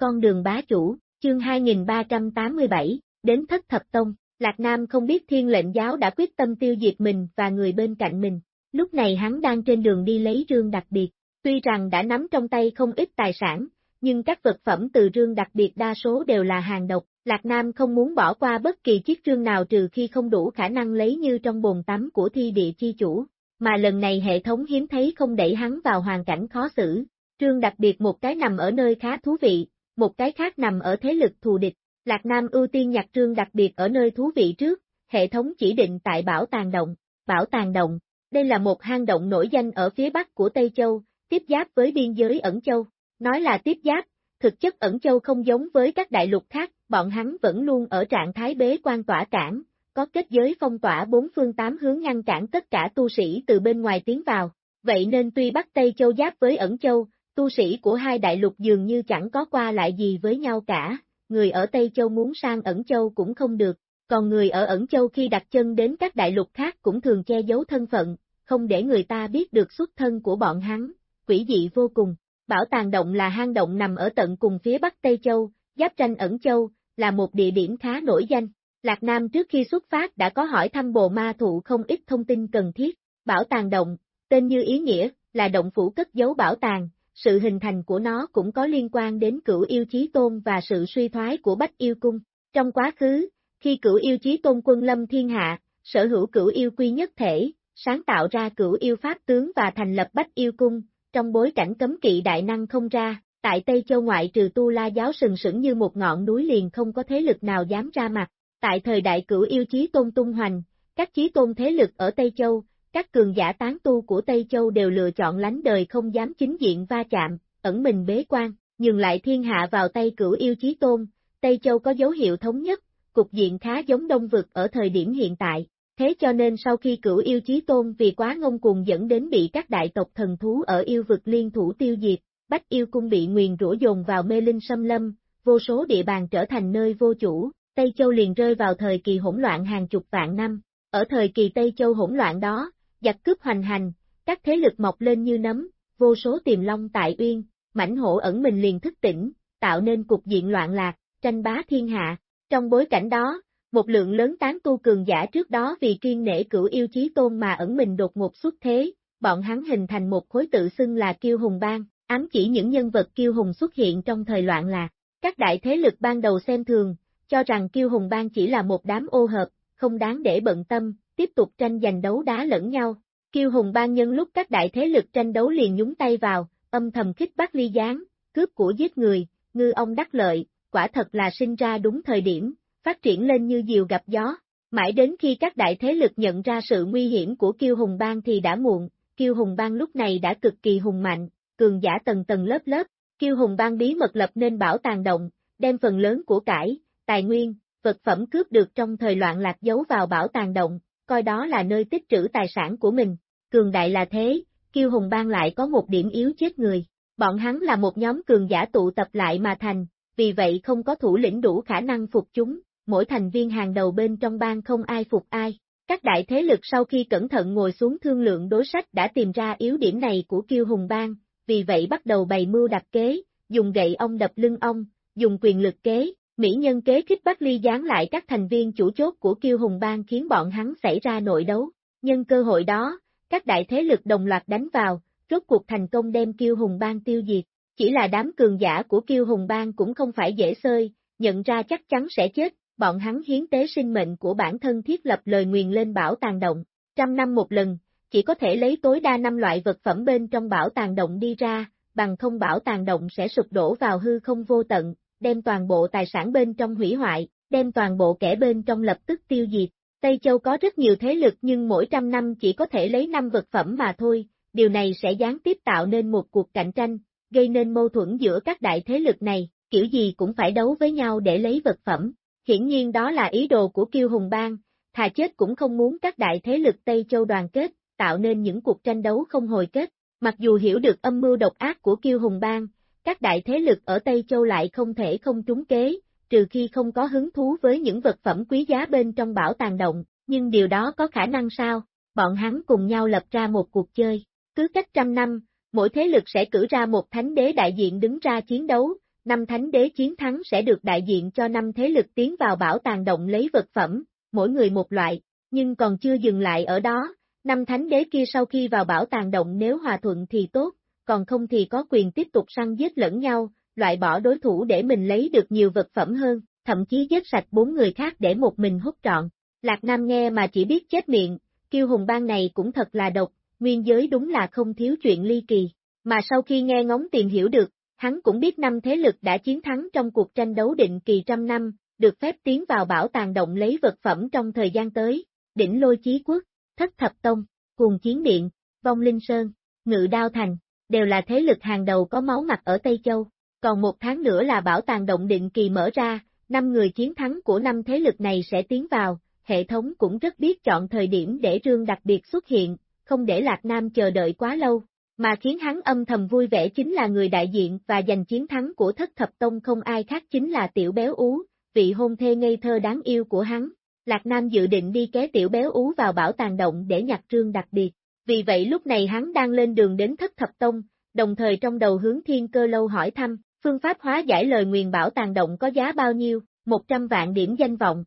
con đường bá chủ, chương 2387, đến thất thập tông, Lạc Nam không biết thiên lệnh giáo đã quyết tâm tiêu diệt mình và người bên cạnh mình, lúc này hắn đang trên đường đi lấy rương đặc biệt, tuy rằng đã nắm trong tay không ít tài sản, nhưng các vật phẩm từ rương đặc biệt đa số đều là hàng độc, Lạc Nam không muốn bỏ qua bất kỳ chiếc rương nào trừ khi không đủ khả năng lấy như trong bồn tắm của thi địa chi chủ, mà lần này hệ thống hiếm thấy không đẩy hắn vào hoàn cảnh khó xử. Trương đặc biệt một cái nằm ở nơi khá thú vị, một cái khác nằm ở thế lực thù địch. Lạc Nam ưu tiên nhặt trương đặc biệt ở nơi thú vị trước, hệ thống chỉ định tại Bảo Tàng Động. Bảo Tàng Động, đây là một hang động nổi danh ở phía bắc của Tây Châu, tiếp giáp với biên giới ẩn châu. Nói là tiếp giáp, thực chất ẩn châu không giống với các đại lục khác, bọn hắn vẫn luôn ở trạng thái bế quan tỏa cản, có kết giới phong tỏa bốn phương tám hướng ngăn cản tất cả tu sĩ từ bên ngoài tiến vào. Vậy nên tuy Bắc Tây Châu giáp với ẩn châu, tu sĩ của hai đại lục dường như chẳng có qua lại gì với nhau cả, người ở Tây Châu muốn sang ẩn châu cũng không được, còn người ở ẩn châu khi đặt chân đến các đại lục khác cũng thường che giấu thân phận, không để người ta biết được xuất thân của bọn hắn, quỷ dị vô cùng. Bảo tàng động là hang động nằm ở tận cùng phía Bắc Tây Châu, giáp tranh ẩn châu, là một địa điểm khá nổi danh. Lạc Nam trước khi xuất phát đã có hỏi thăm bồ ma thụ không ít thông tin cần thiết. Bảo tàng động, tên như ý nghĩa, là động phủ cất giấu bảo tàng, sự hình thành của nó cũng có liên quan đến cửu yêu chí tôn và sự suy thoái của Bách Yêu Cung. Trong quá khứ, khi cửu yêu chí tôn quân lâm thiên hạ, sở hữu cửu yêu quy nhất thể, sáng tạo ra cửu yêu pháp tướng và thành lập Bách Yêu Cung, trong bối cảnh cấm kỵ đại năng không ra, tại Tây Châu ngoại trừ Tu La giáo sừng sững như một ngọn núi liền không có thế lực nào dám ra mặt. Tại thời đại cửu yêu chí tôn tung hoành, các chí tôn thế lực ở Tây Châu, các cường giả tán tu của Tây Châu đều lựa chọn lánh đời không dám chính diện va chạm, ẩn mình bế quan, nhường lại thiên hạ vào tay cửu yêu chí tôn, Tây Châu có dấu hiệu thống nhất, cục diện khá giống đông vực ở thời điểm hiện tại, thế cho nên sau khi cửu yêu chí tôn vì quá ngông cuồng dẫn đến bị các đại tộc thần thú ở yêu vực liên thủ tiêu diệt, Bách yêu cung bị nguyền rủa dồn vào mê linh xâm lâm, vô số địa bàn trở thành nơi vô chủ, Tây Châu liền rơi vào thời kỳ hỗn loạn hàng chục vạn năm. Ở thời kỳ Tây Châu hỗn loạn đó, giặc cướp hoành hành, các thế lực mọc lên như nấm, vô số tiềm long tại uyên, mảnh hổ ẩn mình liền thức tỉnh, tạo nên cục diện loạn lạc, tranh bá thiên hạ. Trong bối cảnh đó, một lượng lớn tán tu cường giả trước đó vì kiên nể cửu yêu chí tôn mà ẩn mình đột ngột xuất thế, bọn hắn hình thành một khối tự xưng là kiêu hùng bang, ám chỉ những nhân vật kiêu hùng xuất hiện trong thời loạn lạc. Các đại thế lực ban đầu xem thường, cho rằng kiêu hùng bang chỉ là một đám ô hợp, không đáng để bận tâm, tiếp tục tranh giành đấu đá lẫn nhau. Kiêu hùng ban nhân lúc các đại thế lực tranh đấu liền nhúng tay vào, âm thầm khích bắt ly gián, cướp của giết người, ngư ông đắc lợi, quả thật là sinh ra đúng thời điểm, phát triển lên như diều gặp gió. Mãi đến khi các đại thế lực nhận ra sự nguy hiểm của kiêu hùng bang thì đã muộn, kiêu hùng bang lúc này đã cực kỳ hùng mạnh, cường giả tầng tầng lớp lớp, kiêu hùng bang bí mật lập nên bảo tàng động, đem phần lớn của cải, tài nguyên, vật phẩm cướp được trong thời loạn lạc giấu vào bảo tàng động, coi đó là nơi tích trữ tài sản của mình. Cường đại là thế, kiêu hùng bang lại có một điểm yếu chết người. Bọn hắn là một nhóm cường giả tụ tập lại mà thành, vì vậy không có thủ lĩnh đủ khả năng phục chúng, mỗi thành viên hàng đầu bên trong bang không ai phục ai. Các đại thế lực sau khi cẩn thận ngồi xuống thương lượng đối sách đã tìm ra yếu điểm này của kiêu hùng bang, vì vậy bắt đầu bày mưu đặt kế, dùng gậy ông đập lưng ông, dùng quyền lực kế, Mỹ nhân kế khích bắt ly gián lại các thành viên chủ chốt của kiêu hùng bang khiến bọn hắn xảy ra nội đấu. Nhân cơ hội đó, các đại thế lực đồng loạt đánh vào, rốt cuộc thành công đem kiêu hùng bang tiêu diệt. Chỉ là đám cường giả của kiêu hùng bang cũng không phải dễ sơi, nhận ra chắc chắn sẽ chết, bọn hắn hiến tế sinh mệnh của bản thân thiết lập lời nguyền lên bảo tàng động. Trăm năm một lần, chỉ có thể lấy tối đa năm loại vật phẩm bên trong bảo tàng động đi ra, bằng không bảo tàng động sẽ sụp đổ vào hư không vô tận, đem toàn bộ tài sản bên trong hủy hoại, đem toàn bộ kẻ bên trong lập tức tiêu diệt. Tây Châu có rất nhiều thế lực nhưng mỗi trăm năm chỉ có thể lấy năm vật phẩm mà thôi, điều này sẽ gián tiếp tạo nên một cuộc cạnh tranh, gây nên mâu thuẫn giữa các đại thế lực này, kiểu gì cũng phải đấu với nhau để lấy vật phẩm. Hiển nhiên đó là ý đồ của Kiêu Hùng Bang, thà chết cũng không muốn các đại thế lực Tây Châu đoàn kết, tạo nên những cuộc tranh đấu không hồi kết. Mặc dù hiểu được âm mưu độc ác của Kiêu Hùng Bang, các đại thế lực ở Tây Châu lại không thể không trúng kế, trừ khi không có hứng thú với những vật phẩm quý giá bên trong bảo tàng động, nhưng điều đó có khả năng sao? Bọn hắn cùng nhau lập ra một cuộc chơi. Cứ cách trăm năm, mỗi thế lực sẽ cử ra một thánh đế đại diện đứng ra chiến đấu, năm thánh đế chiến thắng sẽ được đại diện cho năm thế lực tiến vào bảo tàng động lấy vật phẩm, mỗi người một loại, nhưng còn chưa dừng lại ở đó, năm thánh đế kia sau khi vào bảo tàng động nếu hòa thuận thì tốt, còn không thì có quyền tiếp tục săn giết lẫn nhau, loại bỏ đối thủ để mình lấy được nhiều vật phẩm hơn, thậm chí giết sạch bốn người khác để một mình hút trọn. Lạc Nam nghe mà chỉ biết chết miệng, kiêu hùng bang này cũng thật là độc, nguyên giới đúng là không thiếu chuyện ly kỳ. Mà sau khi nghe ngóng tìm hiểu được, hắn cũng biết năm thế lực đã chiến thắng trong cuộc tranh đấu định kỳ trăm năm, được phép tiến vào bảo tàng động lấy vật phẩm trong thời gian tới, đỉnh lôi chí quốc, thất thập tông, cuồng chiến điện, vong linh sơn, ngự đao thành, đều là thế lực hàng đầu có máu mặt ở Tây Châu. Còn một tháng nữa là bảo tàng động định kỳ mở ra, năm người chiến thắng của năm thế lực này sẽ tiến vào, hệ thống cũng rất biết chọn thời điểm để rương đặc biệt xuất hiện, không để Lạc Nam chờ đợi quá lâu, mà khiến hắn âm thầm vui vẻ chính là người đại diện và giành chiến thắng của thất thập tông không ai khác chính là tiểu béo ú, vị hôn thê ngây thơ đáng yêu của hắn. Lạc Nam dự định đi ké tiểu béo ú vào bảo tàng động để nhặt trương đặc biệt, vì vậy lúc này hắn đang lên đường đến thất thập tông, đồng thời trong đầu hướng thiên cơ lâu hỏi thăm, phương pháp hóa giải lời nguyền bảo tàng động có giá bao nhiêu, 100 vạn điểm danh vọng.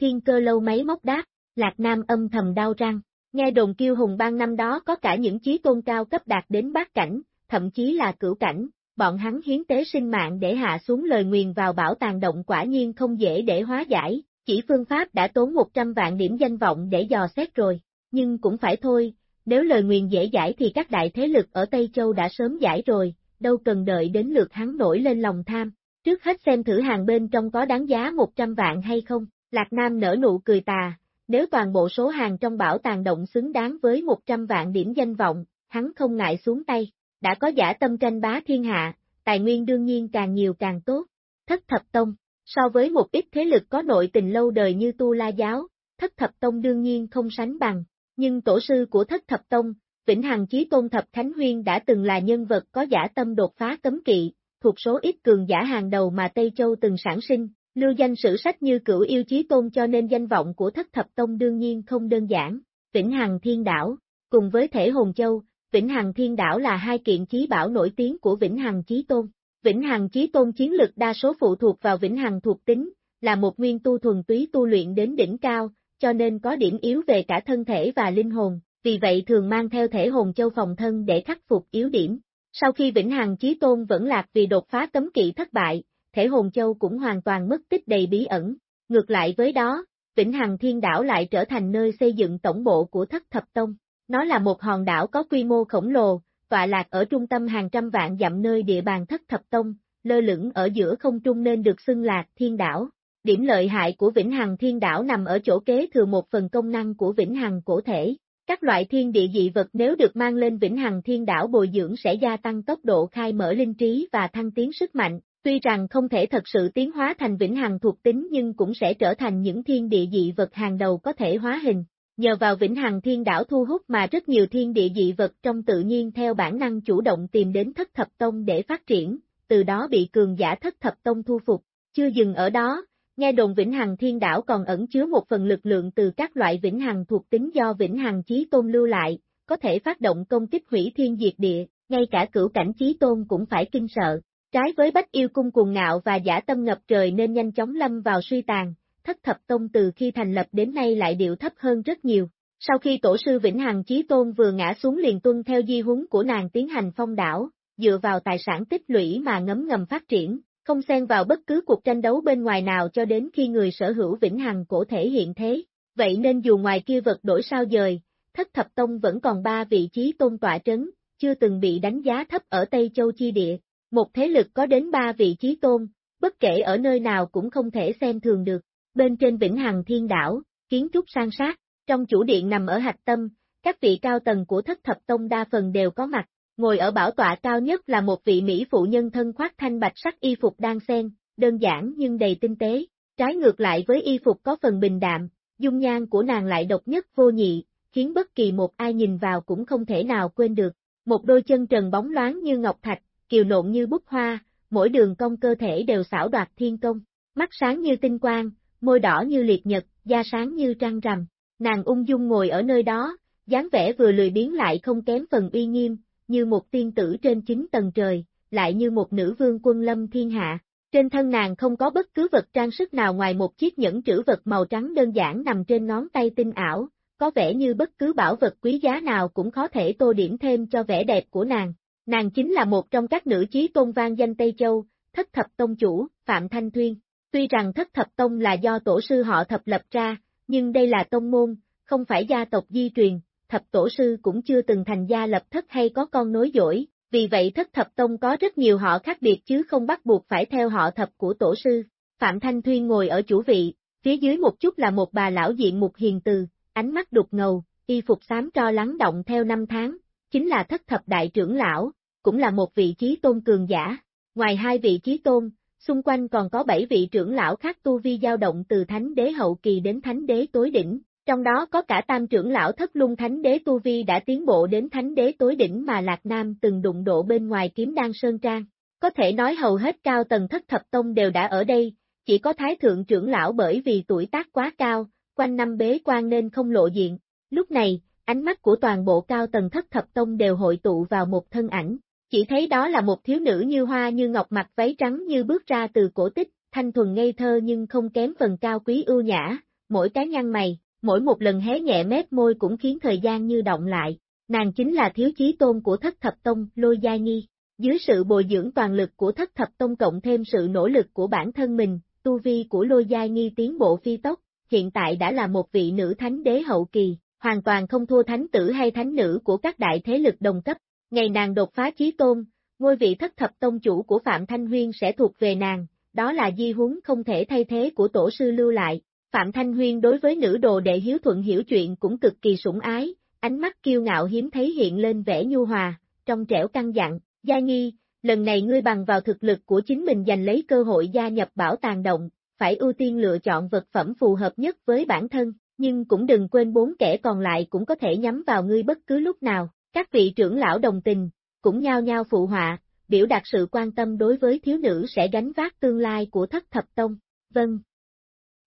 Thiên cơ lâu máy móc đáp, Lạc Nam âm thầm đau răng, nghe đồn kiêu hùng bang năm đó có cả những chí tôn cao cấp đạt đến bát cảnh, thậm chí là cửu cảnh, bọn hắn hiến tế sinh mạng để hạ xuống lời nguyền vào bảo tàng động quả nhiên không dễ để hóa giải, chỉ phương pháp đã tốn 100 vạn điểm danh vọng để dò xét rồi, nhưng cũng phải thôi, nếu lời nguyền dễ giải thì các đại thế lực ở Tây Châu đã sớm giải rồi, đâu cần đợi đến lượt hắn nổi lên lòng tham. Trước hết xem thử hàng bên trong có đáng giá 100 vạn hay không, Lạc Nam nở nụ cười tà, nếu toàn bộ số hàng trong bảo tàng động xứng đáng với 100 vạn điểm danh vọng, hắn không ngại xuống tay, đã có giả tâm tranh bá thiên hạ, tài nguyên đương nhiên càng nhiều càng tốt. Thất thập tông, so với một ít thế lực có nội tình lâu đời như Tu La Giáo, thất thập tông đương nhiên không sánh bằng, nhưng tổ sư của thất thập tông, Vĩnh Hằng Chí Tôn Thập Khánh Huyên đã từng là nhân vật có giả tâm đột phá cấm kỵ, thuộc số ít cường giả hàng đầu mà Tây Châu từng sản sinh, lưu danh sử sách như cửu yêu chí tôn cho nên danh vọng của thất thập tông đương nhiên không đơn giản. Vĩnh Hằng Thiên Đảo, cùng với Thể Hồn Châu, Vĩnh Hằng Thiên Đảo là hai kiện chí bảo nổi tiếng của Vĩnh Hằng Chí Tôn. Vĩnh Hằng Chí Tôn chiến lực đa số phụ thuộc vào Vĩnh Hằng thuộc tính, là một nguyên tu thuần túy tu luyện đến đỉnh cao, cho nên có điểm yếu về cả thân thể và linh hồn, vì vậy thường mang theo thể hồn châu phòng thân để khắc phục yếu điểm. Sau khi Vĩnh Hằng Chí Tôn vẫn lạc vì đột phá cấm kỵ thất bại, thể hồn châu cũng hoàn toàn mất tích đầy bí ẩn. Ngược lại với đó, Vĩnh Hằng Thiên Đảo lại trở thành nơi xây dựng tổng bộ của Thất Thập Tông. Nó là một hòn đảo có quy mô khổng lồ, tọa lạc ở trung tâm hàng trăm vạn dặm nơi địa bàn Thất Thập Tông, lơ lửng ở giữa không trung nên được xưng là Thiên Đảo. Điểm lợi hại của Vĩnh Hằng Thiên Đảo nằm ở chỗ kế thừa một phần công năng của Vĩnh Hằng cổ thể. Các loại thiên địa dị vật nếu được mang lên Vĩnh Hằng Thiên Đảo bồi dưỡng sẽ gia tăng tốc độ khai mở linh trí và thăng tiến sức mạnh, Tuy rằng không thể thật sự tiến hóa thành vĩnh hằng thuộc tính nhưng cũng sẽ trở thành những thiên địa dị vật hàng đầu có thể hóa hình. Nhờ vào vĩnh hằng thiên đảo thu hút mà rất nhiều thiên địa dị vật trong tự nhiên theo bản năng chủ động tìm đến thất thập tông để phát triển, từ đó bị cường giả thất thập tông thu phục. Chưa dừng ở đó, nghe đồn vĩnh hằng thiên đảo còn ẩn chứa một phần lực lượng từ các loại vĩnh hằng thuộc tính do vĩnh hằng chí tôn lưu lại, có thể phát động công kích hủy thiên diệt địa, ngay cả cửu cảnh chí tôn cũng phải kinh sợ. Trái với bách yêu cung cuồng ngạo và giả tâm ngập trời nên nhanh chóng lâm vào suy tàn, thất thập tông từ khi thành lập đến nay lại điệu thấp hơn rất nhiều. Sau khi tổ sư Vĩnh Hằng Chí Tôn vừa ngã xuống liền tuân theo di huấn của nàng tiến hành phong đảo, dựa vào tài sản tích lũy mà ngấm ngầm phát triển, không xen vào bất cứ cuộc tranh đấu bên ngoài nào cho đến khi người sở hữu Vĩnh Hằng cổ thể hiện thế. Vậy nên dù ngoài kia vật đổi sao dời, thất thập tông vẫn còn ba vị trí tôn tọa trấn, chưa từng bị đánh giá thấp ở Tây Châu chi địa, một thế lực có đến ba vị trí tôn, bất kể ở nơi nào cũng không thể xem thường được. Bên trên Vĩnh Hằng Thiên Đảo, kiến trúc sang sát, trong chủ điện nằm ở hạch tâm, các vị cao tầng của thất thập tông đa phần đều có mặt, ngồi ở bảo tọa cao nhất là một vị Mỹ phụ nhân thân khoác thanh bạch sắc y phục đang sen, đơn giản nhưng đầy tinh tế, trái ngược lại với y phục có phần bình đạm, dung nhan của nàng lại độc nhất vô nhị, khiến bất kỳ một ai nhìn vào cũng không thể nào quên được. Một đôi chân trần bóng loáng như ngọc thạch, kiều nộn như bút hoa, mỗi đường cong cơ thể đều xảo đoạt thiên công, mắt sáng như tinh quang, môi đỏ như liệt nhật, da sáng như trăng rằm. Nàng ung dung ngồi ở nơi đó, dáng vẻ vừa lười biến lại không kém phần uy nghiêm, như một tiên tử trên chín tầng trời, lại như một nữ vương quân lâm thiên hạ. Trên thân nàng không có bất cứ vật trang sức nào ngoài một chiếc nhẫn trữ vật màu trắng đơn giản nằm trên ngón tay tinh ảo, có vẻ như bất cứ bảo vật quý giá nào cũng có thể tô điểm thêm cho vẻ đẹp của nàng. Nàng chính là một trong các nữ chí tôn vang danh Tây Châu, thất thập tông chủ, Phạm Thanh Thuyên. Tuy rằng thất thập tông là do tổ sư họ thập lập ra, nhưng đây là tông môn, không phải gia tộc di truyền, thập tổ sư cũng chưa từng thành gia lập thất hay có con nối dõi, vì vậy thất thập tông có rất nhiều họ khác biệt chứ không bắt buộc phải theo họ thập của tổ sư. Phạm Thanh Thuyên ngồi ở chủ vị, phía dưới một chút là một bà lão diện mục hiền từ, ánh mắt đục ngầu, y phục xám cho lắng động theo năm tháng, chính là thất thập đại trưởng lão, cũng là một vị trí tôn cường giả. Ngoài hai vị trí tôn, xung quanh còn có bảy vị trưởng lão khác tu vi dao động từ thánh đế hậu kỳ đến thánh đế tối đỉnh, trong đó có cả tam trưởng lão thất lung thánh đế Tu Vi đã tiến bộ đến thánh đế tối đỉnh mà Lạc Nam từng đụng độ bên ngoài kiếm đan sơn trang. Có thể nói hầu hết cao tầng thất thập tông đều đã ở đây, chỉ có thái thượng trưởng lão bởi vì tuổi tác quá cao, quanh năm bế quan nên không lộ diện. Lúc này, ánh mắt của toàn bộ cao tầng thất thập tông đều hội tụ vào một thân ảnh, chỉ thấy đó là một thiếu nữ như hoa như ngọc mặt váy trắng như bước ra từ cổ tích, thanh thuần ngây thơ nhưng không kém phần cao quý ưu nhã, mỗi cái nhăn mày, mỗi một lần hé nhẹ mép môi cũng khiến thời gian như động lại, nàng chính là thiếu chí tôn của thất thập tông, lôi gia nghi. Dưới sự bồi dưỡng toàn lực của thất thập tông cộng thêm sự nỗ lực của bản thân mình, tu vi của lôi gia nghi tiến bộ phi tốc, hiện tại đã là một vị nữ thánh đế hậu kỳ, hoàn toàn không thua thánh tử hay thánh nữ của các đại thế lực đồng cấp. Ngày nàng đột phá chí tôn, ngôi vị thất thập tông chủ của Phạm Thanh Huyên sẽ thuộc về nàng, đó là di huống không thể thay thế của tổ sư lưu lại, Phạm Thanh Huyên đối với nữ đồ đệ hiếu thuận hiểu chuyện cũng cực kỳ sủng ái, ánh mắt kiêu ngạo hiếm thấy hiện lên vẻ nhu hòa, trong trẻo căng dặn, gia nghi, lần này ngươi bằng vào thực lực của chính mình giành lấy cơ hội gia nhập bảo tàng động, phải ưu tiên lựa chọn vật phẩm phù hợp nhất với bản thân, nhưng cũng đừng quên bốn kẻ còn lại cũng có thể nhắm vào ngươi bất cứ lúc nào, các vị trưởng lão đồng tình, cũng nhao nhao phụ họa, biểu đạt sự quan tâm đối với thiếu nữ sẽ gánh vác tương lai của thất thập tông, vâng,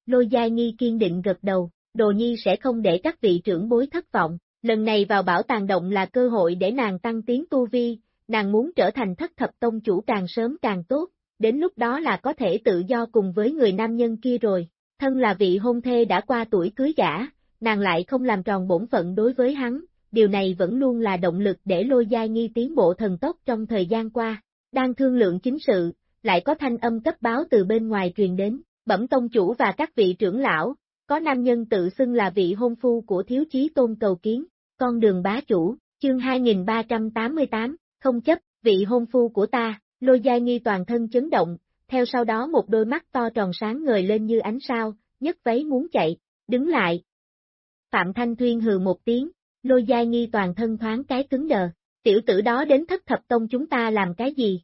Lôi Gia Nghi kiên định gật đầu, Đồ Nhi sẽ không để các vị trưởng bối thất vọng, lần này vào bảo tàng động là cơ hội để nàng tăng tiến tu vi, nàng muốn trở thành thất thập tông chủ càng sớm càng tốt, đến lúc đó là có thể tự do cùng với người nam nhân kia rồi, thân là vị hôn thê đã qua tuổi cưới gã, nàng lại không làm tròn bổn phận đối với hắn, điều này vẫn luôn là động lực để lôi giai nghi tiến bộ thần tốc trong thời gian qua, đang thương lượng chính sự, lại có thanh âm cấp báo từ bên ngoài truyền đến, bẩm tông chủ và các vị trưởng lão, có nam nhân tự xưng là vị hôn phu của thiếu chí tôn cầu kiến, con đường bá chủ, chương 2388, không chấp, vị hôn phu của ta, lôi giai nghi toàn thân chấn động, theo sau đó một đôi mắt to tròn sáng ngời lên như ánh sao, nhấc váy muốn chạy, đứng lại. Phạm Thanh Thuyên hừ một tiếng, lôi giai nghi toàn thân thoáng cái cứng đờ, tiểu tử đó đến thất thập tông chúng ta làm cái gì?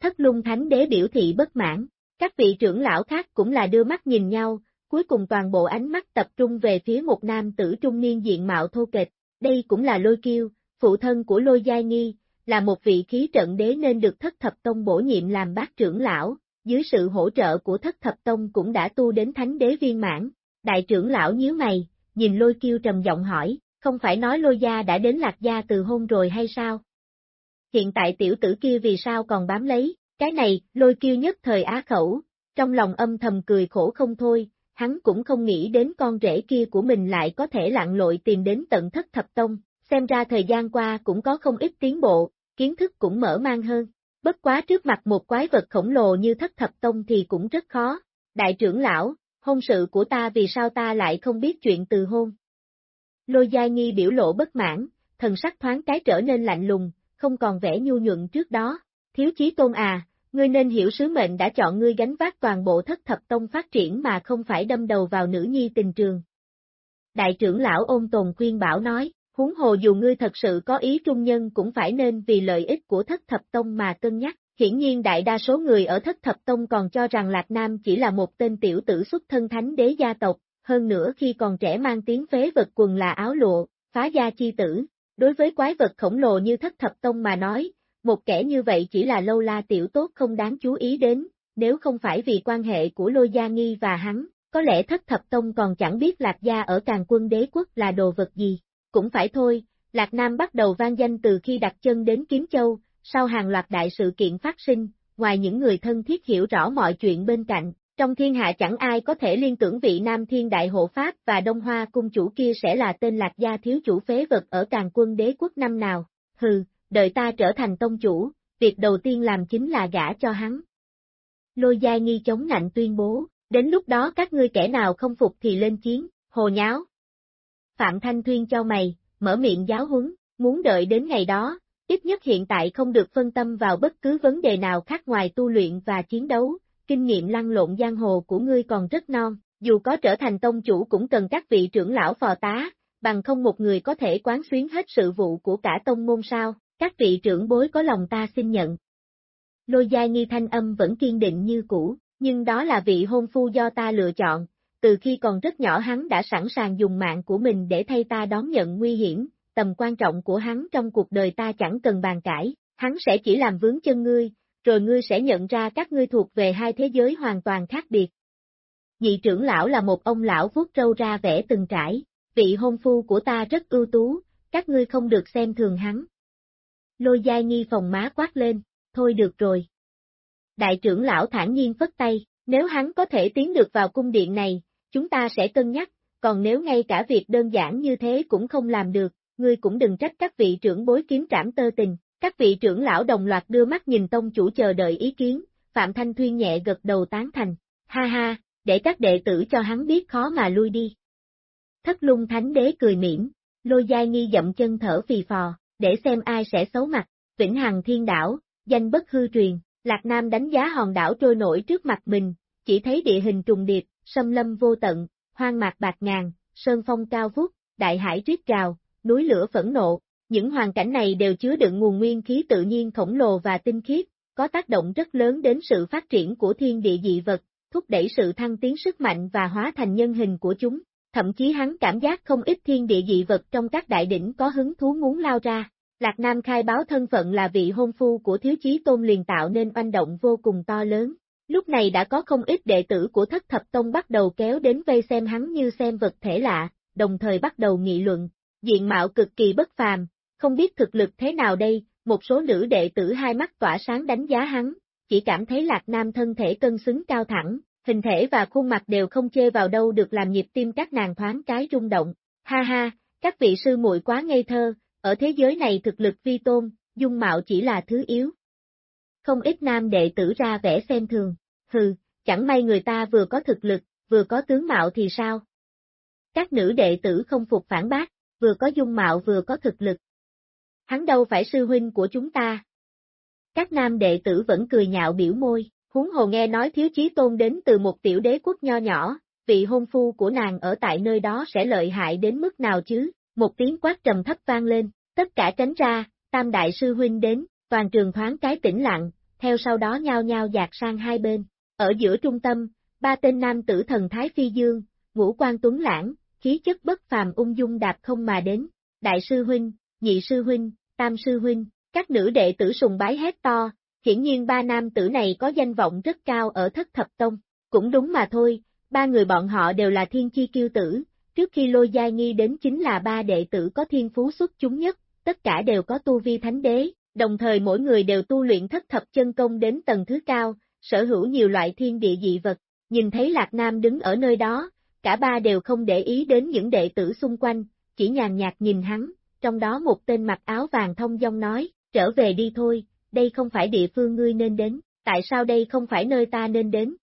Thất lung thánh đế biểu thị bất mãn, các vị trưởng lão khác cũng là đưa mắt nhìn nhau, cuối cùng toàn bộ ánh mắt tập trung về phía một nam tử trung niên diện mạo thô kệch, đây cũng là lôi kiêu, phụ thân của lôi giai nghi, là một vị khí trận đế nên được thất thập tông bổ nhiệm làm bác trưởng lão, dưới sự hỗ trợ của thất thập tông cũng đã tu đến thánh đế viên mãn. Đại trưởng lão nhíu mày, nhìn lôi kiêu trầm giọng hỏi, không phải nói lôi gia đã đến lạc gia từ hôn rồi hay sao? Hiện tại tiểu tử kia vì sao còn bám lấy, cái này, lôi kiêu nhất thời á khẩu, trong lòng âm thầm cười khổ không thôi, hắn cũng không nghĩ đến con rể kia của mình lại có thể lạng lội tìm đến tận thất thập tông, xem ra thời gian qua cũng có không ít tiến bộ, kiến thức cũng mở mang hơn. Bất quá trước mặt một quái vật khổng lồ như thất thập tông thì cũng rất khó. Đại trưởng lão, hôn sự của ta vì sao ta lại không biết chuyện từ hôn? Lôi Giai Nghi biểu lộ bất mãn, thần sắc thoáng cái trở nên lạnh lùng, không còn vẻ nhu nhuận trước đó. Thiếu chí tôn à, ngươi nên hiểu sứ mệnh đã chọn ngươi gánh vác toàn bộ thất thập tông phát triển mà không phải đâm đầu vào nữ nhi tình trường. Đại trưởng lão ôn tồn khuyên bảo nói, huống hồ dù ngươi thật sự có ý trung nhân cũng phải nên vì lợi ích của thất thập tông mà cân nhắc. Hiển nhiên đại đa số người ở thất thập tông còn cho rằng Lạc Nam chỉ là một tên tiểu tử xuất thân thánh đế gia tộc, hơn nữa khi còn trẻ mang tiếng phế vật quần là áo lụa, phá gia chi tử. Đối với quái vật khổng lồ như thất thập tông mà nói, một kẻ như vậy chỉ là lâu la tiểu tốt không đáng chú ý đến, nếu không phải vì quan hệ của Lôi Gia Nghi và hắn, có lẽ thất thập tông còn chẳng biết Lạc Gia ở càng quân đế quốc là đồ vật gì. Cũng phải thôi, Lạc Nam bắt đầu vang danh từ khi đặt chân đến Kiếm Châu, sau hàng loạt đại sự kiện phát sinh, ngoài những người thân thiết hiểu rõ mọi chuyện bên cạnh, trong thiên hạ chẳng ai có thể liên tưởng vị Nam Thiên Đại Hộ Pháp và Đông Hoa Cung Chủ kia sẽ là tên lạc gia thiếu chủ phế vật ở càng quân đế quốc năm nào. Hừ, đợi ta trở thành tông chủ, việc đầu tiên làm chính là gả cho hắn. Lôi Giai Nghi chống nạnh tuyên bố, đến lúc đó các ngươi kẻ nào không phục thì lên chiến, hồ nháo. Phạm Thanh Thuyên cho mày, mở miệng giáo huấn, muốn đợi đến ngày đó, ít nhất hiện tại không được phân tâm vào bất cứ vấn đề nào khác ngoài tu luyện và chiến đấu, kinh nghiệm lăn lộn giang hồ của ngươi còn rất non, dù có trở thành tông chủ cũng cần các vị trưởng lão phò tá, bằng không một người có thể quán xuyến hết sự vụ của cả tông môn sao, các vị trưởng bối có lòng ta xin nhận. Lôi gia nghi thanh âm vẫn kiên định như cũ, nhưng đó là vị hôn phu do ta lựa chọn, từ khi còn rất nhỏ hắn đã sẵn sàng dùng mạng của mình để thay ta đón nhận nguy hiểm, tầm quan trọng của hắn trong cuộc đời ta chẳng cần bàn cãi, hắn sẽ chỉ làm vướng chân ngươi, rồi ngươi sẽ nhận ra các ngươi thuộc về hai thế giới hoàn toàn khác biệt. Nhị trưởng lão là một ông lão vuốt râu ra vẽ từng trải, vị hôn phu của ta rất ưu tú, các ngươi không được xem thường hắn. Lôi giai nghi phòng má quát lên, thôi được rồi. Đại trưởng lão thản nhiên phất tay, nếu hắn có thể tiến được vào cung điện này, chúng ta sẽ cân nhắc, còn nếu ngay cả việc đơn giản như thế cũng không làm được, ngươi cũng đừng trách các vị trưởng bối kiếm trảm tơ tình. Các vị trưởng lão đồng loạt đưa mắt nhìn tông chủ chờ đợi ý kiến, Phạm Thanh Thuyên nhẹ gật đầu tán thành, ha ha, để các đệ tử cho hắn biết khó mà lui đi. Thất lung thánh đế cười mỉm, lôi giai nghi dậm chân thở phì phò, để xem ai sẽ xấu mặt, vĩnh hằng thiên đảo, danh bất hư truyền, Lạc Nam đánh giá hòn đảo trôi nổi trước mặt mình, chỉ thấy địa hình trùng điệp, sâm lâm vô tận, hoang mạc bạc ngàn, sơn phong cao vút, đại hải triết trào, núi lửa phẫn nộ, những hoàn cảnh này đều chứa đựng nguồn nguyên khí tự nhiên khổng lồ và tinh khiết, có tác động rất lớn đến sự phát triển của thiên địa dị vật, thúc đẩy sự thăng tiến sức mạnh và hóa thành nhân hình của chúng. Thậm chí hắn cảm giác không ít thiên địa dị vật trong các đại đỉnh có hứng thú muốn lao ra. Lạc Nam khai báo thân phận là vị hôn phu của thiếu chí tôn liền tạo nên oanh động vô cùng to lớn. Lúc này đã có không ít đệ tử của thất thập tông bắt đầu kéo đến vây xem hắn như xem vật thể lạ, đồng thời bắt đầu nghị luận. Diện mạo cực kỳ bất phàm, không biết thực lực thế nào đây, một số nữ đệ tử hai mắt tỏa sáng đánh giá hắn, chỉ cảm thấy Lạc Nam thân thể cân xứng cao thẳng, hình thể và khuôn mặt đều không chê vào đâu được làm nhịp tim các nàng thoáng cái rung động. Ha ha, các vị sư muội quá ngây thơ, ở thế giới này thực lực vi tôn, dung mạo chỉ là thứ yếu. Không ít nam đệ tử ra vẻ xem thường, hừ, chẳng may người ta vừa có thực lực, vừa có tướng mạo thì sao? Các nữ đệ tử không phục phản bác, vừa có dung mạo vừa có thực lực, hắn đâu phải sư huynh của chúng ta. Các nam đệ tử vẫn cười nhạo biểu môi, huống hồ nghe nói thiếu chí tôn đến từ một tiểu đế quốc nho nhỏ, vị hôn phu của nàng ở tại nơi đó sẽ lợi hại đến mức nào chứ, một tiếng quát trầm thấp vang lên, tất cả tránh ra, tam đại sư huynh đến, toàn trường thoáng cái tĩnh lặng, theo sau đó nhao nhao dạt sang hai bên, ở giữa trung tâm, ba tên nam tử thần Thái Phi Dương, ngũ quan tuấn lãng, khí chất bất phàm ung dung đạp không mà đến, đại sư huynh, nhị sư huynh, tam sư huynh, các nữ đệ tử sùng bái hét to, hiển nhiên ba nam tử này có danh vọng rất cao ở thất thập tông, cũng đúng mà thôi, ba người bọn họ đều là thiên chi kiêu tử, trước khi lôi giai nghi đến chính là ba đệ tử có thiên phú xuất chúng nhất, tất cả đều có tu vi thánh đế, đồng thời mỗi người đều tu luyện thất thập chân công đến tầng thứ cao, sở hữu nhiều loại thiên địa dị vật, nhìn thấy Lạc Nam đứng ở nơi đó, cả ba đều không để ý đến những đệ tử xung quanh, chỉ nhàn nhạt nhìn hắn, trong đó một tên mặc áo vàng thông dong nói, trở về đi thôi, đây không phải địa phương ngươi nên đến, tại sao đây không phải nơi ta nên đến?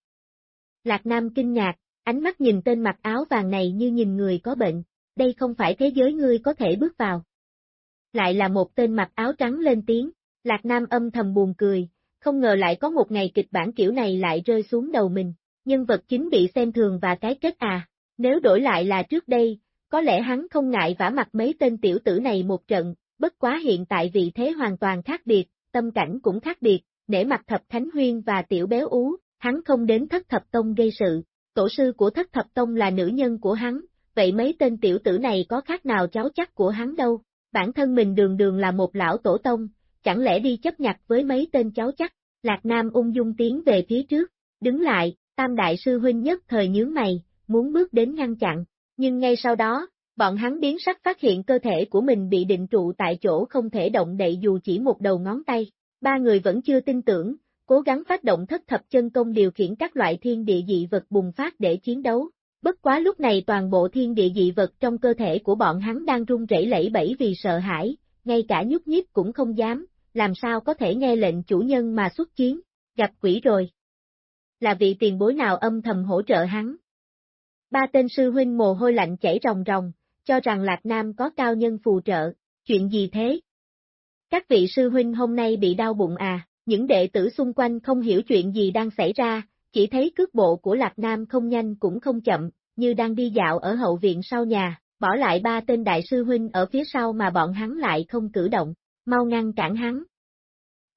Lạc Nam kinh ngạc, ánh mắt nhìn tên mặc áo vàng này như nhìn người có bệnh, đây không phải thế giới ngươi có thể bước vào. Lại là một tên mặc áo trắng lên tiếng, Lạc Nam âm thầm buồn cười, không ngờ lại có một ngày kịch bản kiểu này lại rơi xuống đầu mình, nhân vật chính bị xem thường và cái kết à, nếu đổi lại là trước đây, có lẽ hắn không ngại vả mặt mấy tên tiểu tử này một trận, bất quá hiện tại vị thế hoàn toàn khác biệt, tâm cảnh cũng khác biệt, nể mặt thập thánh huyên và tiểu béo ú, hắn không đến thất thập tông gây sự, tổ sư của thất thập tông là nữ nhân của hắn, vậy mấy tên tiểu tử này có khác nào cháu chắc của hắn đâu, bản thân mình đường đường là một lão tổ tông, chẳng lẽ đi chấp nhặt với mấy tên cháu chắc, Lạc Nam ung dung tiến về phía trước, đứng lại, tam đại sư huynh nhất thời nhướng mày, muốn bước đến ngăn chặn, nhưng ngay sau đó, bọn hắn biến sắc phát hiện cơ thể của mình bị định trụ tại chỗ không thể động đậy dù chỉ một đầu ngón tay. Ba người vẫn chưa tin tưởng, cố gắng phát động thất thập chân công điều khiển các loại thiên địa dị vật bùng phát để chiến đấu. Bất quá lúc này toàn bộ thiên địa dị vật trong cơ thể của bọn hắn đang run rẩy lẫy bẫy vì sợ hãi, ngay cả nhúc nhích cũng không dám, làm sao có thể nghe lệnh chủ nhân mà xuất chiến, gặp quỷ rồi. Là vị tiền bối nào âm thầm hỗ trợ hắn. Ba tên sư huynh mồ hôi lạnh chảy ròng ròng, cho rằng Lạc Nam có cao nhân phù trợ, chuyện gì thế? Các vị sư huynh hôm nay bị đau bụng à, những đệ tử xung quanh không hiểu chuyện gì đang xảy ra, chỉ thấy cước bộ của Lạc Nam không nhanh cũng không chậm, như đang đi dạo ở hậu viện sau nhà, bỏ lại ba tên đại sư huynh ở phía sau mà bọn hắn lại không cử động, mau ngăn cản hắn.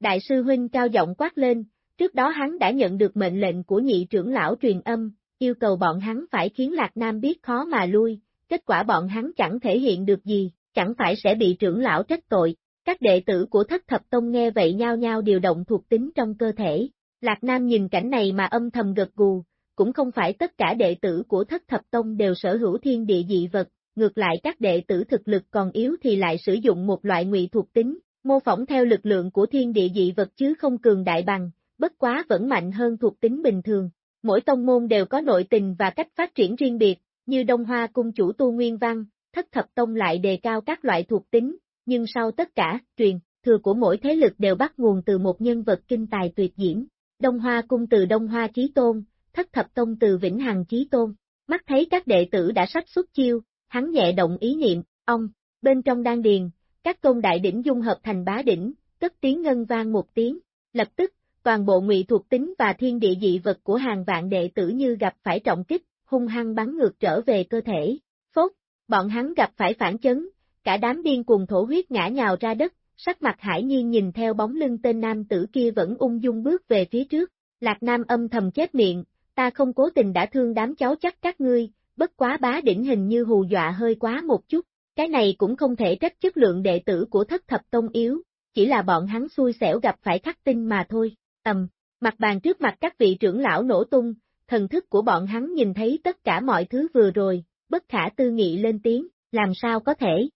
Đại sư huynh cao giọng quát lên, trước đó hắn đã nhận được mệnh lệnh của nhị trưởng lão truyền âm, yêu cầu bọn hắn phải khiến Lạc Nam biết khó mà lui, kết quả bọn hắn chẳng thể hiện được gì, chẳng phải sẽ bị trưởng lão trách tội. Các đệ tử của thất thập tông nghe vậy nhao nhao điều động thuộc tính trong cơ thể. Lạc Nam nhìn cảnh này mà âm thầm gật gù, cũng không phải tất cả đệ tử của thất thập tông đều sở hữu thiên địa dị vật, ngược lại các đệ tử thực lực còn yếu thì lại sử dụng một loại ngụy thuộc tính, mô phỏng theo lực lượng của thiên địa dị vật chứ không cường đại bằng, bất quá vẫn mạnh hơn thuộc tính bình thường. Mỗi tông môn đều có nội tình và cách phát triển riêng biệt, như Đông Hoa cung chủ tu nguyên văn, thất thập tông lại đề cao các loại thuộc tính, nhưng sau tất cả, truyền, thừa của mỗi thế lực đều bắt nguồn từ một nhân vật kinh tài tuyệt diễm. Đông Hoa cung từ Đông Hoa Chí Tôn, thất thập tông từ Vĩnh Hằng Chí Tôn. Mắt thấy các đệ tử đã sắp xuất chiêu, hắn nhẹ động ý niệm, ông, bên trong đan điền, các tôn đại đỉnh dung hợp thành bá đỉnh, cất tiếng ngân vang một tiếng, lập tức, toàn bộ ngụy thuộc tính và thiên địa dị vật của hàng vạn đệ tử như gặp phải trọng kích, hung hăng bắn ngược trở về cơ thể. Phốt, bọn hắn gặp phải phản chấn, cả đám điên cùng thổ huyết ngã nhào ra đất, sắc mặt hải nhiên nhìn theo bóng lưng tên nam tử kia vẫn ung dung bước về phía trước. Lạc Nam âm thầm chết miệng, ta không cố tình đã thương đám cháu chắc các ngươi, bất quá bá đỉnh hình như hù dọa hơi quá một chút, cái này cũng không thể trách chất lượng đệ tử của thất thập tông yếu, chỉ là bọn hắn xui xẻo gặp phải khắc tinh mà thôi, ầm, mặt bàn trước mặt các vị trưởng lão nổ tung, thần thức của bọn hắn nhìn thấy tất cả mọi thứ vừa rồi, bất khả tư nghị lên tiếng, làm sao có thể.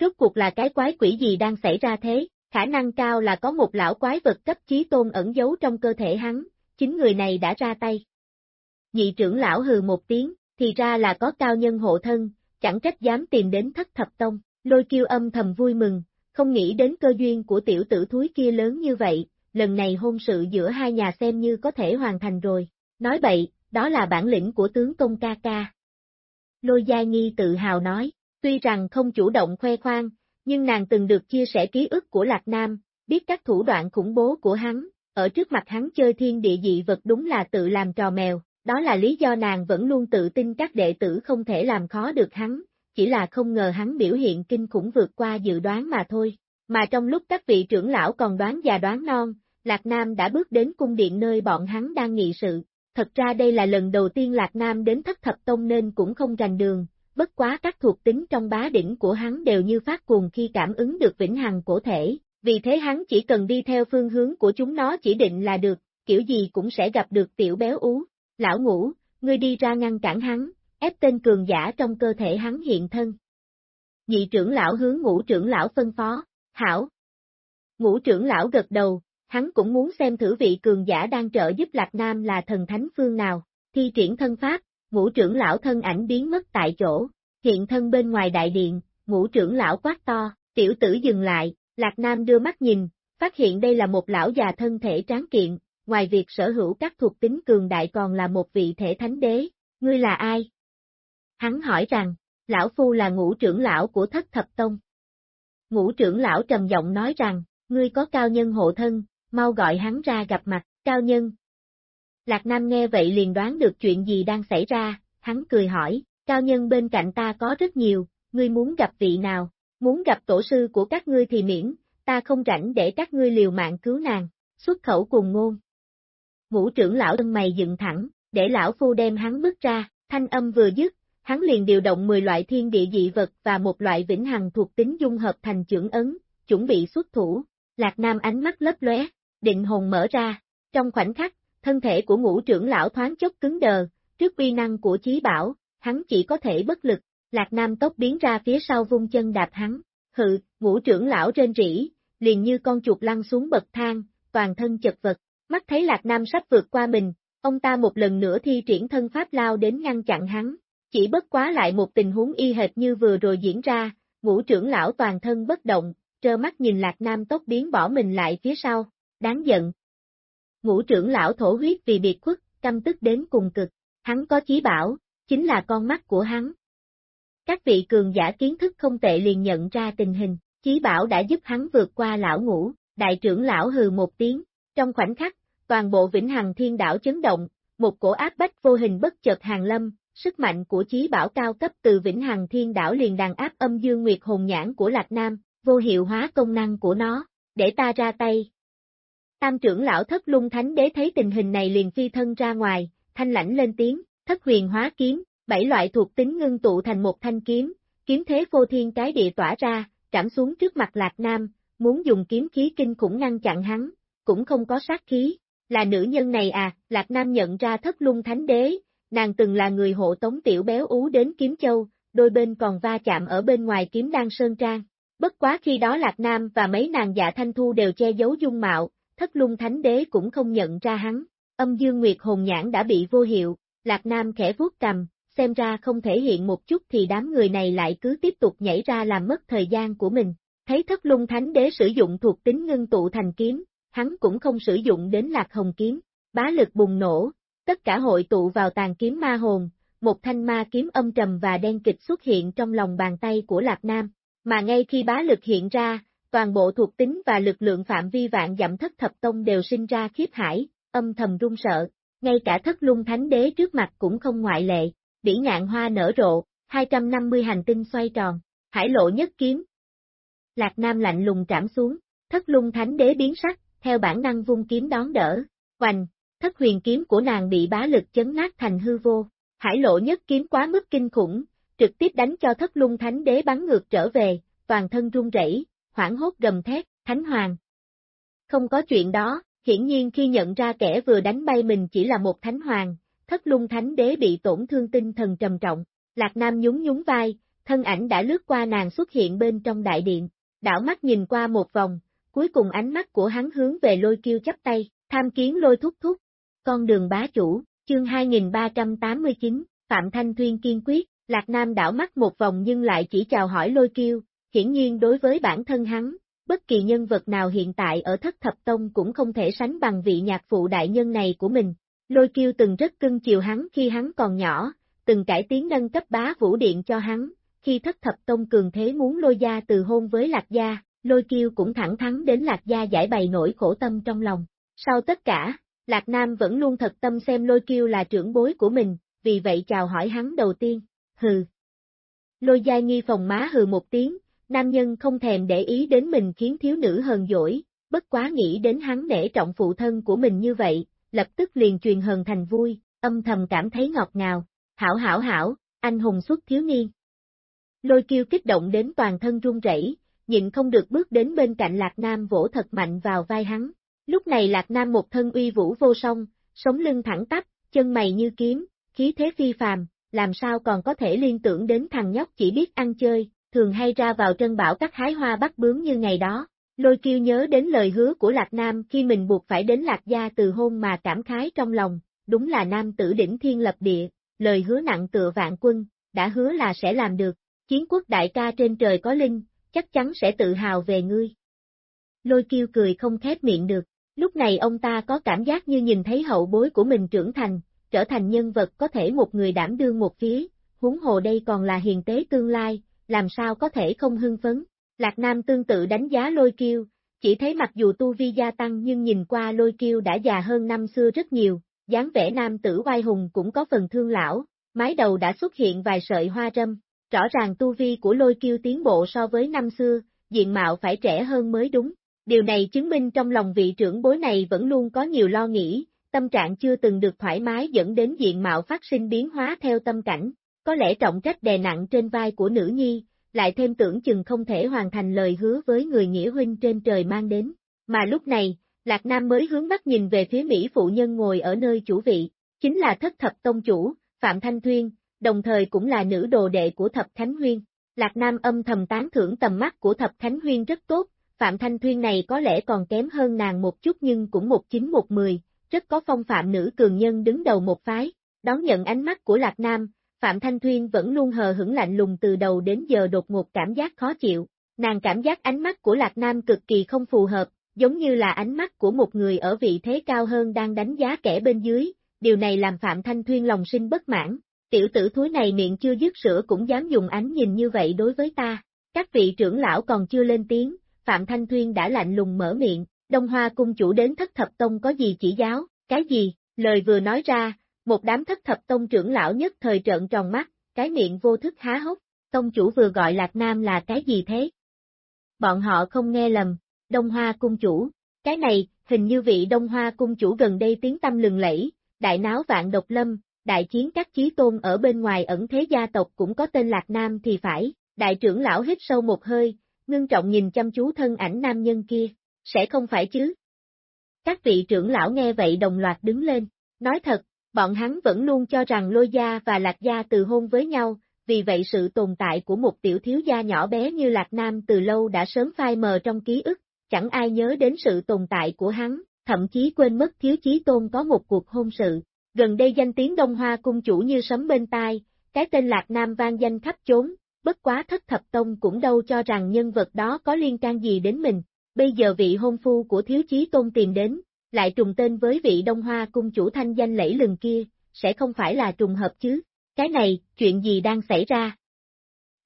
Rốt cuộc là cái quái quỷ gì đang xảy ra thế, khả năng cao là có một lão quái vật cấp chí tôn ẩn giấu trong cơ thể hắn, chính người này đã ra tay. Nhị trưởng lão hừ một tiếng, thì ra là có cao nhân hộ thân, chẳng trách dám tìm đến thất thập tông, lôi kiêu âm thầm vui mừng, không nghĩ đến cơ duyên của tiểu tử thúi kia lớn như vậy, lần này hôn sự giữa hai nhà xem như có thể hoàn thành rồi. Nói bậy, đó là bản lĩnh của tướng công ca ca. Lôi Gia Nghi tự hào nói, tuy rằng không chủ động khoe khoang, nhưng nàng từng được chia sẻ ký ức của Lạc Nam, biết các thủ đoạn khủng bố của hắn, ở trước mặt hắn chơi thiên địa dị vật đúng là tự làm trò mèo, đó là lý do nàng vẫn luôn tự tin các đệ tử không thể làm khó được hắn, chỉ là không ngờ hắn biểu hiện kinh khủng vượt qua dự đoán mà thôi. Mà trong lúc các vị trưởng lão còn đoán già đoán non, Lạc Nam đã bước đến cung điện nơi bọn hắn đang nghị sự, Thật ra đây là lần đầu tiên Lạc Nam đến thất thập tông nên cũng không rành đường, bất quá các thuộc tính trong bá đỉnh của hắn đều như phát cuồng khi cảm ứng được vĩnh hằng cổ thể, vì thế hắn chỉ cần đi theo phương hướng của chúng nó chỉ định là được, kiểu gì cũng sẽ gặp được tiểu béo ú. Lão ngũ, ngươi đi ra ngăn cản hắn, ép tên cường giả trong cơ thể hắn hiện thân. Nhị trưởng lão hướng ngũ trưởng lão phân phó, hảo. Ngũ trưởng lão gật đầu, hắn cũng muốn xem thử vị cường giả đang trợ giúp Lạc Nam là thần thánh phương nào, thi triển thân pháp, ngũ trưởng lão thân ảnh biến mất tại chỗ, hiện thân bên ngoài đại điện, ngũ trưởng lão quát to, tiểu tử dừng lại, Lạc Nam đưa mắt nhìn, phát hiện đây là một lão già thân thể tráng kiện, ngoài việc sở hữu các thuộc tính cường đại còn là một vị thể thánh đế, ngươi là ai? Hắn hỏi rằng, lão phu là ngũ trưởng lão của thất thập tông. Ngũ trưởng lão trầm giọng nói rằng, ngươi có cao nhân hộ thân, mau gọi hắn ra gặp mặt, cao nhân. Lạc Nam nghe vậy liền đoán được chuyện gì đang xảy ra, hắn cười hỏi, cao nhân bên cạnh ta có rất nhiều, ngươi muốn gặp vị nào, muốn gặp tổ sư của các ngươi thì miễn, ta không rảnh để các ngươi liều mạng cứu nàng, xuất khẩu cùng ngôn. Ngũ trưởng lão ân mày dựng thẳng, để lão phu đem hắn bước ra, thanh âm vừa dứt, hắn liền điều động 10 loại thiên địa dị vật và một loại vĩnh hằng thuộc tính dung hợp thành trưởng ấn, chuẩn bị xuất thủ. Lạc Nam ánh mắt lấp lóe, định hồn mở ra, trong khoảnh khắc, thân thể của ngũ trưởng lão thoáng chốc cứng đờ, trước uy năng của chí bảo, hắn chỉ có thể bất lực, lạc nam tốc biến ra phía sau vung chân đạp hắn, hự, ngũ trưởng lão trên rỉ, liền như con chuột lăn xuống bậc thang, toàn thân chật vật, mắt thấy Lạc Nam sắp vượt qua mình, ông ta một lần nữa thi triển thân pháp lao đến ngăn chặn hắn, chỉ bất quá lại một tình huống y hệt như vừa rồi diễn ra, ngũ trưởng lão toàn thân bất động, trơ mắt nhìn Lạc Nam tốc biến bỏ mình lại phía sau, đáng giận. Ngũ trưởng lão thổ huyết vì biệt khuất, căm tức đến cùng cực, hắn có chí bảo, chính là con mắt của hắn. Các vị cường giả kiến thức không tệ liền nhận ra tình hình, chí bảo đã giúp hắn vượt qua lão ngũ, đại trưởng lão hừ một tiếng, trong khoảnh khắc, toàn bộ vĩnh hằng thiên đảo chấn động, một cổ áp bách vô hình bất chợt hàng lâm, sức mạnh của chí bảo cao cấp từ vĩnh hằng thiên đảo liền đàn áp âm dương nguyệt hồn nhãn của Lạc Nam, vô hiệu hóa công năng của nó, để ta ra tay. Tam trưởng lão thất lung thánh đế thấy tình hình này liền phi thân ra ngoài, thanh lãnh lên tiếng, thất huyền hóa kiếm, bảy loại thuộc tính ngưng tụ thành một thanh kiếm, kiếm thế vô thiên cái địa tỏa ra, trảm xuống trước mặt Lạc Nam, muốn dùng kiếm khí kinh khủng ngăn chặn hắn, cũng không có sát khí. Là nữ nhân này à, Lạc Nam nhận ra thất lung thánh đế, nàng từng là người hộ tống tiểu béo ú đến kiếm châu, đôi bên còn va chạm ở bên ngoài kiếm đan sơn trang. Bất quá khi đó Lạc Nam và mấy nàng dạ thanh thu đều che giấu dung mạo, thất lung thánh đế cũng không nhận ra hắn. Âm dương nguyệt hồn nhãn đã bị vô hiệu, Lạc Nam khẽ vuốt cầm, xem ra không thể hiện một chút thì đám người này lại cứ tiếp tục nhảy ra làm mất thời gian của mình. Thấy thất lung thánh đế sử dụng thuộc tính ngưng tụ thành kiếm, hắn cũng không sử dụng đến lạc hồng kiếm, bá lực bùng nổ, tất cả hội tụ vào tàn kiếm ma hồn, một thanh ma kiếm âm trầm và đen kịch xuất hiện trong lòng bàn tay của Lạc Nam, mà ngay khi bá lực hiện ra, toàn bộ thuộc tính và lực lượng phạm vi vạn dặm thất thập tông đều sinh ra khiếp hải, âm thầm run sợ, ngay cả thất lung thánh đế trước mặt cũng không ngoại lệ, bỉ ngạn hoa nở rộ, 250 hành tinh xoay tròn, hải lộ nhất kiếm. Lạc Nam lạnh lùng trảm xuống, thất lung thánh đế biến sắc, theo bản năng vung kiếm đón đỡ, hoành, thất huyền kiếm của nàng bị bá lực chấn nát thành hư vô, hải lộ nhất kiếm quá mức kinh khủng, trực tiếp đánh cho thất lung thánh đế bắn ngược trở về, toàn thân run rẩy, hoảng hốt gầm thét, thánh hoàng. Không có chuyện đó, hiển nhiên khi nhận ra kẻ vừa đánh bay mình chỉ là một thánh hoàng, thất lung thánh đế bị tổn thương tinh thần trầm trọng, Lạc Nam nhún nhún vai, thân ảnh đã lướt qua nàng xuất hiện bên trong đại điện, đảo mắt nhìn qua một vòng, cuối cùng ánh mắt của hắn hướng về lôi kiêu chắp tay, tham kiến lôi thúc thúc, con đường bá chủ, chương 2389, Phạm Thanh Thuyên kiên quyết, Lạc Nam đảo mắt một vòng nhưng lại chỉ chào hỏi lôi kiêu, hiển nhiên đối với bản thân hắn, bất kỳ nhân vật nào hiện tại ở thất thập tông cũng không thể sánh bằng vị nhạc phụ đại nhân này của mình. Lôi kiêu từng rất cưng chiều hắn khi hắn còn nhỏ, từng cải tiến nâng cấp bá vũ điện cho hắn, khi thất thập tông cường thế muốn lôi gia từ hôn với lạc gia, lôi kiêu cũng thẳng thắn đến lạc gia giải bày nỗi khổ tâm trong lòng. Sau tất cả, Lạc Nam vẫn luôn thật tâm xem lôi kiêu là trưởng bối của mình, vì vậy chào hỏi hắn đầu tiên, hừ. Lôi gia nghi phòng má hừ một tiếng, nam nhân không thèm để ý đến mình khiến thiếu nữ hờn dỗi, bất quá nghĩ đến hắn để trọng phụ thân của mình như vậy, lập tức liền truyền hờn thành vui, âm thầm cảm thấy ngọt ngào, hảo hảo hảo, anh hùng xuất thiếu niên. Lôi kiêu kích động đến toàn thân run rẩy, nhịn không được bước đến bên cạnh Lạc Nam vỗ thật mạnh vào vai hắn. Lúc này Lạc Nam một thân uy vũ vô song, sống lưng thẳng tắp, chân mày như kiếm, khí thế phi phàm, làm sao còn có thể liên tưởng đến thằng nhóc chỉ biết ăn chơi, thường hay ra vào trân bảo các hái hoa bắt bướm như ngày đó. Lôi kiêu nhớ đến lời hứa của Lạc Nam khi mình buộc phải đến Lạc Gia từ hôn mà cảm khái trong lòng, đúng là nam tử đỉnh thiên lập địa, lời hứa nặng tựa vạn quân, đã hứa là sẽ làm được, chiến quốc đại ca trên trời có linh, chắc chắn sẽ tự hào về ngươi. Lôi kiêu cười không khép miệng được, lúc này ông ta có cảm giác như nhìn thấy hậu bối của mình trưởng thành, trở thành nhân vật có thể một người đảm đương một phía, huống hồ đây còn là hiền tế tương lai, làm sao có thể không hưng phấn. Lạc Nam tương tự đánh giá lôi kiêu, chỉ thấy mặc dù tu vi gia tăng nhưng nhìn qua lôi kiêu đã già hơn năm xưa rất nhiều, dáng vẻ nam tử oai hùng cũng có phần thương lão, mái đầu đã xuất hiện vài sợi hoa râm, rõ ràng tu vi của lôi kiêu tiến bộ so với năm xưa, diện mạo phải trẻ hơn mới đúng. Điều này chứng minh trong lòng vị trưởng bối này vẫn luôn có nhiều lo nghĩ, tâm trạng chưa từng được thoải mái dẫn đến diện mạo phát sinh biến hóa theo tâm cảnh, có lẽ trọng trách đè nặng trên vai của nữ nhi, lại thêm tưởng chừng không thể hoàn thành lời hứa với người nghĩa huynh trên trời mang đến. Mà lúc này, Lạc Nam mới hướng mắt nhìn về phía Mỹ phụ nhân ngồi ở nơi chủ vị, chính là thất thập tông chủ, Phạm Thanh Thuyên, đồng thời cũng là nữ đồ đệ của thập Thánh Huyên. Lạc Nam âm thầm tán thưởng tầm mắt của thập Thánh Huyên rất tốt, Phạm Thanh Thuyên này có lẽ còn kém hơn nàng một chút nhưng cũng một chín một mười, rất có phong phạm nữ cường nhân đứng đầu một phái. Đón nhận ánh mắt của Lạc Nam, Phạm Thanh Thuyên vẫn luôn hờ hững lạnh lùng từ đầu đến giờ đột ngột cảm giác khó chịu. Nàng cảm giác ánh mắt của Lạc Nam cực kỳ không phù hợp, giống như là ánh mắt của một người ở vị thế cao hơn đang đánh giá kẻ bên dưới, điều này làm Phạm Thanh Thuyên lòng sinh bất mãn. Tiểu tử thúi này miệng chưa dứt sữa cũng dám dùng ánh nhìn như vậy đối với ta. Các vị trưởng lão còn chưa lên tiếng, Phạm Thanh Thuyên đã lạnh lùng mở miệng, Đông Hoa cung chủ đến thất thập tông có gì chỉ giáo, cái gì, lời vừa nói ra, một đám thất thập tông trưởng lão nhất thời trợn tròn mắt, cái miệng vô thức há hốc, tông chủ vừa gọi Lạc Nam là cái gì thế? Bọn họ không nghe lầm, Đông Hoa cung chủ, cái này, hình như vị Đông Hoa cung chủ gần đây tiếng tâm lừng lẫy, đại náo vạn độc lâm, đại chiến các chí tôn ở bên ngoài ẩn thế gia tộc cũng có tên Lạc Nam thì phải, đại trưởng lão hít sâu một hơi, ngưng trọng nhìn chăm chú thân ảnh nam nhân kia, sẽ không phải chứ. Các vị trưởng lão nghe vậy đồng loạt đứng lên, nói thật, bọn hắn vẫn luôn cho rằng lôi gia và lạc gia từ hôn với nhau, vì vậy sự tồn tại của một tiểu thiếu gia nhỏ bé như lạc nam từ lâu đã sớm phai mờ trong ký ức, chẳng ai nhớ đến sự tồn tại của hắn, thậm chí quên mất thiếu chí tôn có một cuộc hôn sự. Gần đây danh tiếng Đông Hoa cung chủ như sấm bên tai, cái tên Lạc Nam vang danh khắp chốn, bất quá thất thập tông cũng đâu cho rằng nhân vật đó có liên can gì đến mình. Bây giờ vị hôn phu của thiếu chí tôn tìm đến, lại trùng tên với vị Đông Hoa cung chủ thanh danh lẫy lừng kia, sẽ không phải là trùng hợp chứ. Cái này, chuyện gì đang xảy ra?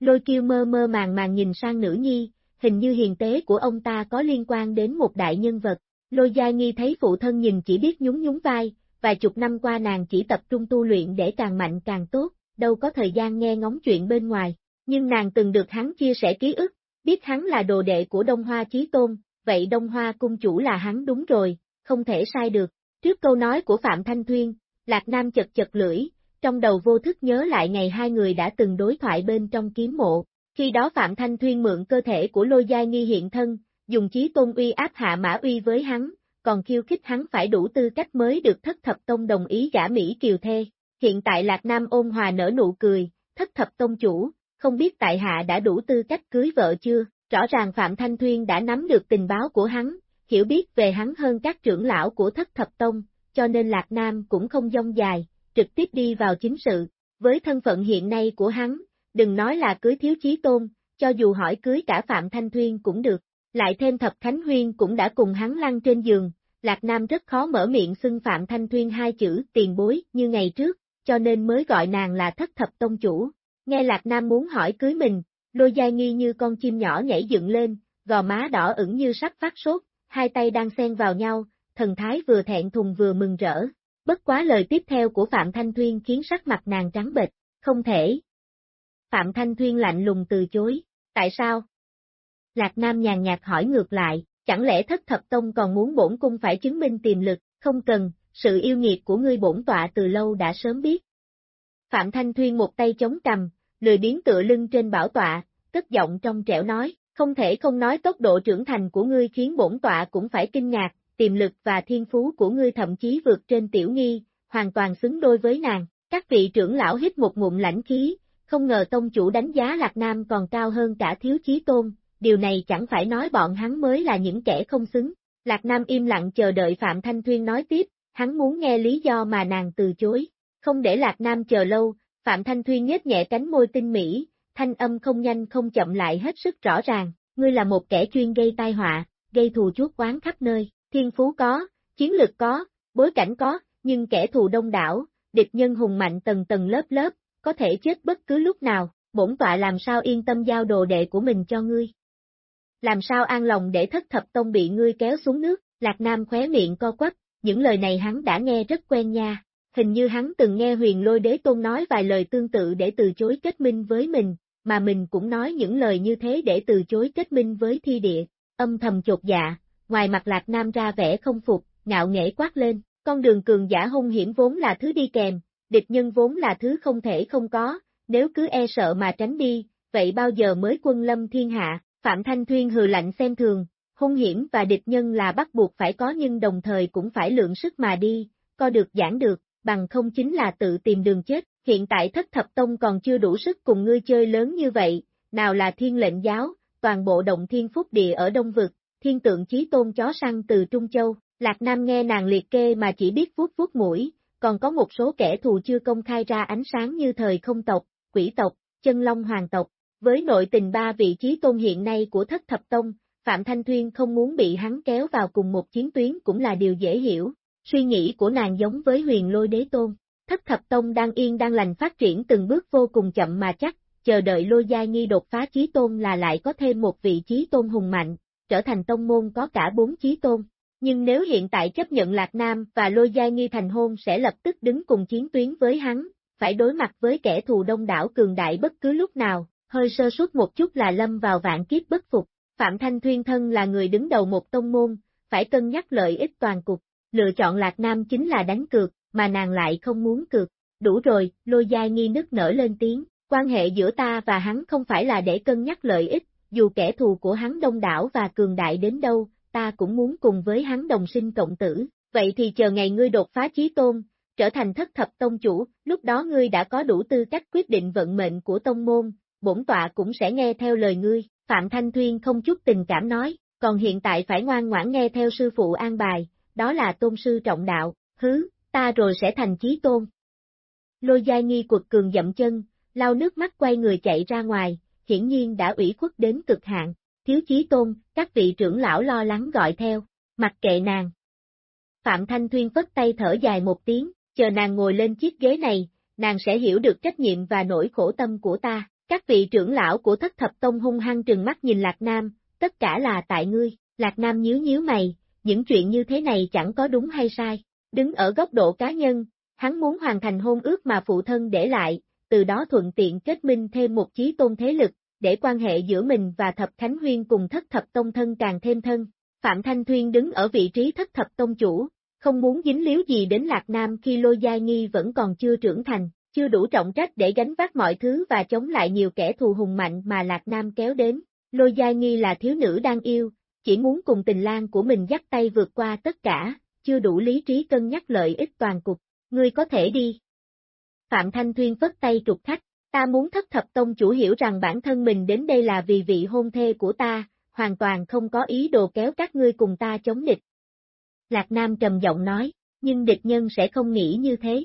Lôi kiêu mơ mơ màng màng nhìn sang nữ nhi, hình như hiền tế của ông ta có liên quan đến một đại nhân vật. Lôi gia nghi thấy phụ thân nhìn chỉ biết nhún nhún vai, vài chục năm qua nàng chỉ tập trung tu luyện để càng mạnh càng tốt, đâu có thời gian nghe ngóng chuyện bên ngoài. Nhưng nàng từng được hắn chia sẻ ký ức, biết hắn là đồ đệ của Đông Hoa Chí Tôn, vậy Đông Hoa cung chủ là hắn đúng rồi, không thể sai được. Trước câu nói của Phạm Thanh Thuyên, Lạc Nam chật chật lưỡi, trong đầu vô thức nhớ lại ngày hai người đã từng đối thoại bên trong kiếm mộ. Khi đó Phạm Thanh Thuyên mượn cơ thể của Lôi Giai Nghi hiện thân, dùng chí tôn uy áp hạ mã uy với hắn, còn khiêu khích hắn phải đủ tư cách mới được thất thập tông đồng ý gả Mỹ kiều thê. Hiện tại Lạc Nam ôn hòa nở nụ cười, thất thập tông chủ, không biết tại hạ đã đủ tư cách cưới vợ chưa, rõ ràng Phạm Thanh Thuyên đã nắm được tình báo của hắn, hiểu biết về hắn hơn các trưởng lão của thất thập tông, cho nên Lạc Nam cũng không dông dài, trực tiếp đi vào chính sự. Với thân phận hiện nay của hắn, đừng nói là cưới thiếu chí tôn, cho dù hỏi cưới cả Phạm Thanh Thuyên cũng được. Lại thêm Thập Khánh Huyên cũng đã cùng hắn lăn trên giường, Lạc Nam rất khó mở miệng xưng Phạm Thanh Thuyên hai chữ tiền bối như ngày trước, cho nên mới gọi nàng là thất thập tông chủ. Nghe Lạc Nam muốn hỏi cưới mình, lôi giai nghi như con chim nhỏ nhảy dựng lên, gò má đỏ ửng như sắp phát sốt, hai tay đang xen vào nhau, thần thái vừa thẹn thùng vừa mừng rỡ. Bất quá lời tiếp theo của Phạm Thanh Thuyên khiến sắc mặt nàng trắng bệch, không thể. Phạm Thanh Thuyên lạnh lùng từ chối, tại sao? Lạc Nam nhàn nhạt hỏi ngược lại, chẳng lẽ thất thập tông còn muốn bổn cung phải chứng minh tiềm lực, không cần, sự yêu nghiệt của ngươi bổn tọa từ lâu đã sớm biết. Phạm Thanh Thuyên một tay chống cầm, lười biến tựa lưng trên bảo tọa, cất giọng trong trẻo nói, không thể không nói tốc độ trưởng thành của ngươi khiến bổn tọa cũng phải kinh ngạc, tiềm lực và thiên phú của ngươi thậm chí vượt trên tiểu nghi, hoàn toàn xứng đôi với nàng. Các vị trưởng lão hít một ngụm lãnh khí, không ngờ tông chủ đánh giá Lạc Nam còn cao hơn cả thiếu chí tôn, điều này chẳng phải nói bọn hắn mới là những kẻ không xứng. Lạc Nam im lặng chờ đợi Phạm Thanh Thuyên nói tiếp, hắn muốn nghe lý do mà nàng từ chối. Không để Lạc Nam chờ lâu, Phạm Thanh Thuyên nhếch nhẹ cánh môi tinh mỹ, thanh âm không nhanh không chậm lại hết sức rõ ràng, ngươi là một kẻ chuyên gây tai họa, gây thù chuốc quán khắp nơi, thiên phú có, chiến lược có, bối cảnh có, nhưng kẻ thù đông đảo, địch nhân hùng mạnh tầng tầng lớp lớp, có thể chết bất cứ lúc nào, bổn tọa làm sao yên tâm giao đồ đệ của mình cho ngươi. Làm sao an lòng để thất thập tông bị ngươi kéo xuống nước, Lạc Nam khóe miệng co quắp, những lời này hắn đã nghe rất quen nha, hình như hắn từng nghe huyền lôi đế tôn nói vài lời tương tự để từ chối kết minh với mình, mà mình cũng nói những lời như thế để từ chối kết minh với thi địa, âm thầm chột dạ, ngoài mặt lạc nam ra vẻ không phục, ngạo nghễ quát lên, con đường cường giả hung hiểm vốn là thứ đi kèm, địch nhân vốn là thứ không thể không có, nếu cứ e sợ mà tránh đi, vậy bao giờ mới quân lâm thiên hạ, Phạm Thanh Thuyên hừ lạnh xem thường, hung hiểm và địch nhân là bắt buộc phải có nhưng đồng thời cũng phải lượng sức mà đi, co được giảng được, bằng không chính là tự tìm đường chết, hiện tại thất thập tông còn chưa đủ sức cùng ngươi chơi lớn như vậy, nào là thiên lệnh giáo, toàn bộ động thiên phúc địa ở Đông Vực, thiên tượng chí tôn chó săn từ Trung Châu, Lạc Nam nghe nàng liệt kê mà chỉ biết vuốt vuốt mũi, còn có một số kẻ thù chưa công khai ra ánh sáng như thời không tộc, quỷ tộc, chân long hoàng tộc. Với nội tình ba vị trí tôn hiện nay của thất thập tông, Phạm Thanh Thuyên không muốn bị hắn kéo vào cùng một chiến tuyến cũng là điều dễ hiểu. Suy nghĩ của nàng giống với huyền lôi đế tôn. Thất thập tông đang yên đang lành phát triển từng bước vô cùng chậm mà chắc, chờ đợi lôi giai nghi đột phá chí tôn là lại có thêm một vị chí tôn hùng mạnh, trở thành tông môn có cả bốn chí tôn. Nhưng nếu hiện tại chấp nhận Lạc Nam và lôi giai nghi thành hôn sẽ lập tức đứng cùng chiến tuyến với hắn, phải đối mặt với kẻ thù đông đảo cường đại bất cứ lúc nào, hơi sơ suất một chút là lâm vào vạn kiếp bất phục. Phạm Thanh Thuyên thân là người đứng đầu một tông môn, phải cân nhắc lợi ích toàn cục, lựa chọn Lạc Nam chính là đánh cược, mà nàng lại không muốn cược. Đủ rồi, lôi giai nghi nức nở lên tiếng, quan hệ giữa ta và hắn không phải là để cân nhắc lợi ích, dù kẻ thù của hắn đông đảo và cường đại đến đâu, ta cũng muốn cùng với hắn đồng sinh cộng tử, vậy thì chờ ngày ngươi đột phá chí tôn, trở thành thất thập tông chủ, lúc đó ngươi đã có đủ tư cách quyết định vận mệnh của tông môn, bổn tọa cũng sẽ nghe theo lời ngươi, Phạm Thanh Thuyên không chút tình cảm nói, còn hiện tại phải ngoan ngoãn nghe theo sư phụ an bài, đó là tôn sư trọng đạo, hứ, ta rồi sẽ thành chí tôn. Lôi giai nghi quật cường dậm chân, lau nước mắt quay người chạy ra ngoài, hiển nhiên đã ủy khuất đến cực hạn, thiếu chí tôn, các vị trưởng lão lo lắng gọi theo, mặc kệ nàng. Phạm Thanh Thuyên phất tay thở dài một tiếng, chờ nàng ngồi lên chiếc ghế này, nàng sẽ hiểu được trách nhiệm và nỗi khổ tâm của ta. Các vị trưởng lão của thất thập tông hung hăng trừng mắt nhìn Lạc Nam, tất cả là tại ngươi, Lạc Nam nhíu nhíu mày, những chuyện như thế này chẳng có đúng hay sai. Đứng ở góc độ cá nhân, hắn muốn hoàn thành hôn ước mà phụ thân để lại, từ đó thuận tiện kết minh thêm một chí tôn thế lực, để quan hệ giữa mình và Thập Khánh Huyên cùng thất thập tông thân càng thêm thân. Phạm Thanh Thuyên đứng ở vị trí thất thập tông chủ, không muốn dính líu gì đến Lạc Nam khi Lôi Gia Nghi vẫn còn chưa trưởng thành, chưa đủ trọng trách để gánh vác mọi thứ và chống lại nhiều kẻ thù hùng mạnh mà Lạc Nam kéo đến. Lôi Gia Nghi là thiếu nữ đang yêu, chỉ muốn cùng tình lang của mình dắt tay vượt qua tất cả, chưa đủ lý trí cân nhắc lợi ích toàn cục. Ngươi có thể đi. Phạm Thanh Thuyên phất tay trục khách, Ta muốn thất thập tông chủ hiểu rằng bản thân mình đến đây là vì vị hôn thê của ta, hoàn toàn không có ý đồ kéo các ngươi cùng ta chống địch. Lạc Nam trầm giọng nói, nhưng địch nhân sẽ không nghĩ như thế.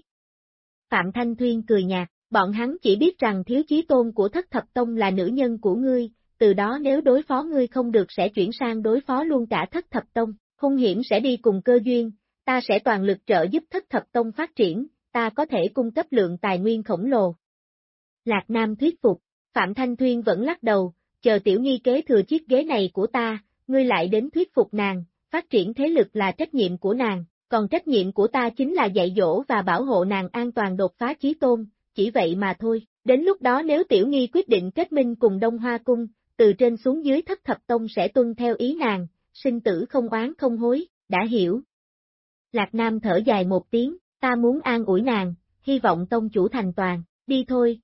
Phạm Thanh Thuyên cười nhạt, bọn hắn chỉ biết rằng thiếu chí tôn của thất thập tông là nữ nhân của ngươi, từ đó nếu đối phó ngươi không được sẽ chuyển sang đối phó luôn cả thất thập tông, hung hiểm sẽ đi cùng cơ duyên, ta sẽ toàn lực trợ giúp thất thập tông phát triển, ta có thể cung cấp lượng tài nguyên khổng lồ, Lạc Nam thuyết phục, Phạm Thanh Thuyên vẫn lắc đầu, chờ tiểu nghi kế thừa chiếc ghế này của ta, ngươi lại đến thuyết phục nàng, phát triển thế lực là trách nhiệm của nàng, còn trách nhiệm của ta chính là dạy dỗ và bảo hộ nàng an toàn đột phá chí tôn, chỉ vậy mà thôi, đến lúc đó nếu tiểu nghi quyết định kết minh cùng Đông Hoa Cung, từ trên xuống dưới thất thập tông sẽ tuân theo ý nàng, sinh tử không oán không hối, đã hiểu. Lạc Nam thở dài một tiếng, ta muốn an ủi nàng, hy vọng tông chủ thành toàn, đi thôi,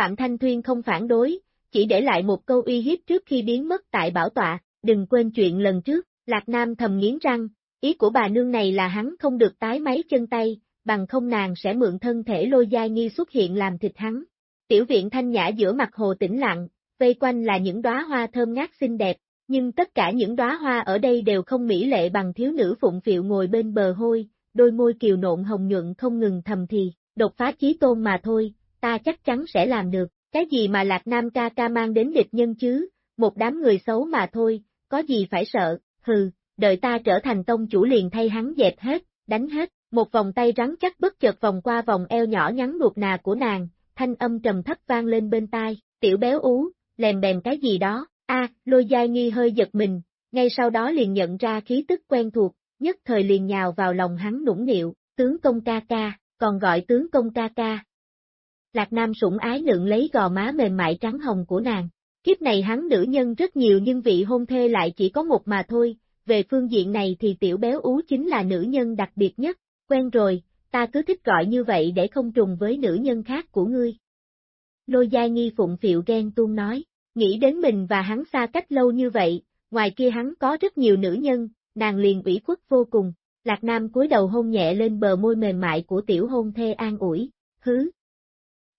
Phạm Thanh Thuyên không phản đối, chỉ để lại một câu uy hiếp trước khi biến mất tại bảo tọa, đừng quên chuyện lần trước, Lạc Nam thầm nghiến răng, ý của bà nương này là hắn không được tái máy chân tay, bằng không nàng sẽ mượn thân thể lôi giai nghi xuất hiện làm thịt hắn. Tiểu viện thanh nhã giữa mặt hồ tĩnh lặng, vây quanh là những đóa hoa thơm ngát xinh đẹp, nhưng tất cả những đóa hoa ở đây đều không mỹ lệ bằng thiếu nữ phụng phịu ngồi bên bờ hôi, đôi môi kiều nộn hồng nhuận không ngừng thầm thì, đột phá chí tôn mà thôi, ta chắc chắn sẽ làm được, cái gì mà Lạc Nam ca ca mang đến địch nhân chứ, một đám người xấu mà thôi, có gì phải sợ, hừ, đợi ta trở thành tông chủ liền thay hắn dẹp hết, đánh hết, một vòng tay rắn chắc bất chợt vòng qua vòng eo nhỏ nhắn nuột nà của nàng, thanh âm trầm thấp vang lên bên tai, tiểu béo ú, lèm bèm cái gì đó, a, lôi dai nghi hơi giật mình, ngay sau đó liền nhận ra khí tức quen thuộc, nhất thời liền nhào vào lòng hắn nũng nịu, tướng công ca ca, còn gọi tướng công ca ca, Lạc Nam sủng ái lượng lấy gò má mềm mại trắng hồng của nàng. Kiếp này hắn nữ nhân rất nhiều nhưng vị hôn thê lại chỉ có một mà thôi, về phương diện này thì tiểu béo ú chính là nữ nhân đặc biệt nhất, quen rồi, ta cứ thích gọi như vậy để không trùng với nữ nhân khác của ngươi. Lôi giai nghi phụng phiệu ghen tuôn nói, nghĩ đến mình và hắn xa cách lâu như vậy, ngoài kia hắn có rất nhiều nữ nhân, nàng liền ủy khuất vô cùng, Lạc Nam cúi đầu hôn nhẹ lên bờ môi mềm mại của tiểu hôn thê an ủi, hứ,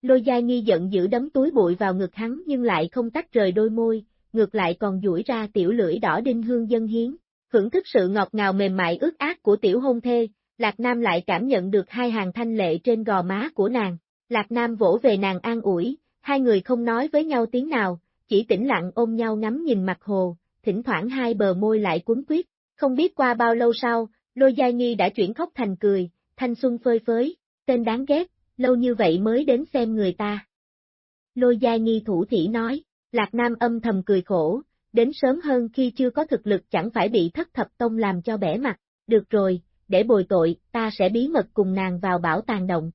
Lôi Gia Nghi giận giữ đấm túi bụi vào ngực hắn nhưng lại không tách rời đôi môi, ngược lại còn duỗi ra tiểu lưỡi đỏ đinh hương dân hiến. Hưởng thức sự ngọt ngào mềm mại ướt át của tiểu hôn thê, Lạc Nam lại cảm nhận được hai hàng thanh lệ trên gò má của nàng. Lạc Nam vỗ về nàng an ủi, hai người không nói với nhau tiếng nào, chỉ tĩnh lặng ôm nhau ngắm nhìn mặt hồ, thỉnh thoảng hai bờ môi lại cuốn quyết. Không biết qua bao lâu sau, Lôi Giai Nghi đã chuyển khóc thành cười, thanh xuân phơi phới, tên đáng ghét, lâu như vậy mới đến xem người ta. Lôi Giai Nghi thủ thỉ nói, Lạc Nam âm thầm cười khổ, đến sớm hơn khi chưa có thực lực chẳng phải bị thất thập tông làm cho bẻ mặt, được rồi, để bồi tội, ta sẽ bí mật cùng nàng vào bảo tàng động.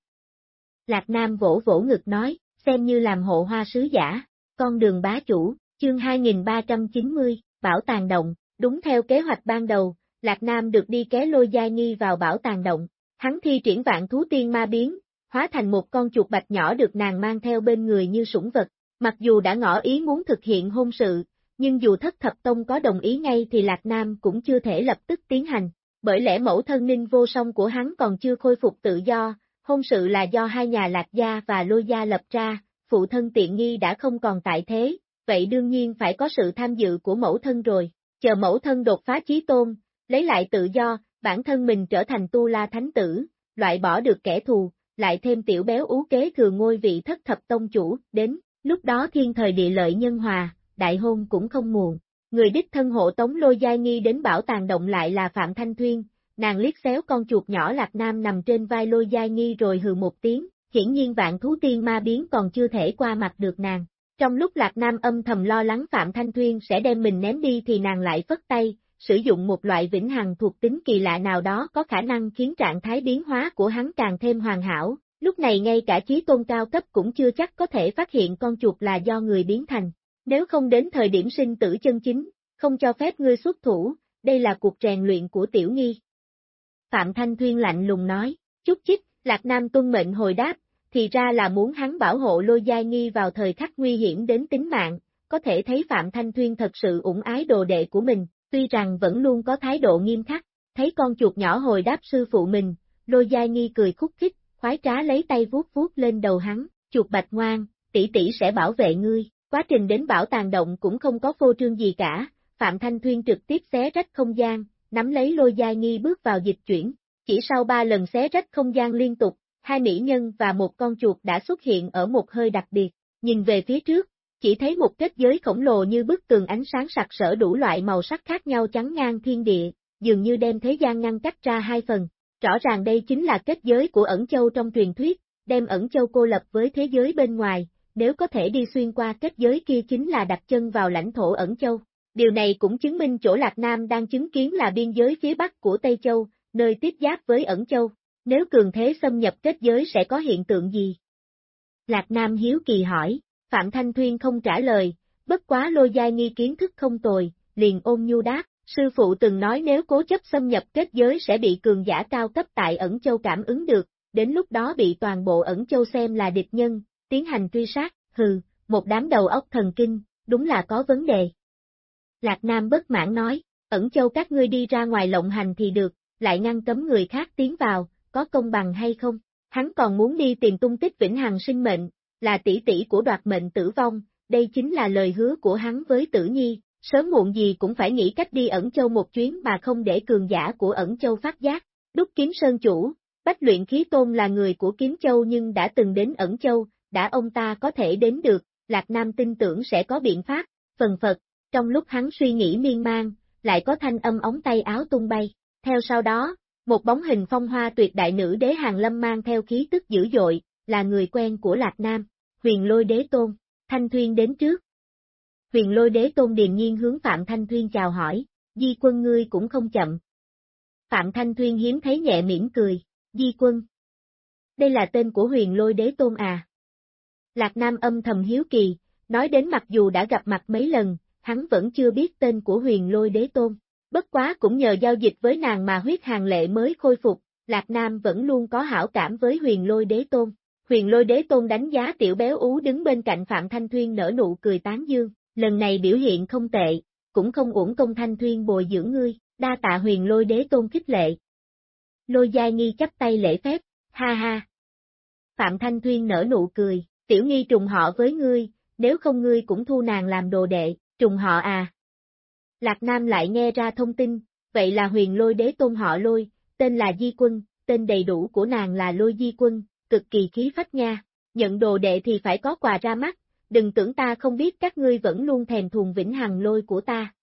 Lạc Nam vỗ vỗ ngực nói, xem như làm hộ hoa sứ giả, con đường bá chủ, chương 2390, bảo tàng động, đúng theo kế hoạch ban đầu, Lạc Nam được đi ké lôi giai nghi vào bảo tàng động, hắn thi triển vạn thú tiên ma biến, hóa thành một con chuột bạch nhỏ được nàng mang theo bên người như sủng vật, mặc dù đã ngỏ ý muốn thực hiện hôn sự, nhưng dù thất thập tông có đồng ý ngay thì Lạc Nam cũng chưa thể lập tức tiến hành, bởi lẽ mẫu thân ninh vô song của hắn còn chưa khôi phục tự do, hôn sự là do hai nhà Lạc Gia và Lôi Gia lập ra, phụ thân tiện nghi đã không còn tại thế, vậy đương nhiên phải có sự tham dự của mẫu thân rồi, chờ mẫu thân đột phá chí tôn, lấy lại tự do, bản thân mình trở thành tu la thánh tử, loại bỏ được kẻ thù, lại thêm tiểu béo ú kế thừa ngôi vị thất thập tông chủ, đến, lúc đó thiên thời địa lợi nhân hòa, đại hôn cũng không muộn. Người đích thân hộ tống lôi giai nghi đến bảo tàng động lại là Phạm Thanh Thuyên, nàng liếc xéo con chuột nhỏ lạc nam nằm trên vai lôi giai nghi rồi hừ một tiếng, hiển nhiên vạn thú tiên ma biến còn chưa thể qua mặt được nàng. Trong lúc lạc nam âm thầm lo lắng Phạm Thanh Thuyên sẽ đem mình ném đi thì nàng lại phất tay, sử dụng một loại vĩnh hằng thuộc tính kỳ lạ nào đó có khả năng khiến trạng thái biến hóa của hắn càng thêm hoàn hảo, lúc này ngay cả trí tôn cao cấp cũng chưa chắc có thể phát hiện con chuột là do người biến thành. Nếu không đến thời điểm sinh tử chân chính, không cho phép ngươi xuất thủ, đây là cuộc rèn luyện của tiểu nghi. Phạm Thanh Thuyên lạnh lùng nói, chút chích, Lạc Nam tuân mệnh hồi đáp, thì ra là muốn hắn bảo hộ lôi giai nghi vào thời khắc nguy hiểm đến tính mạng, có thể thấy Phạm Thanh Thuyên thật sự ủng ái đồ đệ của mình, tuy rằng vẫn luôn có thái độ nghiêm khắc, thấy con chuột nhỏ hồi đáp sư phụ mình, lôi giai nghi cười khúc khích, khoái trá lấy tay vuốt vuốt lên đầu hắn, chuột bạch ngoan, tỷ tỷ sẽ bảo vệ ngươi, quá trình đến bảo tàng động cũng không có phô trương gì cả, Phạm Thanh Thuyên trực tiếp xé rách không gian, nắm lấy lôi giai nghi bước vào dịch chuyển, chỉ sau ba lần xé rách không gian liên tục, hai mỹ nhân và một con chuột đã xuất hiện ở một hơi đặc biệt, nhìn về phía trước, chỉ thấy một kết giới khổng lồ như bức tường ánh sáng sặc sỡ đủ loại màu sắc khác nhau chắn ngang thiên địa, dường như đem thế gian ngăn cách ra hai phần. Rõ ràng đây chính là kết giới của ẩn châu trong truyền thuyết, đem ẩn châu cô lập với thế giới bên ngoài, nếu có thể đi xuyên qua kết giới kia chính là đặt chân vào lãnh thổ ẩn châu. Điều này cũng chứng minh chỗ Lạc Nam đang chứng kiến là biên giới phía bắc của Tây Châu, nơi tiếp giáp với ẩn châu. Nếu cường thế xâm nhập kết giới sẽ có hiện tượng gì? Lạc Nam hiếu kỳ hỏi, Phạm Thanh Thuyên không trả lời, bất quá lôi giai nghi kiến thức không tồi, liền ôm nhu đáp, sư phụ từng nói nếu cố chấp xâm nhập kết giới sẽ bị cường giả cao cấp tại ẩn châu cảm ứng được, đến lúc đó bị toàn bộ ẩn châu xem là địch nhân, tiến hành truy sát, hừ, một đám đầu óc thần kinh, đúng là có vấn đề. Lạc Nam bất mãn nói, ẩn châu các ngươi đi ra ngoài lộng hành thì được, lại ngăn cấm người khác tiến vào, có công bằng hay không? Hắn còn muốn đi tìm tung tích vĩnh hằng sinh mệnh, là tỷ tỷ của đoạt mệnh tử vong, đây chính là lời hứa của hắn với tử nhi, sớm muộn gì cũng phải nghĩ cách đi ẩn châu một chuyến mà không để cường giả của ẩn châu phát giác. Đúc kiếm sơn chủ, Bách luyện khí tôn là người của kiếm châu nhưng đã từng đến ẩn châu, đã ông ta có thể đến được, Lạc Nam tin tưởng sẽ có biện pháp, phần phật, trong lúc hắn suy nghĩ miên man, lại có thanh âm ống tay áo tung bay, theo sau đó, một bóng hình phong hoa tuyệt đại nữ đế hàng lâm mang theo khí tức dữ dội, là người quen của Lạc Nam, huyền lôi đế tôn, Thanh Thuyên đến trước. Huyền lôi đế tôn điềm nhiên hướng Phạm Thanh Thuyên chào hỏi, di quân ngươi cũng không chậm. Phạm Thanh Thuyên hiếm thấy nhẹ mỉm cười, di quân. Đây là tên của huyền lôi đế tôn à. Lạc Nam âm thầm hiếu kỳ, nói đến mặc dù đã gặp mặt mấy lần, hắn vẫn chưa biết tên của huyền lôi đế tôn. Bất quá cũng nhờ giao dịch với nàng mà huyết hàng lệ mới khôi phục, Lạc Nam vẫn luôn có hảo cảm với huyền lôi đế tôn. Huyền lôi đế tôn đánh giá tiểu béo ú đứng bên cạnh Phạm Thanh Thuyên nở nụ cười tán dương, lần này biểu hiện không tệ, cũng không uổng công Thanh Thuyên bồi dưỡng ngươi, đa tạ huyền lôi đế tôn khích lệ. Lôi giai nghi chấp tay lễ phép, ha ha. Phạm Thanh Thuyên nở nụ cười, tiểu nghi trùng họ với ngươi, nếu không ngươi cũng thu nàng làm đồ đệ, trùng họ à. Lạc Nam lại nghe ra thông tin, vậy là huyền lôi đế tôn họ lôi, tên là Di Quân, tên đầy đủ của nàng là Lôi Di Quân, cực kỳ khí phách nha, nhận đồ đệ thì phải có quà ra mắt, đừng tưởng ta không biết các ngươi vẫn luôn thèm thuồng vĩnh hằng lôi của ta.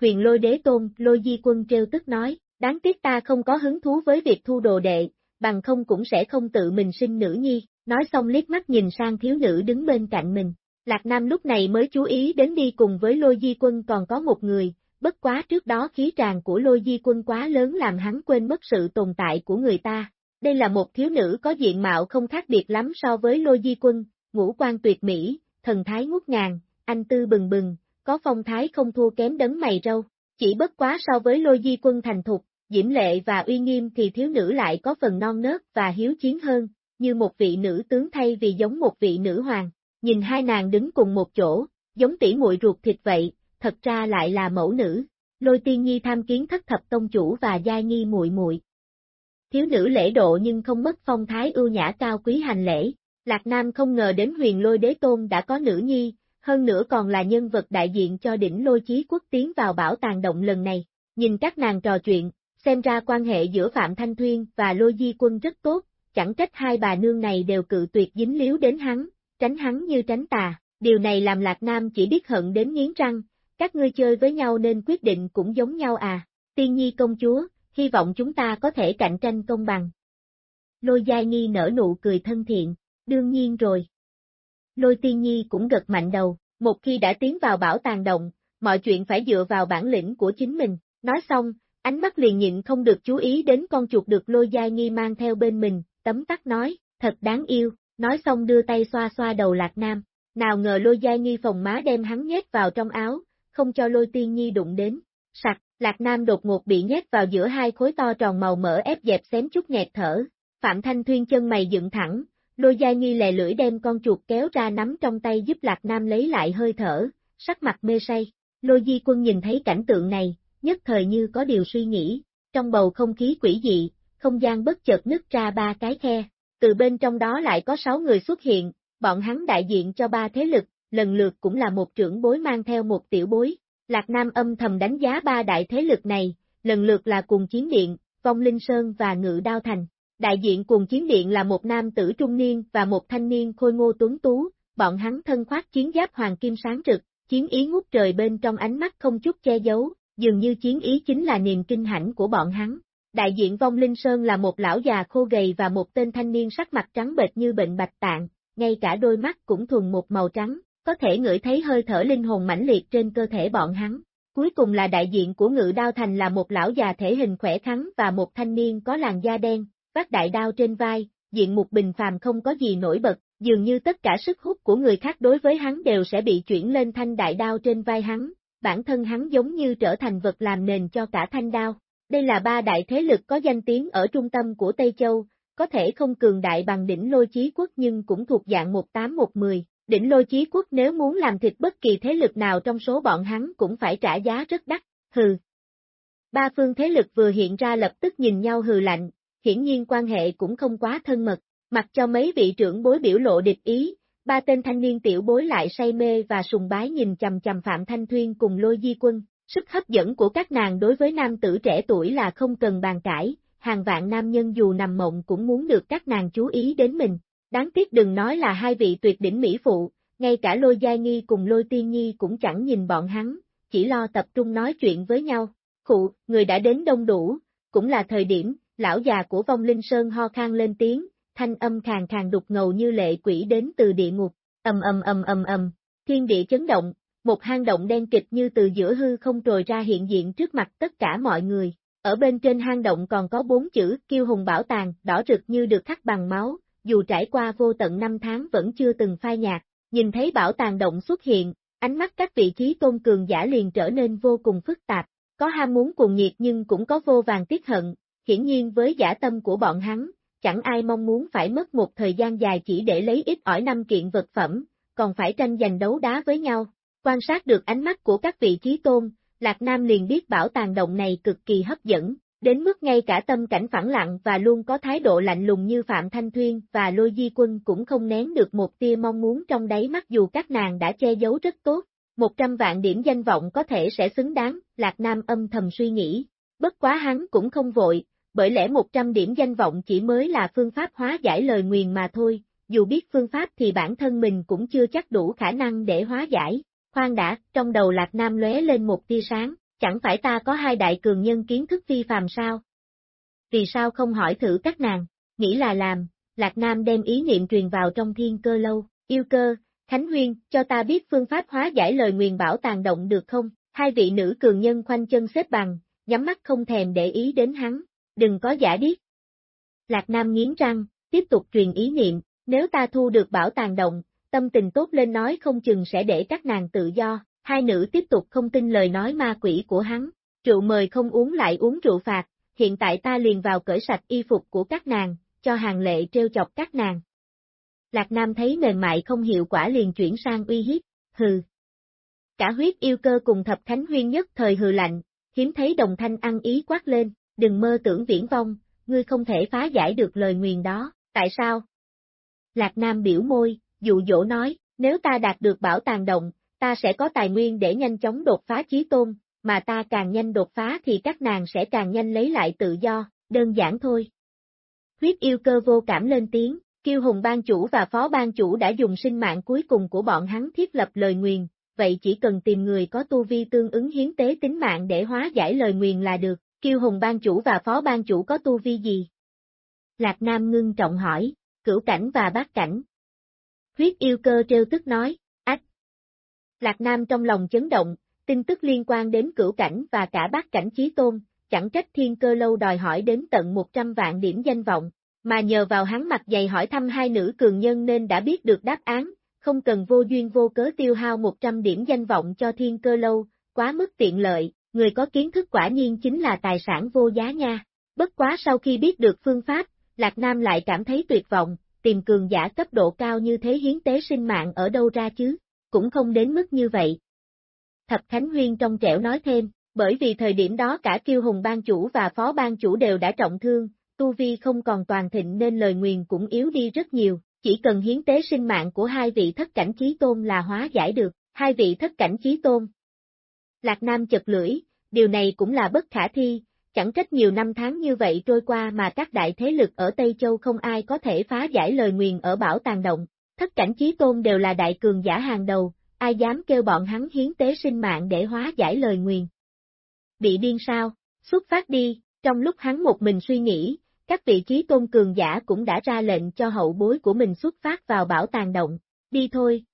Huyền lôi đế tôn, lôi di quân trêu tức nói, đáng tiếc ta không có hứng thú với việc thu đồ đệ, bằng không cũng sẽ không tự mình sinh nữ nhi, nói xong liếc mắt nhìn sang thiếu nữ đứng bên cạnh mình. Lạc Nam lúc này mới chú ý đến đi cùng với lôi di quân còn có một người, bất quá trước đó khí tràng của lôi di quân quá lớn làm hắn quên mất sự tồn tại của người ta. Đây là một thiếu nữ có diện mạo không khác biệt lắm so với lôi di quân, ngũ quan tuyệt mỹ, thần thái ngút ngàn, anh tư bừng bừng, có phong thái không thua kém đấng mày râu. Chỉ bất quá so với lôi di quân thành thục, diễm lệ và uy nghiêm thì thiếu nữ lại có phần non nớt và hiếu chiến hơn, như một vị nữ tướng thay vì giống một vị nữ hoàng. Nhìn hai nàng đứng cùng một chỗ, giống tỷ muội ruột thịt vậy, thật ra lại là mẫu nữ. Lôi tiên nhi tham kiến thất thập tông chủ và gia nghi muội muội. Thiếu nữ lễ độ nhưng không mất phong thái ưu nhã cao quý hành lễ. Lạc Nam không ngờ đến huyền lôi đế tôn đã có nữ nhi, hơn nữa còn là nhân vật đại diện cho đỉnh lôi chí quốc tiến vào bảo tàng động lần này. Nhìn các nàng trò chuyện, xem ra quan hệ giữa Phạm Thanh Thuyên và lôi di quân rất tốt, chẳng trách hai bà nương này đều cự tuyệt dính líu đến hắn, tránh hắn như tránh tà. Điều này làm Lạc Nam chỉ biết hận đến nghiến răng, các ngươi chơi với nhau nên quyết định cũng giống nhau à, tiên nhi công chúa, hy vọng chúng ta có thể cạnh tranh công bằng. Lôi Giai Nhi nở nụ cười thân thiện, đương nhiên rồi. Lôi Tiên Nhi cũng gật mạnh đầu, một khi đã tiến vào bảo tàng động, mọi chuyện phải dựa vào bản lĩnh của chính mình, nói xong, ánh mắt liền nhịn không được chú ý đến con chuột được Lôi Giai Nhi mang theo bên mình, tấm tắc nói, thật đáng yêu, nói xong đưa tay xoa xoa đầu Lạc Nam, nào ngờ Lôi Giai Nhi phòng má đem hắn nhét vào trong áo, không cho Lôi Tiên Nhi đụng đến, sặc, Lạc Nam đột ngột bị nhét vào giữa hai khối to tròn màu mỡ ép dẹp xém chút nghẹt thở. Phạm Thanh Thuyên chân mày dựng thẳng, lôi giai nghi lè lưỡi đem con chuột kéo ra nắm trong tay giúp Lạc Nam lấy lại hơi thở, sắc mặt mê say. Lôi di quân nhìn thấy cảnh tượng này, nhất thời như có điều suy nghĩ, trong bầu không khí quỷ dị, không gian bất chợt nứt ra ba cái khe, từ bên trong đó lại có sáu người xuất hiện, bọn hắn đại diện cho ba thế lực, lần lượt cũng là một trưởng bối mang theo một tiểu bối, Lạc Nam âm thầm đánh giá ba đại thế lực này, lần lượt là cùng chiến điện, vong linh sơn và ngự đao thành. Đại diện cùng chiến điện là một nam tử trung niên và một thanh niên khôi ngô tuấn tú, bọn hắn thân khoác chiến giáp hoàng kim sáng rực, chiến ý ngút trời bên trong ánh mắt không chút che giấu, dường như chiến ý chính là niềm kinh hãnh của bọn hắn. Đại diện vong linh sơn là một lão già khô gầy và một tên thanh niên sắc mặt trắng bệch như bệnh bạch tạng, ngay cả đôi mắt cũng thuần một màu trắng, có thể ngửi thấy hơi thở linh hồn mãnh liệt trên cơ thể bọn hắn. Cuối cùng là đại diện của ngự đao thành là một lão già thể hình khỏe khắn và một thanh niên có làn da đen, vác đại đao trên vai, diện mục bình phàm không có gì nổi bật, dường như tất cả sức hút của người khác đối với hắn đều sẽ bị chuyển lên thanh đại đao trên vai hắn, bản thân hắn giống như trở thành vật làm nền cho cả thanh đao. Đây là ba đại thế lực có danh tiếng ở trung tâm của Tây Châu, có thể không cường đại bằng đỉnh lôi chí quốc nhưng cũng thuộc dạng 18-110, Đỉnh lôi chí quốc nếu muốn làm thịt bất kỳ thế lực nào trong số bọn hắn cũng phải trả giá rất đắt, hừ. Ba phương thế lực vừa hiện ra lập tức nhìn nhau hừ lạnh, hiển nhiên quan hệ cũng không quá thân mật, mặc cho mấy vị trưởng bối biểu lộ địch ý, ba tên thanh niên tiểu bối lại say mê và sùng bái nhìn chầm chầm Phạm Thanh Thuyên cùng lôi di quân, sức hấp dẫn của các nàng đối với nam tử trẻ tuổi là không cần bàn cãi, hàng vạn nam nhân dù nằm mộng cũng muốn được các nàng chú ý đến mình, Đáng tiếc đừng nói là hai vị tuyệt đỉnh mỹ phụ, ngay cả lôi giai nghi cùng lôi tiên nhi cũng chẳng nhìn bọn hắn, chỉ lo tập trung nói chuyện với nhau. Khụ, người đã đến đông đủ, cũng là thời điểm, lão già của vong linh sơn ho khang lên tiếng, thanh âm khàng khàng đục ngầu như lệ quỷ đến từ địa ngục, ầm ầm ầm ầm ầm, thiên địa chấn động, một hang động đen kịch như từ giữa hư không trồi ra hiện diện trước mặt tất cả mọi người. Ở bên trên hang động còn có bốn chữ kiêu hùng bảo tàng, đỏ rực như được khắc bằng máu, dù trải qua vô tận năm tháng vẫn chưa từng phai nhạt, nhìn thấy bảo tàng động xuất hiện, ánh mắt các vị trí tôn cường giả liền trở nên vô cùng phức tạp, có ham muốn cuồng nhiệt nhưng cũng có vô vàng tiếc hận, hiển nhiên với giả tâm của bọn hắn, chẳng ai mong muốn phải mất một thời gian dài chỉ để lấy ít ỏi năm kiện vật phẩm, còn phải tranh giành đấu đá với nhau. Quan sát được ánh mắt của các vị trí tôn, Lạc Nam liền biết bảo tàng động này cực kỳ hấp dẫn, Đến mức ngay cả tâm cảnh phẳng lặng và luôn có thái độ lạnh lùng như Phạm Thanh Thuyên và Lôi Di Quân cũng không nén được một tia mong muốn trong đáy mắt dù các nàng đã che giấu rất tốt. 100 vạn điểm danh vọng có thể sẽ xứng đáng, Lạc Nam âm thầm suy nghĩ. Bất quá hắn cũng không vội, bởi lẽ 100 điểm danh vọng chỉ mới là phương pháp hóa giải lời nguyền mà thôi, dù biết phương pháp thì bản thân mình cũng chưa chắc đủ khả năng để hóa giải. Khoan đã, trong đầu Lạc Nam lóe lên một tia sáng, chẳng phải ta có hai đại cường nhân kiến thức phi phàm sao? Vì sao không hỏi thử các nàng, nghĩ là làm, Lạc Nam đem ý niệm truyền vào trong thiên cơ lâu, yêu cơ, Khánh Huyên, cho ta biết phương pháp hóa giải lời nguyền bảo tàng động được không? Hai vị nữ cường nhân khoanh chân xếp bằng, nhắm mắt không thèm để ý đến hắn, đừng có giả điếc. Lạc Nam nghiến răng, tiếp tục truyền ý niệm, nếu ta thu được bảo tàng động, tâm tình tốt lên nói không chừng sẽ để các nàng tự do, hai nữ tiếp tục không tin lời nói ma quỷ của hắn, rượu mời không uống lại uống rượu phạt, hiện tại ta liền vào cởi sạch y phục của các nàng, cho hàng lệ treo chọc các nàng. Lạc Nam thấy mềm mại không hiệu quả liền chuyển sang uy hiếp, hừ. Cả huyết yêu cơ cùng thập khánh huyên nhất thời hừ lạnh, hiếm thấy đồng thanh ăn ý quát lên, đừng mơ tưởng viễn vong, ngươi không thể phá giải được lời nguyền đó, tại sao? Lạc Nam biểu môi, dụ dỗ nói, nếu ta đạt được bảo tàng động, ta sẽ có tài nguyên để nhanh chóng đột phá chí tôn, mà ta càng nhanh đột phá thì các nàng sẽ càng nhanh lấy lại tự do, đơn giản thôi. Huyết yêu cơ vô cảm lên tiếng, Kiêu Hùng ban chủ và phó ban chủ đã dùng sinh mạng cuối cùng của bọn hắn thiết lập lời nguyền, vậy chỉ cần tìm người có tu vi tương ứng hiến tế tính mạng để hóa giải lời nguyền là được, Kiêu Hùng ban chủ và phó ban chủ có tu vi gì? Lạc Nam ngưng trọng hỏi, cửu cảnh và bát cảnh. Huyết yêu cơ trêu tức nói, ách. Lạc Nam trong lòng chấn động, tin tức liên quan đến cửu cảnh và cả bát cảnh chí tôn, chẳng trách thiên cơ lâu đòi hỏi đến tận 100 vạn điểm danh vọng, mà nhờ vào hắn mặt dày hỏi thăm hai nữ cường nhân nên đã biết được đáp án, không cần vô duyên vô cớ tiêu hao 100 điểm danh vọng cho thiên cơ lâu, quá mức tiện lợi, người có kiến thức quả nhiên chính là tài sản vô giá nha. Bất quá sau khi biết được phương pháp, Lạc Nam lại cảm thấy tuyệt vọng, tìm cường giả cấp độ cao như thế hiến tế sinh mạng ở đâu ra chứ, cũng không đến mức như vậy. Thập Khánh Huyên trong trẻo nói thêm, bởi vì thời điểm đó cả kiêu hùng ban chủ và phó ban chủ đều đã trọng thương, tu vi không còn toàn thịnh nên lời nguyền cũng yếu đi rất nhiều, chỉ cần hiến tế sinh mạng của hai vị thất cảnh chí tôn là hóa giải được, hai vị thất cảnh chí tôn. Lạc Nam chật lưỡi, điều này cũng là bất khả thi, chẳng trách nhiều năm tháng như vậy trôi qua mà các đại thế lực ở Tây Châu không ai có thể phá giải lời nguyền ở bảo tàng động, thất cảnh chí tôn đều là đại cường giả hàng đầu, ai dám kêu bọn hắn hiến tế sinh mạng để hóa giải lời nguyền. Bị điên sao, xuất phát đi, trong lúc hắn một mình suy nghĩ, các vị trí tôn cường giả cũng đã ra lệnh cho hậu bối của mình xuất phát vào bảo tàng động, đi thôi.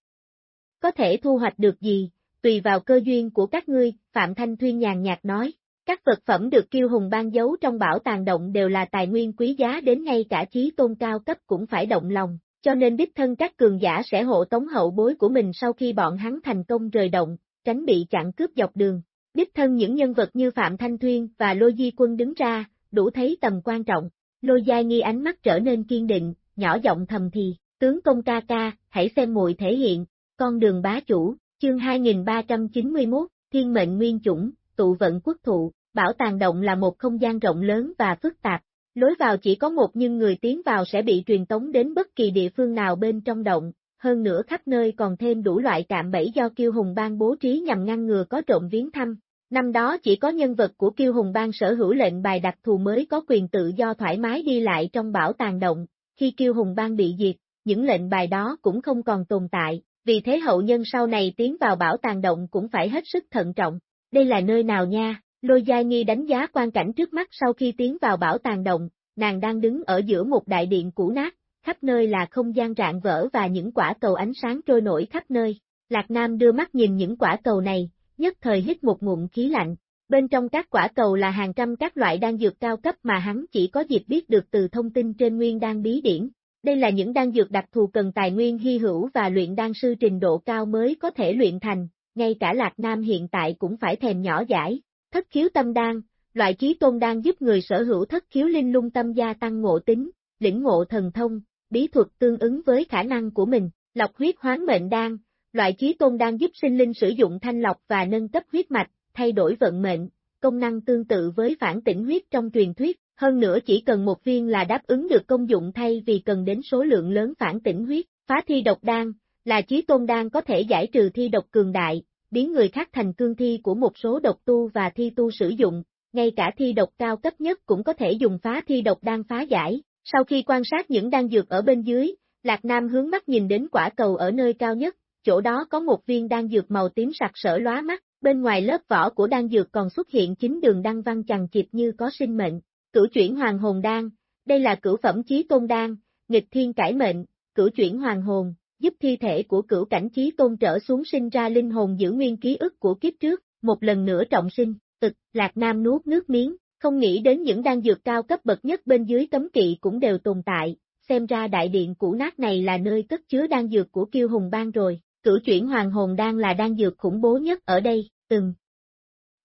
Có thể thu hoạch được gì, tùy vào cơ duyên của các ngươi, Phạm Thanh Thuyên nhàn nhạt nói. Các vật phẩm được kiêu hùng ban giấu trong bảo tàng động đều là tài nguyên quý giá đến ngay cả trí tôn cao cấp cũng phải động lòng, cho nên đích thân các cường giả sẽ hộ tống hậu bối của mình sau khi bọn hắn thành công rời động, tránh bị chặn cướp dọc đường. Đích thân những nhân vật như Phạm Thanh Thuyên và Lô Di Quân đứng ra, đủ thấy tầm quan trọng. Lôi Giai Nghi ánh mắt trở nên kiên định, nhỏ giọng thầm thì, tướng công ca ca, hãy xem muội thể hiện, con đường bá chủ, chương 2391, thiên mệnh nguyên chủng, tụ vận quốc thụ, bảo tàng động là một không gian rộng lớn và phức tạp, lối vào chỉ có một nhưng người tiến vào sẽ bị truyền tống đến bất kỳ địa phương nào bên trong động, hơn nữa khắp nơi còn thêm đủ loại cạm bẫy do kiêu hùng Bang bố trí nhằm ngăn ngừa có trộm viếng thăm, Năm đó chỉ có nhân vật của Kiêu Hùng Bang sở hữu lệnh bài đặc thù mới có quyền tự do thoải mái đi lại trong bảo tàng động, khi Kiêu Hùng Bang bị diệt, những lệnh bài đó cũng không còn tồn tại, vì thế hậu nhân sau này tiến vào bảo tàng động cũng phải hết sức thận trọng. Đây là nơi nào nha? Lôi Giai Nghi đánh giá quan cảnh trước mắt sau khi tiến vào bảo tàng động, nàng đang đứng ở giữa một đại điện cũ nát, khắp nơi là không gian rạn vỡ và những quả cầu ánh sáng trôi nổi khắp nơi. Lạc Nam đưa mắt nhìn những quả cầu này, nhất thời hít một ngụm khí lạnh. Bên trong các quả cầu là hàng trăm các loại đan dược cao cấp mà hắn chỉ có dịp biết được từ thông tin trên nguyên đan bí điển. Đây là những đan dược đặc thù cần tài nguyên hy hữu và luyện đan sư trình độ cao mới có thể luyện thành, ngay cả Lạc Nam hiện tại cũng phải thèm nhỏ giải. Thất khiếu tâm đan, loại trí tôn đan giúp người sở hữu thất khiếu linh lung tâm gia tăng ngộ tính, lĩnh ngộ thần thông, bí thuật tương ứng với khả năng của mình, lọc huyết hoán mệnh đan, Loại trí tôn đan giúp sinh linh sử dụng thanh lọc và nâng cấp huyết mạch, thay đổi vận mệnh, công năng tương tự với phản tỉnh huyết trong truyền thuyết, hơn nữa chỉ cần một viên là đáp ứng được công dụng thay vì cần đến số lượng lớn phản tỉnh huyết, phá thi độc đan, là trí tôn đan có thể giải trừ thi độc cường đại, biến người khác thành cương thi của một số độc tu và thi tu sử dụng, ngay cả thi độc cao cấp nhất cũng có thể dùng phá thi độc đang phá giải. Sau khi quan sát những đan dược ở bên dưới, Lạc Nam hướng mắt nhìn đến quả cầu ở nơi cao nhất, chỗ đó có một viên đan dược màu tím sặc sỡ lóa mắt, bên ngoài lớp vỏ của đan dược còn xuất hiện chính đường đăng văn chằng chịt như có sinh mệnh. Cửu chuyển hoàng hồn đan, đây là cửu phẩm chí tôn đan, nghịch thiên cải mệnh, cửu chuyển hoàng hồn, giúp thi thể của cửu cảnh chí tôn trở xuống sinh ra linh hồn giữ nguyên ký ức của kiếp trước, một lần nữa trọng sinh, ực, Lạc Nam nuốt nước miếng, không nghĩ đến những đan dược cao cấp bậc nhất bên dưới cấm kỵ cũng đều tồn tại, xem ra đại điện cũ nát này là nơi cất chứa đan dược của kiêu hùng bang rồi, cửu chuyển hoàng hồn đan là đan dược khủng bố nhất ở đây, từng.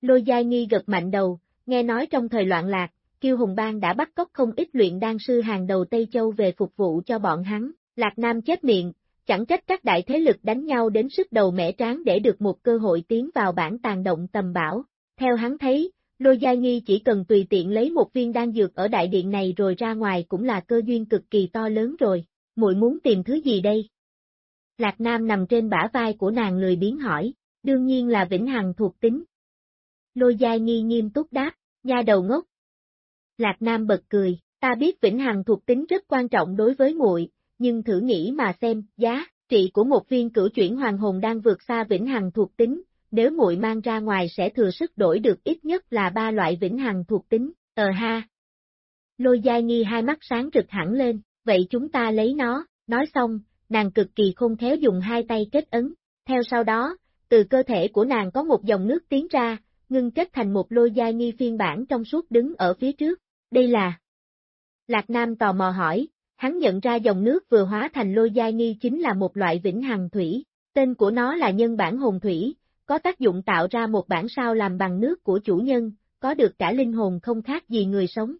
Lôi Giai Nghi gật mạnh đầu, nghe nói trong thời loạn lạc, kiêu hùng bang đã bắt cóc không ít luyện đan sư hàng đầu Tây Châu về phục vụ cho bọn hắn, Lạc Nam chết miệng, chẳng trách các đại thế lực đánh nhau đến sức đầu mẻ tráng để được một cơ hội tiến vào bản tàn động tầm bảo. Theo hắn thấy, Lôi Giai Nghi chỉ cần tùy tiện lấy một viên đan dược ở đại điện này rồi ra ngoài cũng là cơ duyên cực kỳ to lớn rồi, muội muốn tìm thứ gì đây? Lạc Nam nằm trên bả vai của nàng lười biến hỏi, đương nhiên là Vĩnh Hằng thuộc tính. Lôi Giai Nghi nghiêm túc đáp, nha đầu ngốc. Lạc Nam bật cười, ta biết Vĩnh Hằng thuộc tính rất quan trọng đối với muội, nhưng thử nghĩ mà xem, giá trị của một viên cửu chuyển hoàng hồn đang vượt xa Vĩnh Hằng thuộc tính, nếu muội mang ra ngoài sẽ thừa sức đổi được ít nhất là ba loại vĩnh hằng thuộc tính, ờ ha. Lôi Giai Nghi hai mắt sáng rực hẳn lên, vậy chúng ta lấy nó, nói xong, nàng cực kỳ khôn khéo dùng hai tay kết ấn, theo sau đó, từ cơ thể của nàng có một dòng nước tiến ra, ngưng kết thành một lôi Giai Nghi phiên bản trong suốt đứng ở phía trước, đây là... Lạc Nam tò mò hỏi, hắn nhận ra dòng nước vừa hóa thành lôi Giai Nghi chính là một loại vĩnh hằng thủy, tên của nó là nhân bản hồn thủy, có tác dụng tạo ra một bản sao làm bằng nước của chủ nhân, có được cả linh hồn không khác gì người sống.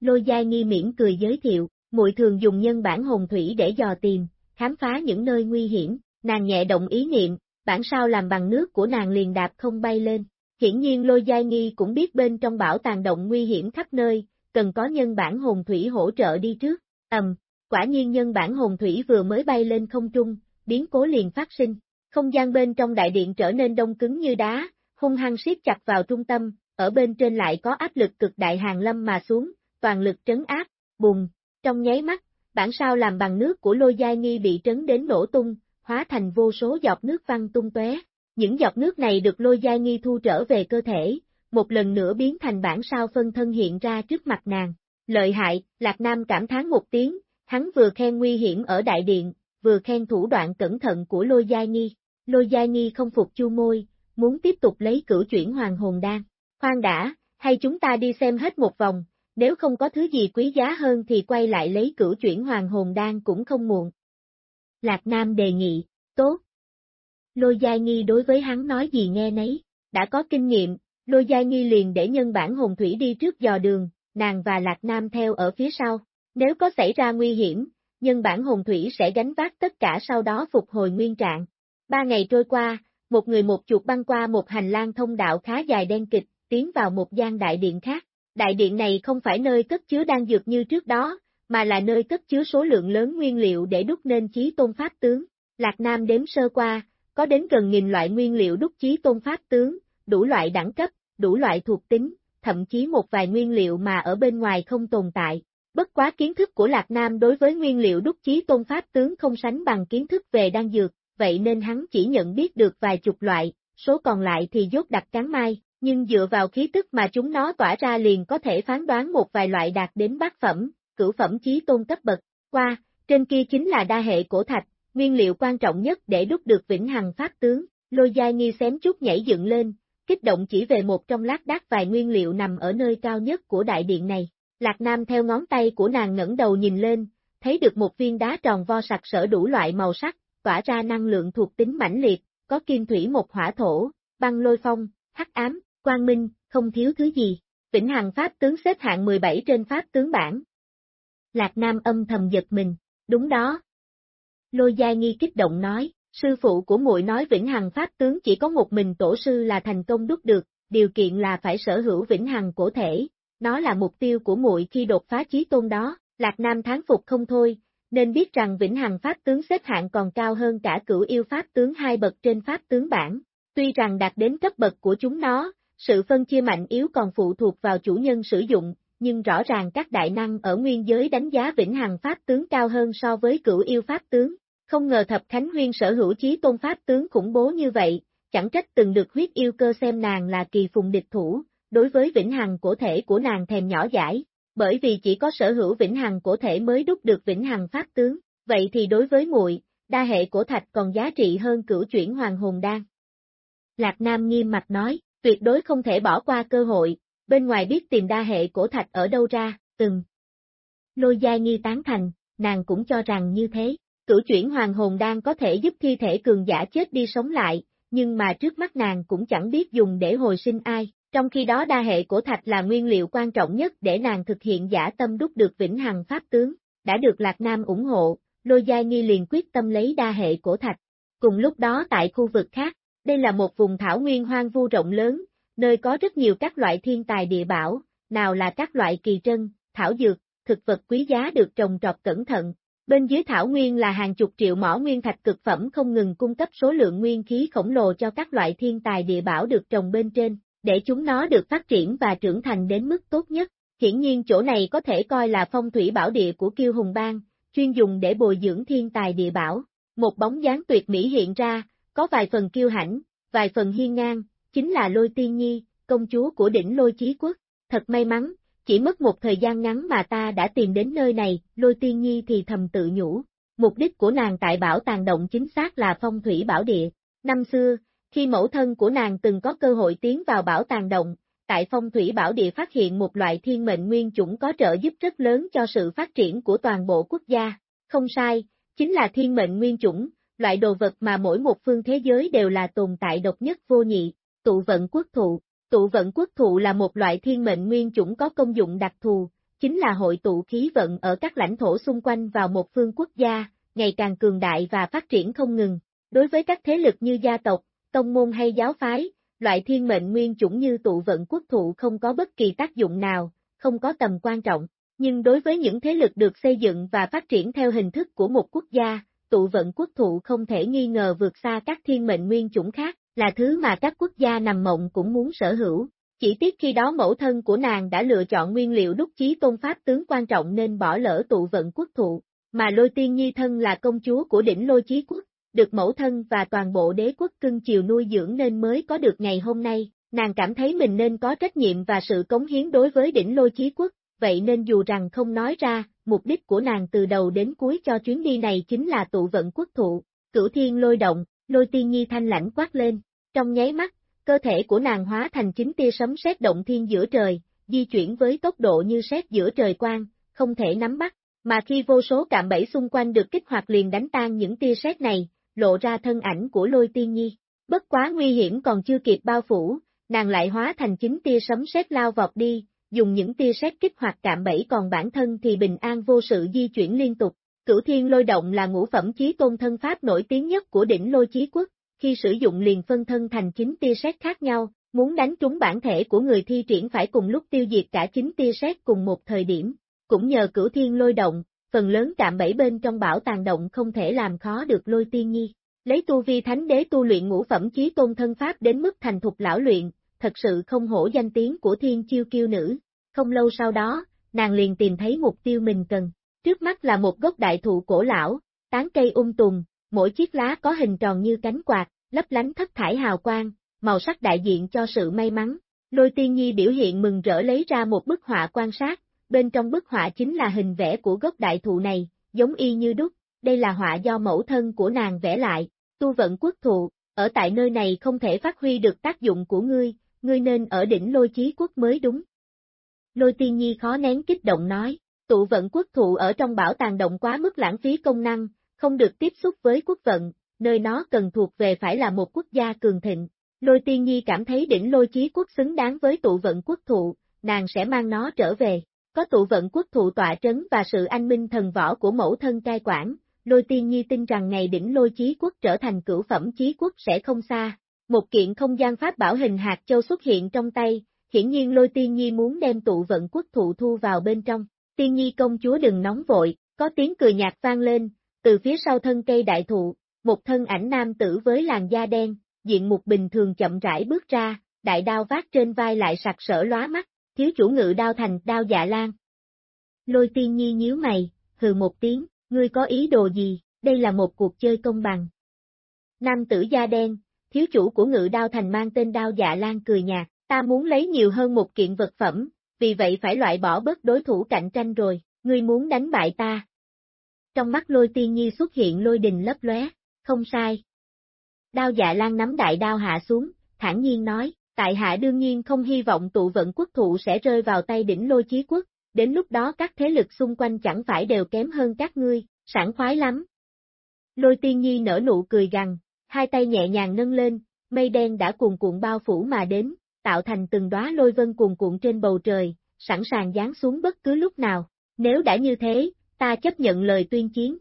Lôi Giai Nghi miễn cười giới thiệu, muội thường dùng nhân bản hồn thủy để dò tìm, khám phá những nơi nguy hiểm, nàng nhẹ động ý niệm, bản sao làm bằng nước của nàng liền đạp không bay lên. Hiển nhiên Lôi Giai Nghi cũng biết bên trong bảo tàng động nguy hiểm khắp nơi, cần có nhân bản hồn thủy hỗ trợ đi trước. Ầm, quả nhiên nhân bản hồn thủy vừa mới bay lên không trung, biến cố liền phát sinh, không gian bên trong đại điện trở nên đông cứng như đá, hung hăng siết chặt vào trung tâm, ở bên trên lại có áp lực cực đại hàng lâm mà xuống, toàn lực trấn áp, bùng, trong nháy mắt, bản sao làm bằng nước của lôi giai nghi bị trấn đến nổ tung, hóa thành vô số giọt nước văng tung tóe. Những giọt nước này được lôi giai nghi thu trở về cơ thể, một lần nữa biến thành bản sao phân thân hiện ra trước mặt nàng. Lợi hại, Lạc Nam cảm thán một tiếng, hắn vừa khen nguy hiểm ở đại điện, vừa khen thủ đoạn cẩn thận của lôi giai nghi. Lôi Gia Nghi không phục chu môi, muốn tiếp tục lấy cửu chuyển hoàng hồn đan. Khoan đã, hay chúng ta đi xem hết một vòng, nếu không có thứ gì quý giá hơn thì quay lại lấy cửu chuyển hoàng hồn đan cũng không muộn. Lạc Nam đề nghị, tốt. Lôi Gia Nghi đối với hắn nói gì nghe nấy, đã có kinh nghiệm, Lôi Gia Nghi liền để nhân bản hồn thủy đi trước dò đường, nàng và Lạc Nam theo ở phía sau. Nếu có xảy ra nguy hiểm, nhân bản hồn thủy sẽ gánh vác tất cả sau đó phục hồi nguyên trạng. Ba ngày trôi qua, một người một chuột băng qua một hành lang thông đạo khá dài đen kịch, tiến vào một gian đại điện khác. Đại điện này không phải nơi cất chứa đan dược như trước đó, mà là nơi cất chứa số lượng lớn nguyên liệu để đúc nên chí tôn pháp tướng. Lạc Nam đếm sơ qua, có đến gần nghìn loại nguyên liệu đúc chí tôn pháp tướng, đủ loại đẳng cấp, đủ loại thuộc tính, thậm chí một vài nguyên liệu mà ở bên ngoài không tồn tại. Bất quá kiến thức của Lạc Nam đối với nguyên liệu đúc chí tôn pháp tướng không sánh bằng kiến thức về đan dược, vậy nên hắn chỉ nhận biết được vài chục loại, số còn lại thì dốt đặt cán mai, nhưng dựa vào khí tức mà chúng nó tỏa ra liền có thể phán đoán một vài loại đạt đến bát phẩm, cửu phẩm chí tôn cấp bậc. Qua, trên kia chính là đa hệ cổ thạch, nguyên liệu quan trọng nhất để đúc được vĩnh hằng pháp tướng, lôi giai nghi xém chút nhảy dựng lên, kích động chỉ về một trong lát đác vài nguyên liệu nằm ở nơi cao nhất của đại điện này. Lạc Nam theo ngón tay của nàng ngẩng đầu nhìn lên, thấy được một viên đá tròn vo sặc sỡ đủ loại màu sắc, tỏa ra năng lượng thuộc tính mãnh liệt, có kim thủy một hỏa thổ, băng lôi phong, hắc ám, quang minh, không thiếu thứ gì. Vĩnh Hằng Pháp tướng xếp hạng 17 trên Pháp tướng bảng. Lạc Nam âm thầm giật mình, đúng đó. Lôi Gia Nghi kích động nói, sư phụ của muội nói Vĩnh Hằng Pháp tướng chỉ có một mình tổ sư là thành công đúc được, điều kiện là phải sở hữu Vĩnh Hằng cổ thể, nó là mục tiêu của muội khi đột phá chí tôn đó, Lạc Nam tháng phục không thôi, nên biết rằng Vĩnh Hằng Pháp tướng xếp hạng còn cao hơn cả cửu yêu Pháp tướng hai bậc trên Pháp tướng bản. Tuy rằng đạt đến cấp bậc của chúng nó, sự phân chia mạnh yếu còn phụ thuộc vào chủ nhân sử dụng, nhưng rõ ràng các đại năng ở nguyên giới đánh giá vĩnh hằng pháp tướng cao hơn so với cửu yêu pháp tướng. Không ngờ Thập Khánh Huyên sở hữu chí tôn pháp tướng khủng bố như vậy, chẳng trách từng được huyết yêu cơ xem nàng là kỳ phùng địch thủ, đối với vĩnh hằng cổ thể của nàng thèm nhỏ giải, bởi vì chỉ có sở hữu vĩnh hằng cổ thể mới đúc được vĩnh hằng pháp tướng, vậy thì đối với muội, đa hệ cổ thạch còn giá trị hơn cửu chuyển hoàng hồn đan. Lạc Nam nghiêm mặt nói, tuyệt đối không thể bỏ qua cơ hội, bên ngoài biết tìm đa hệ cổ thạch ở đâu ra, từng. Lôi gia nghi tán thành, nàng cũng cho rằng như thế, cửu chuyển hoàng hồn đan có thể giúp thi thể cường giả chết đi sống lại, nhưng mà trước mắt nàng cũng chẳng biết dùng để hồi sinh ai, trong khi đó đa hệ của thạch là nguyên liệu quan trọng nhất để nàng thực hiện giả tâm đúc được vĩnh hằng pháp tướng, đã được Lạc Nam ủng hộ, Lôi Gia Nghi liền quyết tâm lấy đa hệ của thạch. Cùng lúc đó tại khu vực khác, đây là một vùng thảo nguyên hoang vu rộng lớn, nơi có rất nhiều các loại thiên tài địa bảo, nào là các loại kỳ trân, thảo dược, thực vật quý giá được trồng trọt cẩn thận. Bên dưới thảo nguyên là hàng chục triệu mỏ nguyên thạch cực phẩm không ngừng cung cấp số lượng nguyên khí khổng lồ cho các loại thiên tài địa bảo được trồng bên trên, để chúng nó được phát triển và trưởng thành đến mức tốt nhất. Hiển nhiên chỗ này có thể coi là phong thủy bảo địa của Kiêu Hùng Bang, chuyên dùng để bồi dưỡng thiên tài địa bảo. Một bóng dáng tuyệt mỹ hiện ra, có vài phần kiêu hãnh, vài phần hiên ngang, chính là Lôi Tiên Nhi, công chúa của đỉnh Lôi Chí Quốc. Thật may mắn, chỉ mất một thời gian ngắn mà ta đã tìm đến nơi này, Lôi Tiên Nhi thì thầm tự nhủ. Mục đích của nàng tại bảo tàng động chính xác là phong thủy bảo địa. Năm xưa, khi mẫu thân của nàng từng có cơ hội tiến vào bảo tàng động, tại phong thủy bảo địa phát hiện một loại thiên mệnh nguyên chủng có trợ giúp rất lớn cho sự phát triển của toàn bộ quốc gia. Không sai, chính là thiên mệnh nguyên chủng, loại đồ vật mà mỗi một phương thế giới đều là tồn tại độc nhất vô nhị, tụ vận quốc thụ. Tụ vận quốc thụ là một loại thiên mệnh nguyên chủng có công dụng đặc thù, chính là hội tụ khí vận ở các lãnh thổ xung quanh vào một phương quốc gia, ngày càng cường đại và phát triển không ngừng. Đối với các thế lực như gia tộc, tông môn hay giáo phái, loại thiên mệnh nguyên chủng như tụ vận quốc thụ không có bất kỳ tác dụng nào, không có tầm quan trọng. Nhưng đối với những thế lực được xây dựng và phát triển theo hình thức của một quốc gia, tụ vận quốc thụ không thể nghi ngờ vượt xa các thiên mệnh nguyên chủng khác, là thứ mà các quốc gia nằm mộng cũng muốn sở hữu. Chỉ tiếc khi đó mẫu thân của nàng đã lựa chọn nguyên liệu đúc chí tôn pháp tướng quan trọng nên bỏ lỡ tụ vận quốc thụ, mà lôi tiên nhi thân là công chúa của đỉnh lôi chí quốc, được mẫu thân và toàn bộ đế quốc cưng chiều nuôi dưỡng nên mới có được ngày hôm nay, nàng cảm thấy mình nên có trách nhiệm và sự cống hiến đối với đỉnh lôi chí quốc, vậy nên dù rằng không nói ra, mục đích của nàng từ đầu đến cuối cho chuyến đi này chính là tụ vận quốc thụ, cửu thiên lôi động, lôi tiên nhi thanh lãnh quát lên, trong nháy mắt, cơ thể của nàng hóa thành chính tia sấm sét động thiên giữa trời, di chuyển với tốc độ như sét giữa trời quang, không thể nắm bắt, mà khi vô số cạm bẫy xung quanh được kích hoạt liền đánh tan những tia sét này, lộ ra thân ảnh của lôi tiên nhi. Bất quá nguy hiểm còn chưa kịp bao phủ, nàng lại hóa thành chính tia sấm sét lao vọt đi, dùng những tia sét kích hoạt cạm bẫy còn bản thân thì bình an vô sự di chuyển liên tục. Cửu thiên lôi động là ngũ phẩm chí tôn thân pháp nổi tiếng nhất của đỉnh lôi chí quốc, khi sử dụng liền phân thân thành chín tia sét khác nhau, muốn đánh trúng bản thể của người thi triển phải cùng lúc tiêu diệt cả chín tia sét cùng một thời điểm. Cũng nhờ cửu thiên lôi động, phần lớn cạm bẫy bên trong bảo tàng động không thể làm khó được lôi tiên nhi. Lấy tu vi thánh đế tu luyện ngũ phẩm chí tôn thân pháp đến mức thành thục lão luyện, thật sự không hổ danh tiếng của thiên chiêu kiêu nữ. Không lâu sau đó, nàng liền tìm thấy mục tiêu mình cần. Trước mắt là một gốc đại thụ cổ lão, tán cây um tùm, mỗi chiếc lá có hình tròn như cánh quạt, lấp lánh thất thải hào quang, màu sắc đại diện cho sự may mắn. Lôi tiên nhi biểu hiện mừng rỡ lấy ra một bức họa quan sát, bên trong bức họa chính là hình vẽ của gốc đại thụ này, giống y như đúc, đây là họa do mẫu thân của nàng vẽ lại, tu vận quốc thụ, ở tại nơi này không thể phát huy được tác dụng của ngươi, ngươi nên ở đỉnh lôi chí quốc mới đúng. Lôi tiên nhi khó nén kích động nói, tụ vận quốc thụ ở trong bảo tàng động quá mức lãng phí công năng, không được tiếp xúc với quốc vận, nơi nó cần thuộc về phải là một quốc gia cường thịnh. Lôi tiên nhi cảm thấy đỉnh lôi chí quốc xứng đáng với tụ vận quốc thụ, nàng sẽ mang nó trở về. Có tụ vận quốc thụ tọa trấn và sự anh minh thần võ của mẫu thân cai quản, lôi tiên nhi tin rằng ngày đỉnh lôi chí quốc trở thành cửu phẩm chí quốc sẽ không xa. Một kiện không gian pháp bảo hình hạt châu xuất hiện trong tay, hiển nhiên lôi tiên nhi muốn đem tụ vận quốc thụ thu vào bên trong. Tiên nhi công chúa đừng nóng vội, có tiếng cười nhạt vang lên, từ phía sau thân cây đại thụ, một thân ảnh nam tử với làn da đen, diện mục bình thường chậm rãi bước ra, đại đao vác trên vai lại sặc sỡ lóa mắt, thiếu chủ ngự đao thành đao dạ lan. Lôi tiên nhi nhíu mày, hừ một tiếng, ngươi có ý đồ gì, đây là một cuộc chơi công bằng. Nam tử da đen, thiếu chủ của ngự đao thành mang tên đao dạ lan cười nhạt, ta muốn lấy nhiều hơn một kiện vật phẩm, vì vậy phải loại bỏ bớt đối thủ cạnh tranh rồi, ngươi muốn đánh bại ta. Trong mắt lôi tiên nhi xuất hiện lôi đình lấp lóe, không sai. Đao dạ lan nắm đại đao hạ xuống, thản nhiên nói, tại hạ đương nhiên không hy vọng tụ vận quốc thụ sẽ rơi vào tay đỉnh lôi chí quốc, đến lúc đó các thế lực xung quanh chẳng phải đều kém hơn các ngươi, sảng khoái lắm. Lôi tiên nhi nở nụ cười gằn, hai tay nhẹ nhàng nâng lên, mây đen đã cuồn cuộn bao phủ mà đến, tạo thành từng đóa lôi vân cuồn cuộn trên bầu trời, sẵn sàng giáng xuống bất cứ lúc nào. Nếu đã như thế, ta chấp nhận lời tuyên chiến.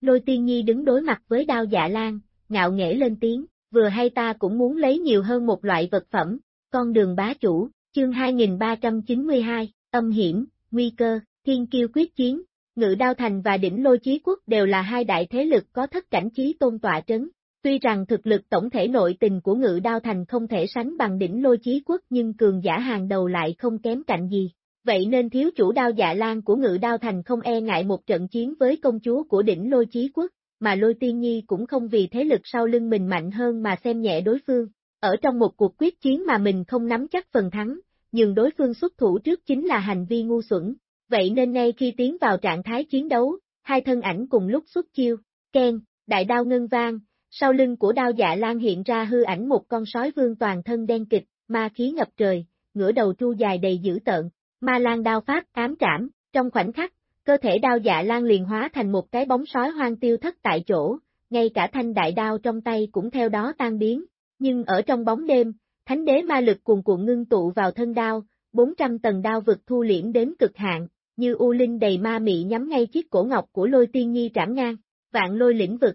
Lôi tiên nhi đứng đối mặt với đao dạ lan, ngạo nghễ lên tiếng, vừa hay ta cũng muốn lấy nhiều hơn một loại vật phẩm, con đường bá chủ, chương 2392, âm hiểm, nguy cơ, thiên kiêu quyết chiến, ngự đao thành và đỉnh lôi chí quốc đều là hai đại thế lực có thất cảnh chí tôn tọa trấn. Tuy rằng thực lực tổng thể nội tình của ngự đao thành không thể sánh bằng đỉnh lôi chí quốc nhưng cường giả hàng đầu lại không kém cạnh gì. Vậy nên thiếu chủ đao dạ lan của ngự đao thành không e ngại một trận chiến với công chúa của đỉnh lôi chí quốc, mà lôi tiên nhi cũng không vì thế lực sau lưng mình mạnh hơn mà xem nhẹ đối phương. Ở trong một cuộc quyết chiến mà mình không nắm chắc phần thắng, nhưng đối phương xuất thủ trước chính là hành vi ngu xuẩn. Vậy nên ngay khi tiến vào trạng thái chiến đấu, hai thân ảnh cùng lúc xuất chiêu, khen, đại đao ngân vang, sau lưng của đao dạ lan hiện ra hư ảnh một con sói vương toàn thân đen kịch, ma khí ngập trời, ngửa đầu tru dài đầy dữ tợn, ma lan đao pháp ám trảm, trong khoảnh khắc, cơ thể đao dạ lan liền hóa thành một cái bóng sói hoang tiêu thất tại chỗ, ngay cả thanh đại đao trong tay cũng theo đó tan biến, nhưng ở trong bóng đêm, thánh đế ma lực cuồn cuộn ngưng tụ vào thân đao, 400 tầng đao vực thu liễm đến cực hạn, như u linh đầy ma mị nhắm ngay chiếc cổ ngọc của lôi tiên nhi trảm ngang, vạn lôi lĩnh vực.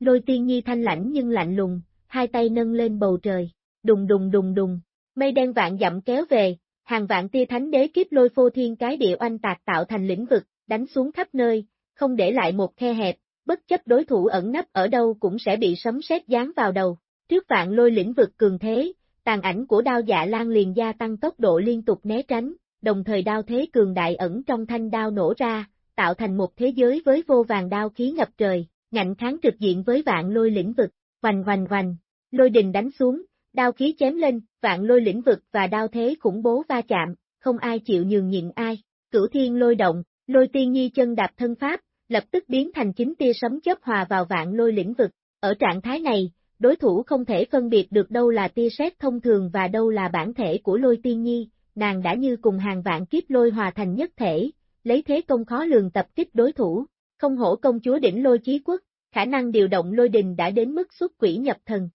Lôi tiên nhi thanh lãnh nhưng lạnh lùng, hai tay nâng lên bầu trời, đùng đùng đùng đùng, mây đen vạn dặm kéo về, hàng vạn tia thánh đế kiếp lôi phô thiên cái địa oanh tạc tạo thành lĩnh vực, đánh xuống khắp nơi, không để lại một khe hẹp, bất chấp đối thủ ẩn nấp ở đâu cũng sẽ bị sấm sét giáng vào đầu. Trước vạn lôi lĩnh vực cường thế, tàn ảnh của đao dạ lan liền gia tăng tốc độ liên tục né tránh, đồng thời đao thế cường đại ẩn trong thanh đao nổ ra, tạo thành một thế giới với vô vàng đao khí ngập trời, ngạnh kháng trực diện với vạn lôi lĩnh vực, hoành hoành hoành, lôi đình đánh xuống, đao khí chém lên, vạn lôi lĩnh vực và đao thế khủng bố va chạm, không ai chịu nhường nhịn ai, cửu thiên lôi động, lôi tiên nhi chân đạp thân pháp, lập tức biến thành chính tia sấm chớp hòa vào vạn lôi lĩnh vực, ở trạng thái này, đối thủ không thể phân biệt được đâu là tia sét thông thường và đâu là bản thể của lôi tiên nhi, nàng đã như cùng hàng vạn kiếp lôi hòa thành nhất thể, lấy thế công khó lường tập kích đối thủ, không hổ công chúa đỉnh lôi chí quốc, khả năng điều động lôi đình đã đến mức xuất quỷ nhập thần.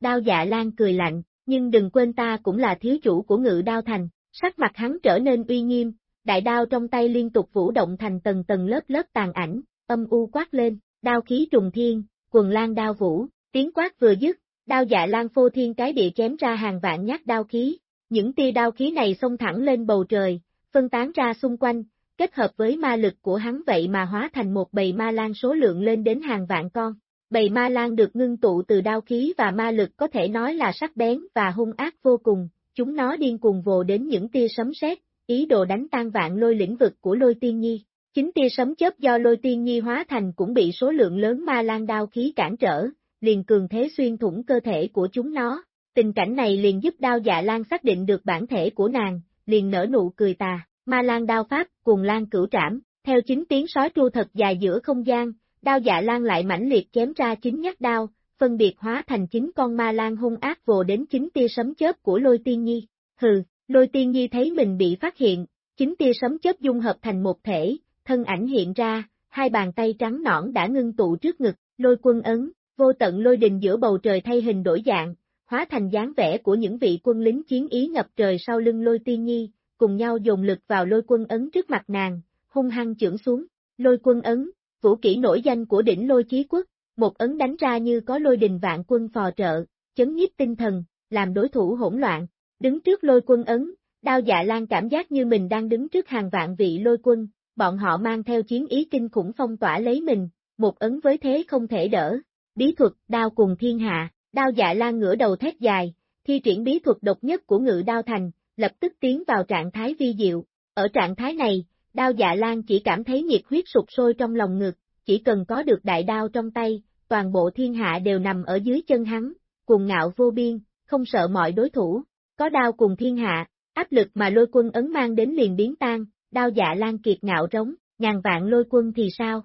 Đao dạ lan cười lạnh, nhưng đừng quên ta cũng là thiếu chủ của ngự đao thành, sắc mặt hắn trở nên uy nghiêm, đại đao trong tay liên tục vũ động thành tầng tầng lớp lớp tàn ảnh, âm u quát lên, đao khí trùng thiên, quần lan đao vũ, tiếng quát vừa dứt, đao dạ lan phô thiên cái địa chém ra hàng vạn nhát đao khí, những tia đao khí này xông thẳng lên bầu trời, phân tán ra xung quanh, kết hợp với ma lực của hắn vậy mà hóa thành một bầy ma lan số lượng lên đến hàng vạn con. Bầy ma lan được ngưng tụ từ đao khí và ma lực có thể nói là sắc bén và hung ác vô cùng, chúng nó điên cuồng vồ đến những tia sấm sét, ý đồ đánh tan vạn lôi lĩnh vực của lôi tiên nhi. Chính tia sấm chớp do lôi tiên nhi hóa thành cũng bị số lượng lớn ma lan đao khí cản trở, liền cường thế xuyên thủng cơ thể của chúng nó. Tình cảnh này liền giúp đao dạ lan xác định được bản thể của nàng, liền nở nụ cười tà, ma lan đao pháp, cùng lan cửu trảm, theo chính tiếng sói tru thật dài giữa không gian, đao dạ lan lại mãnh liệt chém ra chính nhát đao, phân biệt hóa thành chính con ma lan hung ác vồ đến chính tia sấm chớp của lôi tiên nhi. Hừ, lôi tiên nhi thấy mình bị phát hiện, chính tia sấm chớp dung hợp thành một thể, thân ảnh hiện ra, hai bàn tay trắng nõn đã ngưng tụ trước ngực, lôi quân ấn, vô tận lôi đình giữa bầu trời thay hình đổi dạng, hóa thành dáng vẻ của những vị quân lính chiến ý ngập trời sau lưng lôi tiên nhi, cùng nhau dồn lực vào lôi quân ấn trước mặt nàng, hung hăng chưởng xuống, lôi quân ấn, vũ kỹ nổi danh của đỉnh lôi chí quốc, một ấn đánh ra như có lôi đình vạn quân phò trợ, chấn nhiếp tinh thần, làm đối thủ hỗn loạn, đứng trước lôi quân ấn, đao dạ lan cảm giác như mình đang đứng trước hàng vạn vị lôi quân, bọn họ mang theo chiến ý kinh khủng phong tỏa lấy mình, một ấn với thế không thể đỡ, bí thuật, đao cùng thiên hạ, Đao dạ lan ngửa đầu thét dài, thi triển bí thuật độc nhất của ngự đao thành, lập tức tiến vào trạng thái vi diệu. Ở trạng thái này, đao dạ lan chỉ cảm thấy nhiệt huyết sụp sôi trong lòng ngực, chỉ cần có được đại đao trong tay, toàn bộ thiên hạ đều nằm ở dưới chân hắn, cuồng ngạo vô biên, không sợ mọi đối thủ, có đao cùng thiên hạ, áp lực mà lôi quân ấn mang đến liền biến tan, đao dạ lan kiệt ngạo rống, ngàn vạn lôi quân thì sao?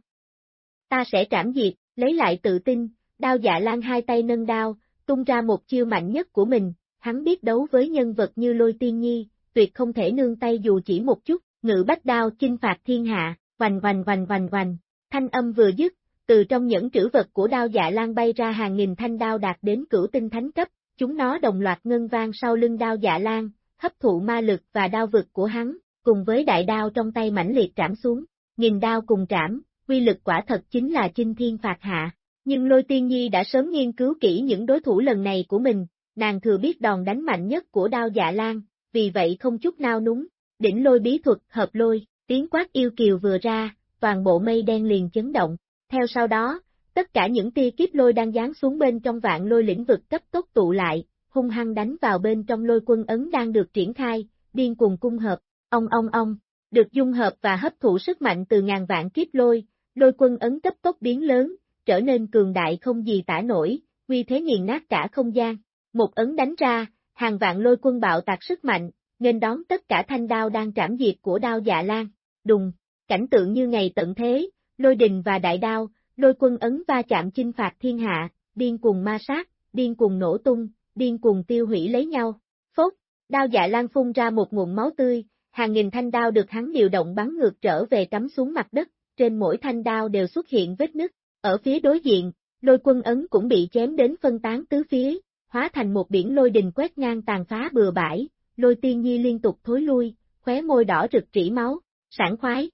Ta sẽ trảm diệt, lấy lại tự tin, đao dạ lan hai tay nâng đao, tung ra một chiêu mạnh nhất của mình, hắn biết đấu với nhân vật như lôi tiên nhi, tuyệt không thể nương tay dù chỉ một chút, ngự bách đao chinh phạt thiên hạ, vành vành vành vành vành, thanh âm vừa dứt, từ trong những trữ vật của đao dạ lan bay ra hàng nghìn thanh đao đạt đến cửu tinh thánh cấp, chúng nó đồng loạt ngân vang sau lưng đao dạ lan, hấp thụ ma lực và đao vực của hắn, cùng với đại đao trong tay mãnh liệt trảm xuống, nghìn đao cùng trảm, quy lực quả thật chính là chinh thiên phạt hạ. Nhưng lôi tiên nhi đã sớm nghiên cứu kỹ những đối thủ lần này của mình, nàng thừa biết đòn đánh mạnh nhất của đao dạ lan, vì vậy không chút nao núng, đỉnh lôi bí thuật hợp lôi, tiếng quát yêu kiều vừa ra, toàn bộ mây đen liền chấn động, theo sau đó, tất cả những tia kiếp lôi đang giáng xuống bên trong vạn lôi lĩnh vực cấp tốc tụ lại, hung hăng đánh vào bên trong lôi quân ấn đang được triển khai, điên cùng cung hợp, ong ong ong, được dung hợp và hấp thụ sức mạnh từ ngàn vạn kiếp lôi, lôi quân ấn cấp tốc biến lớn, trở nên cường đại không gì tả nổi, vì thế nghiền nát cả không gian. Một ấn đánh ra, hàng vạn lôi quân bạo tạc sức mạnh, nên đón tất cả thanh đao đang trảm diệt của đao dạ lan, đùng, cảnh tượng như ngày tận thế, lôi đình và đại đao, lôi quân ấn va chạm chinh phạt thiên hạ, điên cùng ma sát, điên cùng nổ tung, điên cùng tiêu hủy lấy nhau. Phốt, đao dạ lan phun ra một nguồn máu tươi, hàng nghìn thanh đao được hắn điều động bắn ngược trở về cắm xuống mặt đất, trên mỗi thanh đao đều xuất hiện vết nứt. Ở phía đối diện, lôi quân ấn cũng bị chém đến phân tán tứ phía, hóa thành một biển lôi đình quét ngang tàn phá bừa bãi, lôi tiên nhi liên tục thối lui, khóe môi đỏ rực rỉ máu, sảng khoái.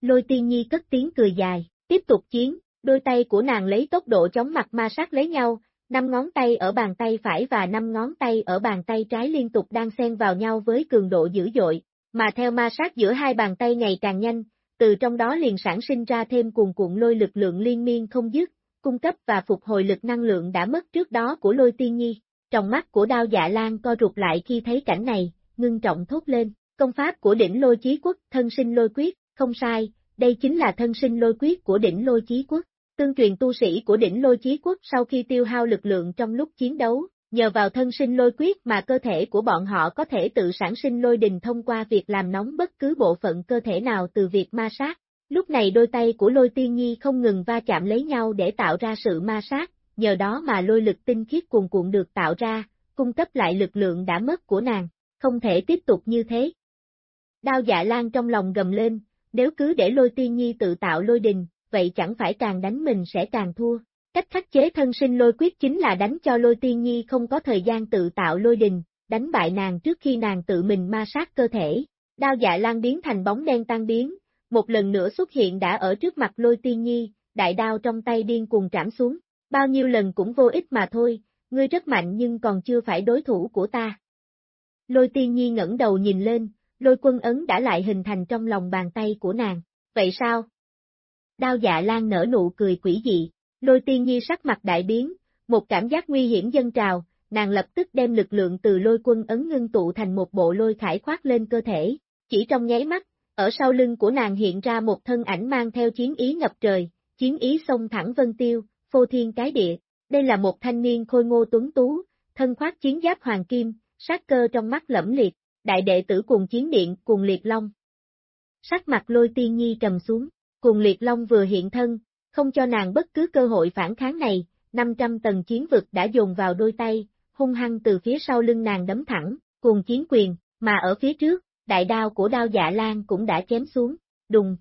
Lôi tiên nhi cất tiếng cười dài, tiếp tục chiến, đôi tay của nàng lấy tốc độ chóng mặt ma sát lấy nhau, năm ngón tay ở bàn tay phải và năm ngón tay ở bàn tay trái liên tục đang xen vào nhau với cường độ dữ dội, mà theo ma sát giữa hai bàn tay ngày càng nhanh, từ trong đó liền sản sinh ra thêm cuồn cuộn lôi lực lượng liên miên không dứt, cung cấp và phục hồi lực năng lượng đã mất trước đó của lôi tiên nhi. Trong mắt của đao dạ lan co rụt lại khi thấy cảnh này, ngưng trọng thốt lên, công pháp của đỉnh lôi chí quốc, thân sinh lôi quyết, không sai, đây chính là thân sinh lôi quyết của đỉnh lôi chí quốc. Tương truyền tu sĩ của đỉnh lôi chí quốc sau khi tiêu hao lực lượng trong lúc chiến đấu, nhờ vào thân sinh lôi quyết mà cơ thể của bọn họ có thể tự sản sinh lôi đình thông qua việc làm nóng bất cứ bộ phận cơ thể nào từ việc ma sát. Lúc này đôi tay của lôi tiên nhi không ngừng va chạm lấy nhau để tạo ra sự ma sát, nhờ đó mà lôi lực tinh khiết cuồn cuộn được tạo ra, cung cấp lại lực lượng đã mất của nàng, không thể tiếp tục như thế. Đao dạ lan trong lòng gầm lên, nếu cứ để lôi tiên nhi tự tạo lôi đình, vậy chẳng phải càng đánh mình sẽ càng thua. Cách khắc chế thân sinh lôi quyết chính là đánh cho lôi tiên nhi không có thời gian tự tạo lôi đình, đánh bại nàng trước khi nàng tự mình ma sát cơ thể. Đao dạ lan biến thành bóng đen tan biến, một lần nữa xuất hiện đã ở trước mặt lôi tiên nhi, đại đao trong tay điên cùng trảm xuống, bao nhiêu lần cũng vô ích mà thôi, ngươi rất mạnh nhưng còn chưa phải đối thủ của ta. Lôi tiên nhi ngẩng đầu nhìn lên, lôi quân ấn đã lại hình thành trong lòng bàn tay của nàng, vậy sao? Đao dạ lan nở nụ cười quỷ dị, lôi tiên nhi sắc mặt đại biến, một cảm giác nguy hiểm dân trào, nàng lập tức đem lực lượng từ lôi quân ấn ngưng tụ thành một bộ lôi khải khoát lên cơ thể, chỉ trong nháy mắt, ở sau lưng của nàng hiện ra một thân ảnh mang theo chiến ý ngập trời, chiến ý xông thẳng vân tiêu, phô thiên cái địa, đây là một thanh niên khôi ngô tuấn tú, thân khoác chiến giáp hoàng kim, sát cơ trong mắt lẫm liệt, đại đệ tử cùng chiến điện, cùng liệt long. Sắc mặt lôi tiên nhi trầm xuống, cùng liệt long vừa hiện thân, không cho nàng bất cứ cơ hội phản kháng này, 500 tầng chiến vực đã dồn vào đôi tay, hung hăng từ phía sau lưng nàng đấm thẳng, cùng chiến quyền, mà ở phía trước, đại đao của đao dạ lan cũng đã chém xuống, đùng.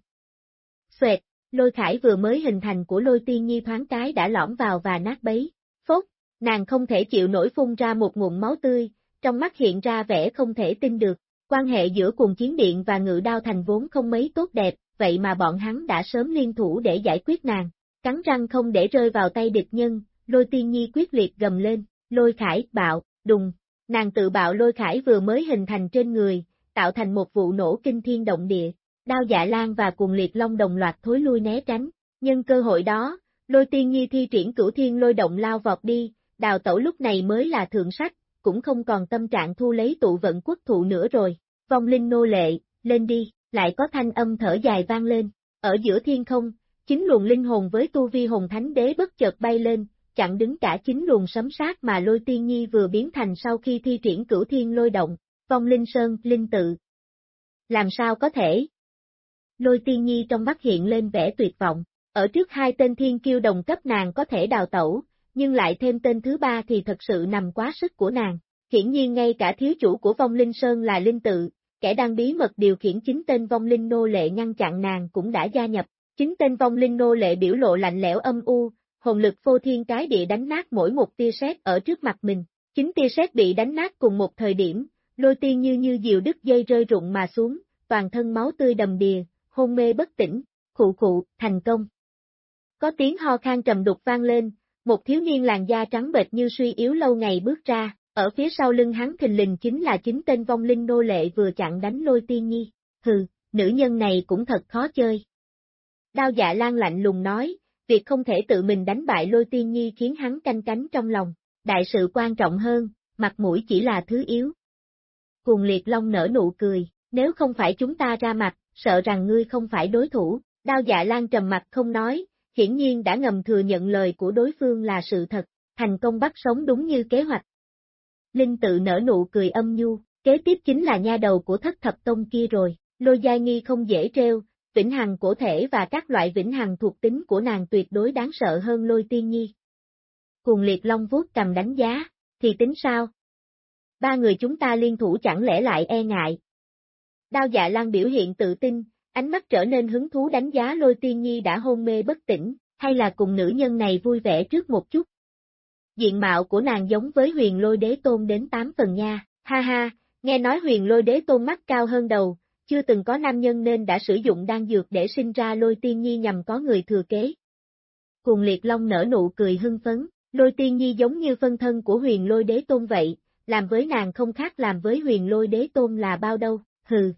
Xoẹt, lôi khải vừa mới hình thành của lôi tiên nhi thoáng cái đã lõm vào và nát bấy, phốt, nàng không thể chịu nổi phun ra một nguồn máu tươi, trong mắt hiện ra vẻ không thể tin được, quan hệ giữa cùng chiến điện và ngự đao thành vốn không mấy tốt đẹp, vậy mà bọn hắn đã sớm liên thủ để giải quyết nàng, cắn răng không để rơi vào tay địch nhân, lôi tiên nhi quyết liệt gầm lên, lôi khải, bạo, đùng, nàng tự bạo lôi khải vừa mới hình thành trên người, tạo thành một vụ nổ kinh thiên động địa, đao dạ lan và cùng liệt long đồng loạt thối lui né tránh, nhân cơ hội đó, lôi tiên nhi thi triển cửu thiên lôi động lao vọt đi, đào tẩu lúc này mới là thượng sách, cũng không còn tâm trạng thu lấy tụ vận quốc thụ nữa rồi. Vong linh nô lệ, lên đi, lại có thanh âm thở dài vang lên. Ở giữa thiên không, chính luồng linh hồn với tu vi hồn thánh đế bất chợt bay lên, chặn đứng cả chính luồng sấm sát mà lôi tiên nhi vừa biến thành sau khi thi triển cửu thiên lôi động, vong linh sơn, linh tự. Làm sao có thể? Lôi tiên nhi trong mắt hiện lên vẻ tuyệt vọng, ở trước hai tên thiên kiêu đồng cấp nàng có thể đào tẩu, nhưng lại thêm tên thứ ba thì thật sự nằm quá sức của nàng. Hiển nhiên ngay cả thiếu chủ của vong linh sơn là linh tự, kẻ đang bí mật điều khiển chính tên vong linh nô lệ ngăn chặn nàng cũng đã gia nhập. Chính tên vong linh nô lệ biểu lộ lạnh lẽo âm u, hồn lực phô thiên cái địa đánh nát mỗi một tia sét ở trước mặt mình. Chính tia sét bị đánh nát cùng một thời điểm, lôi tiên như như diều đứt dây rơi rụng mà xuống, toàn thân máu tươi đầm đìa, hôn mê bất tỉnh, khụ khụ, thành công. Có tiếng ho khan trầm đục vang lên, một thiếu niên làn da trắng bệch như suy yếu lâu ngày bước ra, ở phía sau lưng hắn thình lình chính là chính tên vong linh nô lệ vừa chặn đánh lôi tiên nhi, hừ, nữ nhân này cũng thật khó chơi. Đao dạ lan lạnh lùng nói, việc không thể tự mình đánh bại lôi tiên nhi khiến hắn canh cánh trong lòng, đại sự quan trọng hơn, mặt mũi chỉ là thứ yếu. Cuồng liệt long nở nụ cười, nếu không phải chúng ta ra mặt, sợ rằng ngươi không phải đối thủ, đao dạ lan trầm mặt không nói, hiển nhiên đã ngầm thừa nhận lời của đối phương là sự thật, thành công bắt sống đúng như kế hoạch. Linh tự nở nụ cười âm nhu, kế tiếp chính là nha đầu của thất thập tông kia rồi, lôi giai nghi không dễ treo, vĩnh hằng cổ thể và các loại vĩnh hằng thuộc tính của nàng tuyệt đối đáng sợ hơn lôi tiên nhi. Cùng liệt long vuốt cầm đánh giá, thì tính sao? Ba người chúng ta liên thủ chẳng lẽ lại e ngại. Đao dạ lan biểu hiện tự tin, ánh mắt trở nên hứng thú đánh giá lôi tiên nhi đã hôn mê bất tỉnh, hay là cùng nữ nhân này vui vẻ trước một chút. Diện mạo của nàng giống với huyền lôi đế tôn đến 8 phần nha, ha ha, nghe nói huyền lôi đế tôn mắt cao hơn đầu, chưa từng có nam nhân nên đã sử dụng đan dược để sinh ra lôi tiên nhi nhằm có người thừa kế. Cùng liệt long nở nụ cười hưng phấn, lôi tiên nhi giống như phân thân của huyền lôi đế tôn vậy, làm với nàng không khác làm với huyền lôi đế tôn là bao đâu, hừ.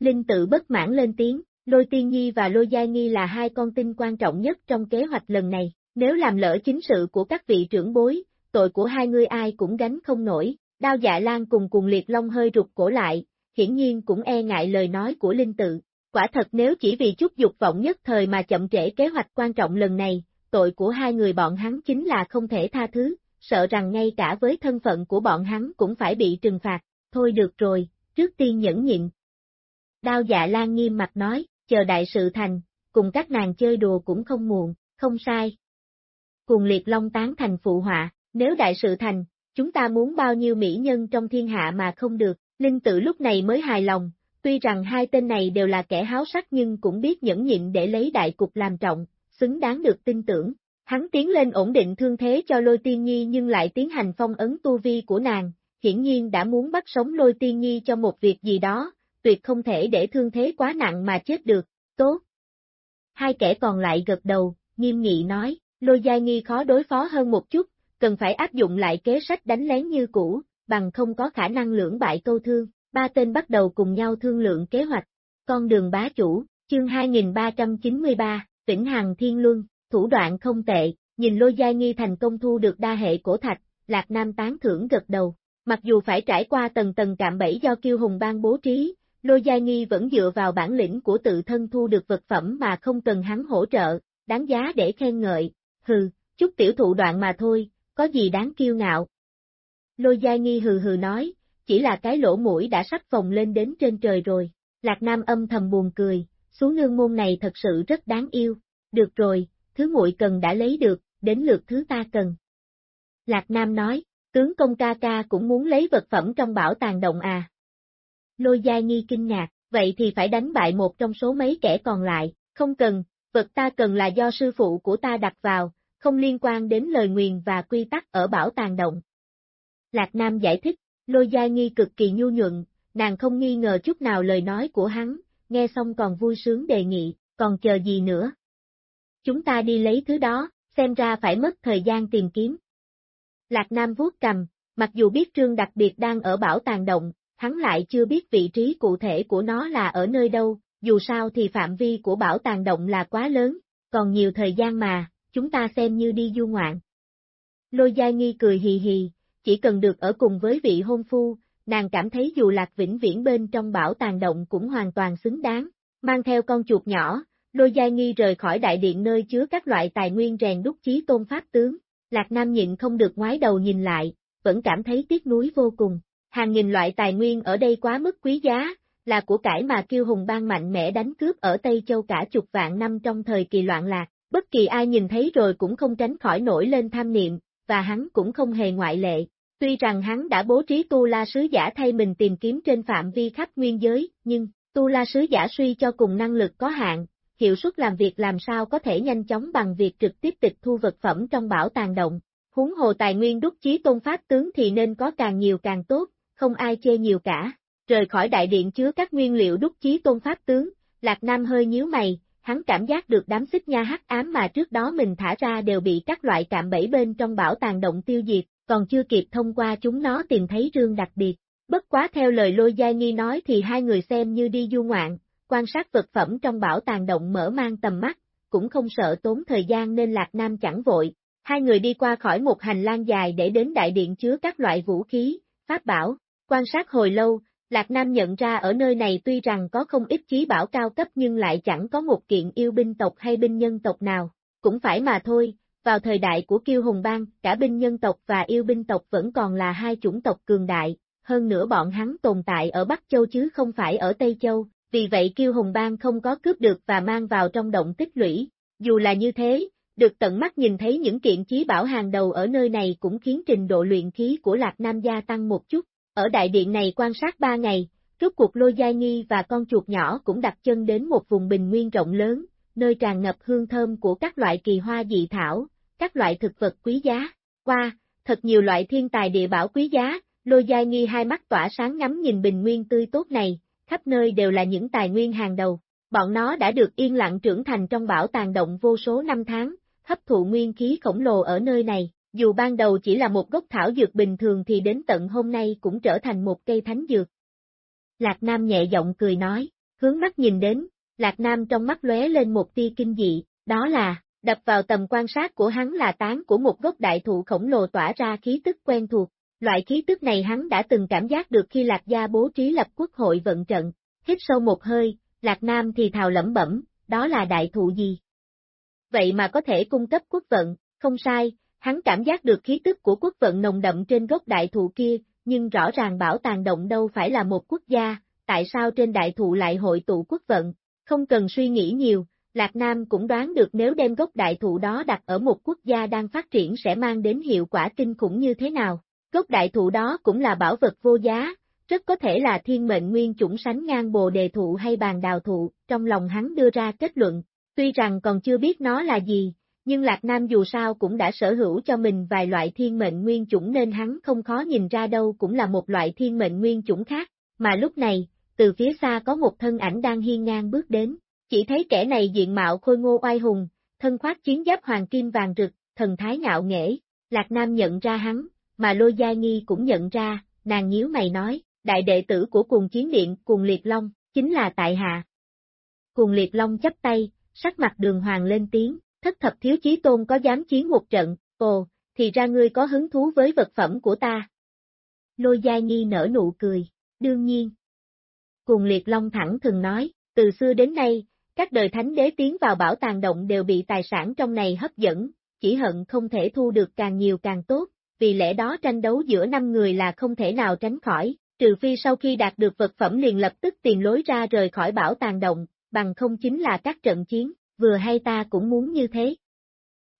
Linh tự bất mãn lên tiếng, lôi tiên nhi và lôi giai nghi là hai con tin quan trọng nhất trong kế hoạch lần này, nếu làm lỡ chính sự của các vị trưởng bối, tội của hai người ai cũng gánh không nổi, đao dạ lan cùng cùng liệt long hơi rụt cổ lại, hiển nhiên cũng e ngại lời nói của Linh Tự. Quả thật nếu chỉ vì chút dục vọng nhất thời mà chậm trễ kế hoạch quan trọng lần này, tội của hai người bọn hắn chính là không thể tha thứ, sợ rằng ngay cả với thân phận của bọn hắn cũng phải bị trừng phạt. Thôi được rồi, trước tiên nhẫn nhịn. Đao dạ lan nghiêm mặt nói, chờ đại sự thành, cùng các nàng chơi đùa cũng không muộn, không sai. Cùng liệt long tán thành phụ họa, nếu đại sự thành, chúng ta muốn bao nhiêu mỹ nhân trong thiên hạ mà không được, Linh Tử lúc này mới hài lòng, tuy rằng hai tên này đều là kẻ háo sắc nhưng cũng biết nhẫn nhịn để lấy đại cục làm trọng, xứng đáng được tin tưởng. Hắn tiến lên ổn định thương thế cho lôi tiên nhi nhưng lại tiến hành phong ấn tu vi của nàng, hiển nhiên đã muốn bắt sống lôi tiên nhi cho một việc gì đó, tuyệt không thể để thương thế quá nặng mà chết được, tốt. Hai kẻ còn lại gật đầu, nghiêm nghị nói, lôi giai nghi khó đối phó hơn một chút, cần phải áp dụng lại kế sách đánh lén như cũ, bằng không có khả năng lưỡng bại câu thương, ba tên bắt đầu cùng nhau thương lượng kế hoạch. Con đường bá chủ, chương 2393, Vĩnh Hằng Thiên Luân, thủ đoạn không tệ, nhìn lôi giai nghi thành công thu được đa hệ cổ thạch, Lạc Nam tán thưởng gật đầu. Mặc dù phải trải qua tầng tầng cạm bẫy do kiêu hùng ban bố trí, lôi giai nghi vẫn dựa vào bản lĩnh của tự thân thu được vật phẩm mà không cần hắn hỗ trợ, đáng giá để khen ngợi. Hừ, chút tiểu thụ đoạn mà thôi, có gì đáng kiêu ngạo, Lôi Giai Nghi hừ hừ nói, chỉ là cái lỗ mũi đã sắp phồng lên đến trên trời rồi. Lạc Nam âm thầm buồn cười, xuống nương môn này thật sự rất đáng yêu. Được rồi, thứ muội cần đã lấy được, đến lượt thứ ta cần. Lạc Nam nói, tướng công ca ca cũng muốn lấy vật phẩm trong bảo tàng động à. Lôi Giai Nghi kinh ngạc, vậy thì phải đánh bại một trong số mấy kẻ còn lại, không cần, vật ta cần là do sư phụ của ta đặt vào, không liên quan đến lời nguyền và quy tắc ở bảo tàng động. Lạc Nam giải thích, lôi giai nghi cực kỳ nhu nhuận, nàng không nghi ngờ chút nào lời nói của hắn, nghe xong còn vui sướng đề nghị, còn chờ gì nữa. Chúng ta đi lấy thứ đó, xem ra phải mất thời gian tìm kiếm. Lạc Nam vuốt cầm, mặc dù biết trương đặc biệt đang ở bảo tàng động, hắn lại chưa biết vị trí cụ thể của nó là ở nơi đâu, dù sao thì phạm vi của bảo tàng động là quá lớn, còn nhiều thời gian mà, chúng ta xem như đi du ngoạn. Lôi Gia Nghi cười hì hì, chỉ cần được ở cùng với vị hôn phu, nàng cảm thấy dù lạc vĩnh viễn bên trong bảo tàng động cũng hoàn toàn xứng đáng. Mang theo con chuột nhỏ, Lôi Gia Nghi rời khỏi đại điện nơi chứa các loại tài nguyên rèn đúc chí tôn pháp tướng. Lạc Nam nhịn không được ngoái đầu nhìn lại, vẫn cảm thấy tiếc nuối vô cùng. Hàng nghìn loại tài nguyên ở đây quá mức quý giá, là của cải mà kiêu hùng bang mạnh mẽ đánh cướp ở Tây Châu cả chục vạn năm trong thời kỳ loạn lạc. Bất kỳ ai nhìn thấy rồi cũng không tránh khỏi nổi lên tham niệm, và hắn cũng không hề ngoại lệ. Tuy rằng hắn đã bố trí tu la sứ giả thay mình tìm kiếm trên phạm vi khắp nguyên giới, nhưng, tu la sứ giả suy cho cùng năng lực có hạn, hiệu suất làm việc làm sao có thể nhanh chóng bằng việc trực tiếp tịch thu vật phẩm trong bảo tàng động. Huống hồ tài nguyên đúc chí tôn pháp tướng thì nên có càng nhiều càng tốt, không ai chê nhiều cả. Rời khỏi đại điện chứa các nguyên liệu đúc chí tôn pháp tướng, Lạc Nam hơi nhíu mày, hắn cảm giác được đám xích nha hắc ám mà trước đó mình thả ra đều bị các loại cạm bẫy bên trong bảo tàng động tiêu diệt, còn chưa kịp thông qua chúng nó tìm thấy rương đặc biệt. Bất quá theo lời lôi giai nghi nói thì hai người xem như đi du ngoạn, quan sát vật phẩm trong bảo tàng động mở mang tầm mắt, cũng không sợ tốn thời gian nên Lạc Nam chẳng vội. Hai người đi qua khỏi một hành lang dài để đến đại điện chứa các loại vũ khí, pháp bảo, quan sát hồi lâu, Lạc Nam nhận ra ở nơi này tuy rằng có không ít chí bảo cao cấp nhưng lại chẳng có một kiện yêu binh tộc hay binh nhân tộc nào, cũng phải mà thôi, vào thời đại của Kiêu Hùng Bang, cả binh nhân tộc và yêu binh tộc vẫn còn là hai chủng tộc cường đại, hơn nữa bọn hắn tồn tại ở Bắc Châu chứ không phải ở Tây Châu, vì vậy Kiêu Hùng Bang không có cướp được và mang vào trong động tích lũy. Dù là như thế, được tận mắt nhìn thấy những kiện chí bảo hàng đầu ở nơi này cũng khiến trình độ luyện khí của Lạc Nam gia tăng một chút. Ở đại điện này quan sát ba ngày, rốt cuộc lôi giai nghi và con chuột nhỏ cũng đặt chân đến một vùng bình nguyên rộng lớn, nơi tràn ngập hương thơm của các loại kỳ hoa dị thảo, các loại thực vật quý giá. Qua, thật nhiều loại thiên tài địa bảo quý giá, lôi giai nghi hai mắt tỏa sáng ngắm nhìn bình nguyên tươi tốt này, khắp nơi đều là những tài nguyên hàng đầu. Bọn nó đã được yên lặng trưởng thành trong bảo tàng động vô số năm tháng, hấp thụ nguyên khí khổng lồ ở nơi này, dù ban đầu chỉ là một gốc thảo dược bình thường thì đến tận hôm nay cũng trở thành một cây thánh dược. Lạc Nam nhẹ giọng cười nói, hướng mắt nhìn đến, Lạc Nam trong mắt lóe lên một tia kinh dị, đó là, đập vào tầm quan sát của hắn là tán của một gốc đại thụ khổng lồ tỏa ra khí tức quen thuộc. Loại khí tức này hắn đã từng cảm giác được khi Lạc Gia bố trí lập quốc hội vận trận. Hít sâu một hơi, Lạc Nam thì thào lẩm bẩm, đó là đại thụ gì? Vậy mà có thể cung cấp quốc vận, không sai, hắn cảm giác được khí tức của quốc vận nồng đậm trên gốc đại thụ kia, nhưng rõ ràng bảo tàng động đâu phải là một quốc gia, tại sao trên đại thụ lại hội tụ quốc vận, không cần suy nghĩ nhiều, Lạc Nam cũng đoán được nếu đem gốc đại thụ đó đặt ở một quốc gia đang phát triển sẽ mang đến hiệu quả kinh khủng như thế nào. Gốc đại thụ đó cũng là bảo vật vô giá, rất có thể là thiên mệnh nguyên chủng sánh ngang bồ đề thụ hay bàn đào thụ, trong lòng hắn đưa ra kết luận, tuy rằng còn chưa biết nó là gì, nhưng Lạc Nam dù sao cũng đã sở hữu cho mình vài loại thiên mệnh nguyên chủng nên hắn không khó nhìn ra đâu cũng là một loại thiên mệnh nguyên chủng khác, mà lúc này, từ phía xa có một thân ảnh đang hiên ngang bước đến, chỉ thấy kẻ này diện mạo khôi ngô oai hùng, thân khoác chiến giáp hoàng kim vàng rực, thần thái ngạo nghễ, Lạc Nam nhận ra hắn, mà Lôi Gia Nghi cũng nhận ra, nàng nhíu mày nói, đại đệ tử của cùng chiến điện, cùng liệt long, chính là tại hạ. Cùng liệt long chấp tay, sắc mặt đường hoàng lên tiếng, thất thập thiếu chí tôn có dám chiến một trận, ồ, thì ra ngươi có hứng thú với vật phẩm của ta. Lôi Gia Nghi nở nụ cười, đương nhiên. Cùng liệt long thẳng thường nói, từ xưa đến nay, các đời thánh đế tiến vào bảo tàng động đều bị tài sản trong này hấp dẫn, chỉ hận không thể thu được càng nhiều càng tốt, vì lẽ đó tranh đấu giữa năm người là không thể nào tránh khỏi, trừ phi sau khi đạt được vật phẩm liền lập tức tìm lối ra rời khỏi bảo tàng động, bằng không chính là các trận chiến, vừa hay ta cũng muốn như thế.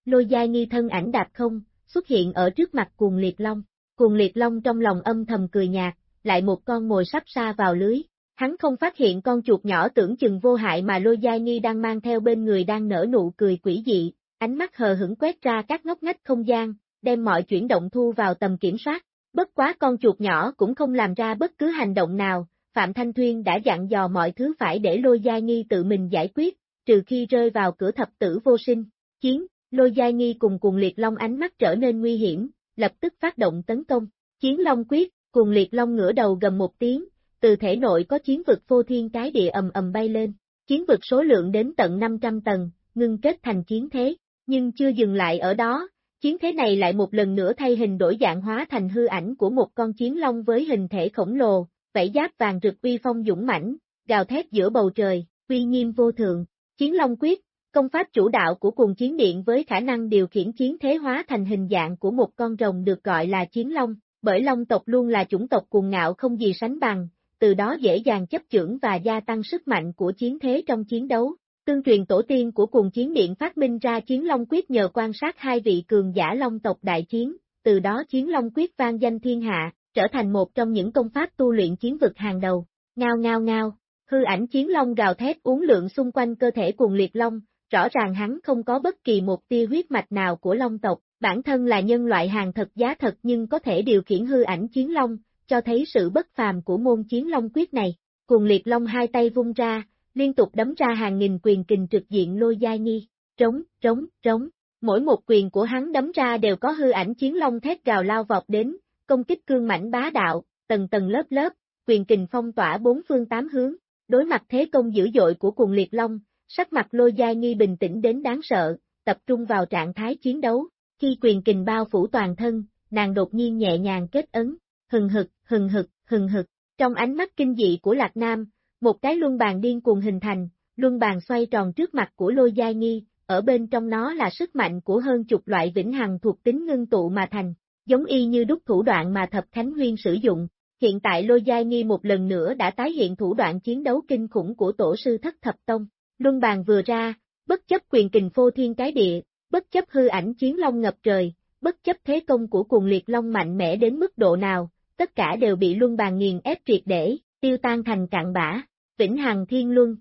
Lôi giai nghi thân ảnh đạp không, xuất hiện ở trước mặt cuồng liệt long, cuồng liệt long trong lòng âm thầm cười nhạt, lại một con mồi sắp xa vào lưới, Hắn không phát hiện con chuột nhỏ tưởng chừng vô hại mà lôi giai nghi đang mang theo bên người đang nở nụ cười quỷ dị, ánh mắt hờ hững quét ra các ngóc ngách không gian, đem mọi chuyển động thu vào tầm kiểm soát. Bất quá con chuột nhỏ cũng không làm ra bất cứ hành động nào, Phạm Thanh Thuyên đã dặn dò mọi thứ phải để lôi giai nghi tự mình giải quyết, trừ khi rơi vào cửa thập tử vô sinh. Chiến, lôi giai nghi cùng cùng liệt long ánh mắt trở nên nguy hiểm, lập tức phát động tấn công. Chiến long quyết, cùng liệt long ngửa đầu gầm một tiếng, từ thể nội có chiến vực vô thiên cái địa ầm ầm bay lên, chiến vực số lượng đến tận 500 tầng, ngưng kết thành chiến thế, nhưng chưa dừng lại ở đó, Chiến thế này lại một lần nữa thay hình đổi dạng hóa thành hư ảnh của một con chiến long với hình thể khổng lồ, vảy giáp vàng rực uy phong dũng mãnh, gào thét giữa bầu trời, uy nghiêm vô thượng. Chiến long quyết, công pháp chủ đạo của cùng chiến điện với khả năng điều khiển chiến thế hóa thành hình dạng của một con rồng được gọi là chiến long, bởi long tộc luôn là chủng tộc cuồng ngạo không gì sánh bằng, từ đó dễ dàng chấp chưởng và gia tăng sức mạnh của chiến thế trong chiến đấu. Tương truyền tổ tiên của cùng chiến điện phát minh ra chiến long quyết nhờ quan sát hai vị cường giả long tộc đại chiến, từ đó chiến long quyết vang danh thiên hạ, trở thành một trong những công pháp tu luyện chiến vực hàng đầu. Ngao ngao ngao, hư ảnh chiến long gào thét uốn lượng xung quanh cơ thể cuồng liệt long, rõ ràng hắn không có bất kỳ một tia huyết mạch nào của long tộc, bản thân là nhân loại hàng thật giá thật nhưng có thể điều khiển hư ảnh chiến long, cho thấy sự bất phàm của môn chiến long quyết này. Cuồng liệt long hai tay vung ra, liên tục đấm ra hàng nghìn quyền kình trực diện lôi giai nghi, trống, trống, trống. Mỗi một quyền của hắn đấm ra đều có hư ảnh chiến long thét gào lao vọt đến, công kích cương mảnh bá đạo, tầng tầng lớp lớp, quyền kình phong tỏa bốn phương tám hướng. Đối mặt thế công dữ dội của cuồng liệt long, sắc mặt lôi giai nghi bình tĩnh đến đáng sợ, tập trung vào trạng thái chiến đấu. Khi quyền kình bao phủ toàn thân, nàng đột nhiên nhẹ nhàng kết ấn, hừng hực, hừng hực, hừng hực. Trong ánh mắt kinh dị của Lạc Nam, một cái luân bàn điên cuồng hình thành, luân bàn xoay tròn trước mặt của lôi giai nghi, ở bên trong nó là sức mạnh của hơn chục loại vĩnh hằng thuộc tính ngưng tụ mà thành, giống y như đúc thủ đoạn mà Thập Khánh Huyên sử dụng. Hiện tại lôi giai nghi một lần nữa đã tái hiện thủ đoạn chiến đấu kinh khủng của tổ sư thất thập tông. Luân bàn vừa ra, bất chấp quyền kình phô thiên cái địa, bất chấp hư ảnh chiến long ngập trời, bất chấp thế công của cuồng liệt long mạnh mẽ đến mức độ nào, tất cả đều bị luân bàn nghiền ép triệt để, tiêu tan thành cạn bã. Vĩnh Hằng Thiên Luân.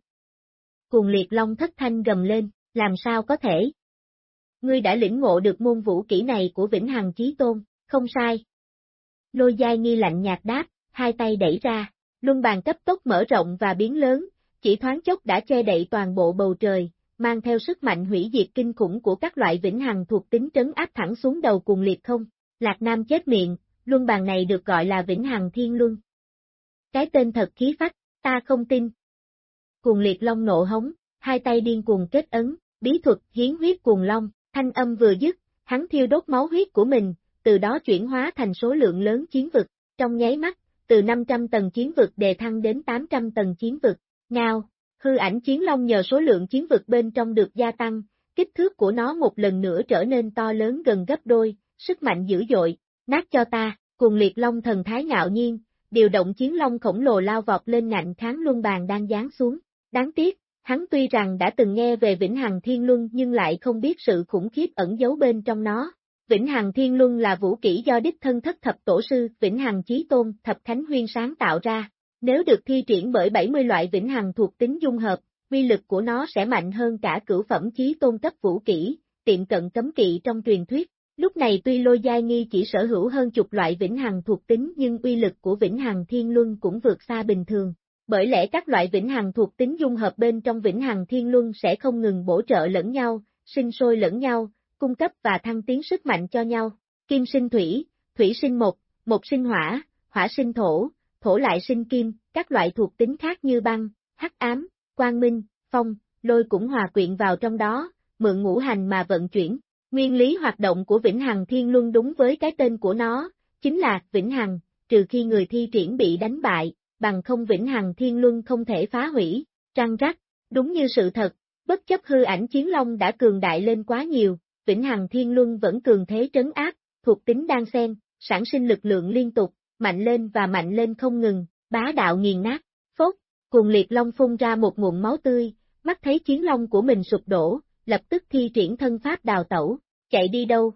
Cuồng liệt long thất thanh gầm lên, làm sao có thể? Ngươi đã lĩnh ngộ được môn vũ kỹ này của Vĩnh Hằng Chí Tôn, không sai. Lôi dai nghi lạnh nhạt đáp, hai tay đẩy ra, luân bàn cấp tốc mở rộng và biến lớn, chỉ thoáng chốc đã che đậy toàn bộ bầu trời, mang theo sức mạnh hủy diệt kinh khủng của các loại vĩnh hằng thuộc tính trấn áp thẳng xuống đầu Cuồng liệt không. Lạc Nam chết miệng, luân bàn này được gọi là vĩnh hằng thiên luân. Cái tên thật khí phách, ta không tin. Cuồng liệt long nộ hống, hai tay điên cuồng kết ấn, bí thuật hiến huyết cuồng long, thanh âm vừa dứt, hắn thiêu đốt máu huyết của mình, từ đó chuyển hóa thành số lượng lớn chiến vực, trong nháy mắt, từ 500 tầng chiến vực đề thăng đến 800 tầng chiến vực, ngao, hư ảnh chiến long nhờ số lượng chiến vực bên trong được gia tăng, kích thước của nó một lần nữa trở nên to lớn gần gấp đôi, sức mạnh dữ dội, nát cho ta, cuồng liệt long thần thái ngạo nhiên, điều động chiến long khổng lồ lao vọt lên ngạnh kháng luân bàn đang giáng xuống. Đáng tiếc, hắn tuy rằng đã từng nghe về Vĩnh Hằng Thiên Luân nhưng lại không biết sự khủng khiếp ẩn giấu bên trong nó. Vĩnh Hằng Thiên Luân là vũ kỹ do đích thân thất thập tổ sư Vĩnh Hằng Chí Tôn Thập Khánh Huyên sáng tạo ra. Nếu được thi triển bởi 70 loại Vĩnh Hằng thuộc tính dung hợp, uy lực của nó sẽ mạnh hơn cả cửu phẩm Chí Tôn cấp vũ kỹ, tiệm cận cấm kỵ trong truyền thuyết. Lúc này tuy lôi giai nghi chỉ sở hữu hơn chục loại vĩnh hằng thuộc tính nhưng uy lực của vĩnh hằng thiên luân cũng vượt xa bình thường. Bởi lẽ các loại vĩnh hằng thuộc tính dung hợp bên trong vĩnh hằng thiên luân sẽ không ngừng bổ trợ lẫn nhau, sinh sôi lẫn nhau, cung cấp và thăng tiến sức mạnh cho nhau. Kim sinh thủy, thủy sinh mộc, mộc sinh hỏa, hỏa sinh thổ, thổ lại sinh kim, các loại thuộc tính khác như băng, hắc ám, quang minh, phong, lôi cũng hòa quyện vào trong đó, mượn ngũ hành mà vận chuyển. Nguyên lý hoạt động của Vĩnh Hằng Thiên Luân đúng với cái tên của nó, chính là Vĩnh Hằng, trừ khi người thi triển bị đánh bại, bằng không Vĩnh Hằng Thiên Luân không thể phá hủy, trăng rắc, đúng như sự thật, bất chấp hư ảnh chiến long đã cường đại lên quá nhiều, Vĩnh Hằng Thiên Luân vẫn cường thế trấn áp, thuộc tính đan xen, sản sinh lực lượng liên tục, mạnh lên và mạnh lên không ngừng, bá đạo nghiền nát, phốt, cùng liệt long phun ra một ngụm máu tươi, mắt thấy chiến long của mình sụp đổ, lập tức thi triển thân pháp đào tẩu, chạy đi đâu.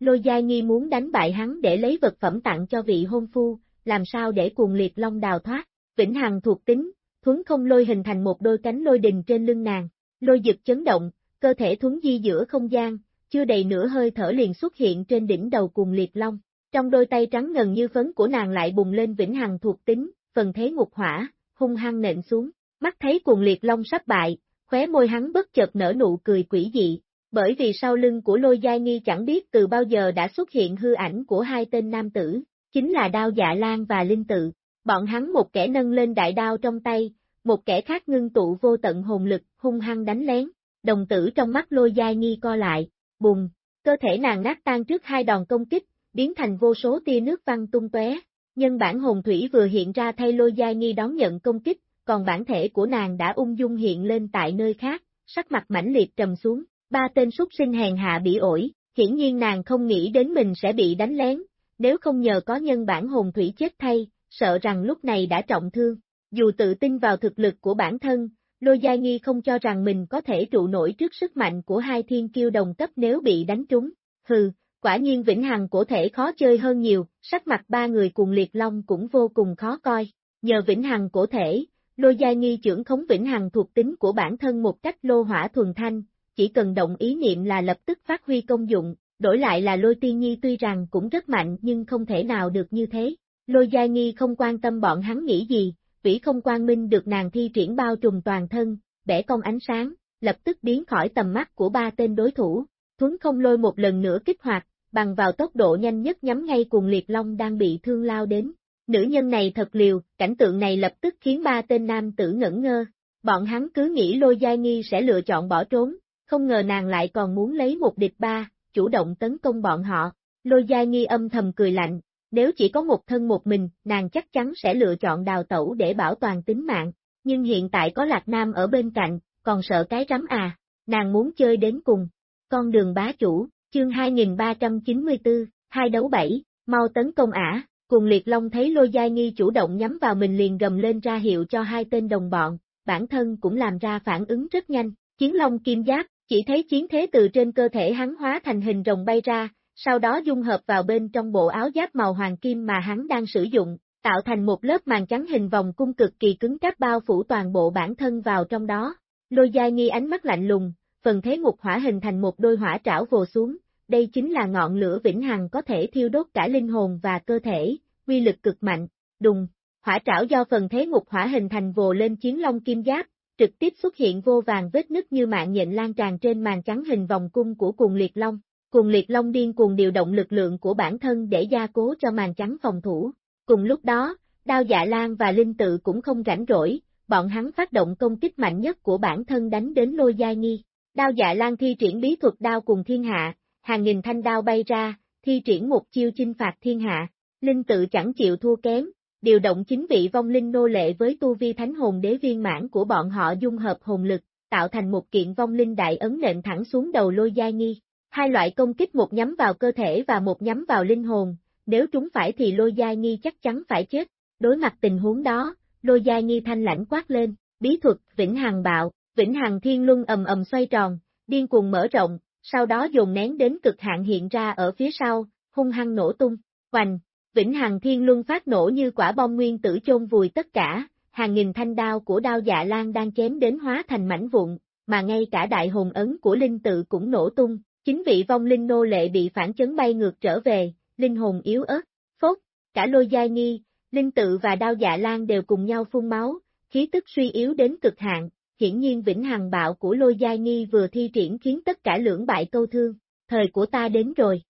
Lôi Giai Nghi muốn đánh bại hắn để lấy vật phẩm tặng cho vị hôn phu, làm sao để cuồng liệt long đào thoát, vĩnh hằng thuộc tính, thuấn không lôi hình thành một đôi cánh lôi đình trên lưng nàng, lôi dực chấn động, cơ thể thuấn di giữa không gian, chưa đầy nửa hơi thở liền xuất hiện trên đỉnh đầu cuồng liệt long. Trong đôi tay trắng ngần như phấn của nàng lại bùng lên vĩnh hằng thuộc tính, phần thế ngục hỏa, hung hăng nện xuống, mắt thấy cuồng liệt long sắp bại, khóe môi hắn bất chợt nở nụ cười quỷ dị, bởi vì sau lưng của lôi giai nghi chẳng biết từ bao giờ đã xuất hiện hư ảnh của hai tên nam tử, chính là đao dạ lan và linh tự. Bọn hắn một kẻ nâng lên đại đao trong tay, một kẻ khác ngưng tụ vô tận hồn lực, hung hăng đánh lén, đồng tử trong mắt lôi giai nghi co lại, bùng, cơ thể nàng nát tan trước hai đòn công kích, biến thành vô số tia nước văng tung tóe. Nhân bản hồn thủy vừa hiện ra thay lôi giai nghi đón nhận công kích, còn bản thể của nàng đã ung dung hiện lên tại nơi khác, sắc mặt mãnh liệt trầm xuống, ba tên súc sinh hèn hạ bị ổi, hiển nhiên nàng không nghĩ đến mình sẽ bị đánh lén, nếu không nhờ có nhân bản hồn thủy chết thay, sợ rằng lúc này đã trọng thương. Dù tự tin vào thực lực của bản thân, Lôi Giai Nghi không cho rằng mình có thể trụ nổi trước sức mạnh của hai thiên kiêu đồng cấp nếu bị đánh trúng. Hừ, quả nhiên Vĩnh Hằng cổ thể khó chơi hơn nhiều, sắc mặt ba người cùng liệt long cũng vô cùng khó coi. Nhờ Vĩnh Hằng cổ thể, Lôi gia Nghi trưởng khống Vĩnh Hằng thuộc tính của bản thân một cách lô hỏa thuần thanh, chỉ cần động ý niệm là lập tức phát huy công dụng, đổi lại là Lôi Tiên Nhi tuy rằng cũng rất mạnh nhưng không thể nào được như thế. Lôi gia Nghi không quan tâm bọn hắn nghĩ gì, vĩ không quang minh được nàng thi triển bao trùm toàn thân, bẻ cong ánh sáng, lập tức biến khỏi tầm mắt của ba tên đối thủ. Thuấn không lôi một lần nữa kích hoạt, bằng vào tốc độ nhanh nhất nhắm ngay cùng liệt long đang bị thương lao đến. Nữ nhân này thật liều, cảnh tượng này lập tức khiến ba tên nam tử ngẩn ngơ. Bọn hắn cứ nghĩ lôi giai nghi sẽ lựa chọn bỏ trốn, không ngờ nàng lại còn muốn lấy một địch ba, chủ động tấn công bọn họ. Lôi giai nghi âm thầm cười lạnh, nếu chỉ có một thân một mình, nàng chắc chắn sẽ lựa chọn đào tẩu để bảo toàn tính mạng, nhưng hiện tại có Lạc Nam ở bên cạnh, còn sợ cái rắm à, nàng muốn chơi đến cùng. Con đường bá chủ, chương 2394, hai đấu bảy, mau tấn công ả, cùng liệt long thấy lôi giai nghi chủ động nhắm vào mình liền gầm lên ra hiệu cho hai tên đồng bọn, bản thân cũng làm ra phản ứng rất nhanh, chiến long kim giáp, chỉ thấy chiến thế từ trên cơ thể hắn hóa thành hình rồng bay ra, sau đó dung hợp vào bên trong bộ áo giáp màu hoàng kim mà hắn đang sử dụng, tạo thành một lớp màn trắng hình vòng cung cực kỳ cứng cáp bao phủ toàn bộ bản thân vào trong đó. Lôi giai nghi ánh mắt lạnh lùng, phần thế ngục hỏa hình thành một đôi hỏa trảo vồ xuống, đây chính là ngọn lửa vĩnh hằng có thể thiêu đốt cả linh hồn và cơ thể, uy lực cực mạnh, đùng, hỏa trảo do phần thế ngục hỏa hình thành vồ lên chiến long kim giáp, trực tiếp xuất hiện vô vàng vết nứt như mạng nhện lan tràn trên màn trắng hình vòng cung của cuồng liệt long. Cuồng liệt long điên cuồng điều động lực lượng của bản thân để gia cố cho màn trắng phòng thủ. Cùng lúc đó, đao dạ lan và linh tự cũng không rảnh rỗi, bọn hắn phát động công kích mạnh nhất của bản thân đánh đến lôi giai nghi. Đao dạ lan thi triển bí thuật đao cùng thiên hạ, hàng nghìn thanh đao bay ra, thi triển một chiêu chinh phạt thiên hạ. Linh tự chẳng chịu thua kém, điều động chính vị vong linh nô lệ với tu vi thánh hồn đế viên mãn của bọn họ dung hợp hồn lực, tạo thành một kiện vong linh đại ấn nện thẳng xuống đầu lôi giai nghi. Hai loại công kích một nhắm vào cơ thể và một nhắm vào linh hồn, nếu trúng phải thì lôi giai nghi chắc chắn phải chết. Đối mặt tình huống đó, lôi giai nghi thanh lãnh quát lên, bí thuật, vĩnh hằng bạo, vĩnh hằng thiên luân ầm ầm xoay tròn, điên cuồng mở rộng, sau đó dồn nén đến cực hạn hiện ra ở phía sau, hung hăng nổ tung, hoành, vĩnh hằng thiên luân phát nổ như quả bom nguyên tử chôn vùi tất cả, hàng nghìn thanh đao của đao dạ lan đang chém đến hóa thành mảnh vụn, mà ngay cả đại hồn ấn của linh tự cũng nổ tung, Chính vị vong linh nô lệ bị phản chấn bay ngược trở về, linh hồn yếu ớt, phốt, cả lôi giai nghi, linh tự và đao dạ lan đều cùng nhau phun máu, khí tức suy yếu đến cực hạn, hiển nhiên vĩnh hằng bạo của lôi giai nghi vừa thi triển khiến tất cả lưỡng bại câu thương, thời của ta đến rồi.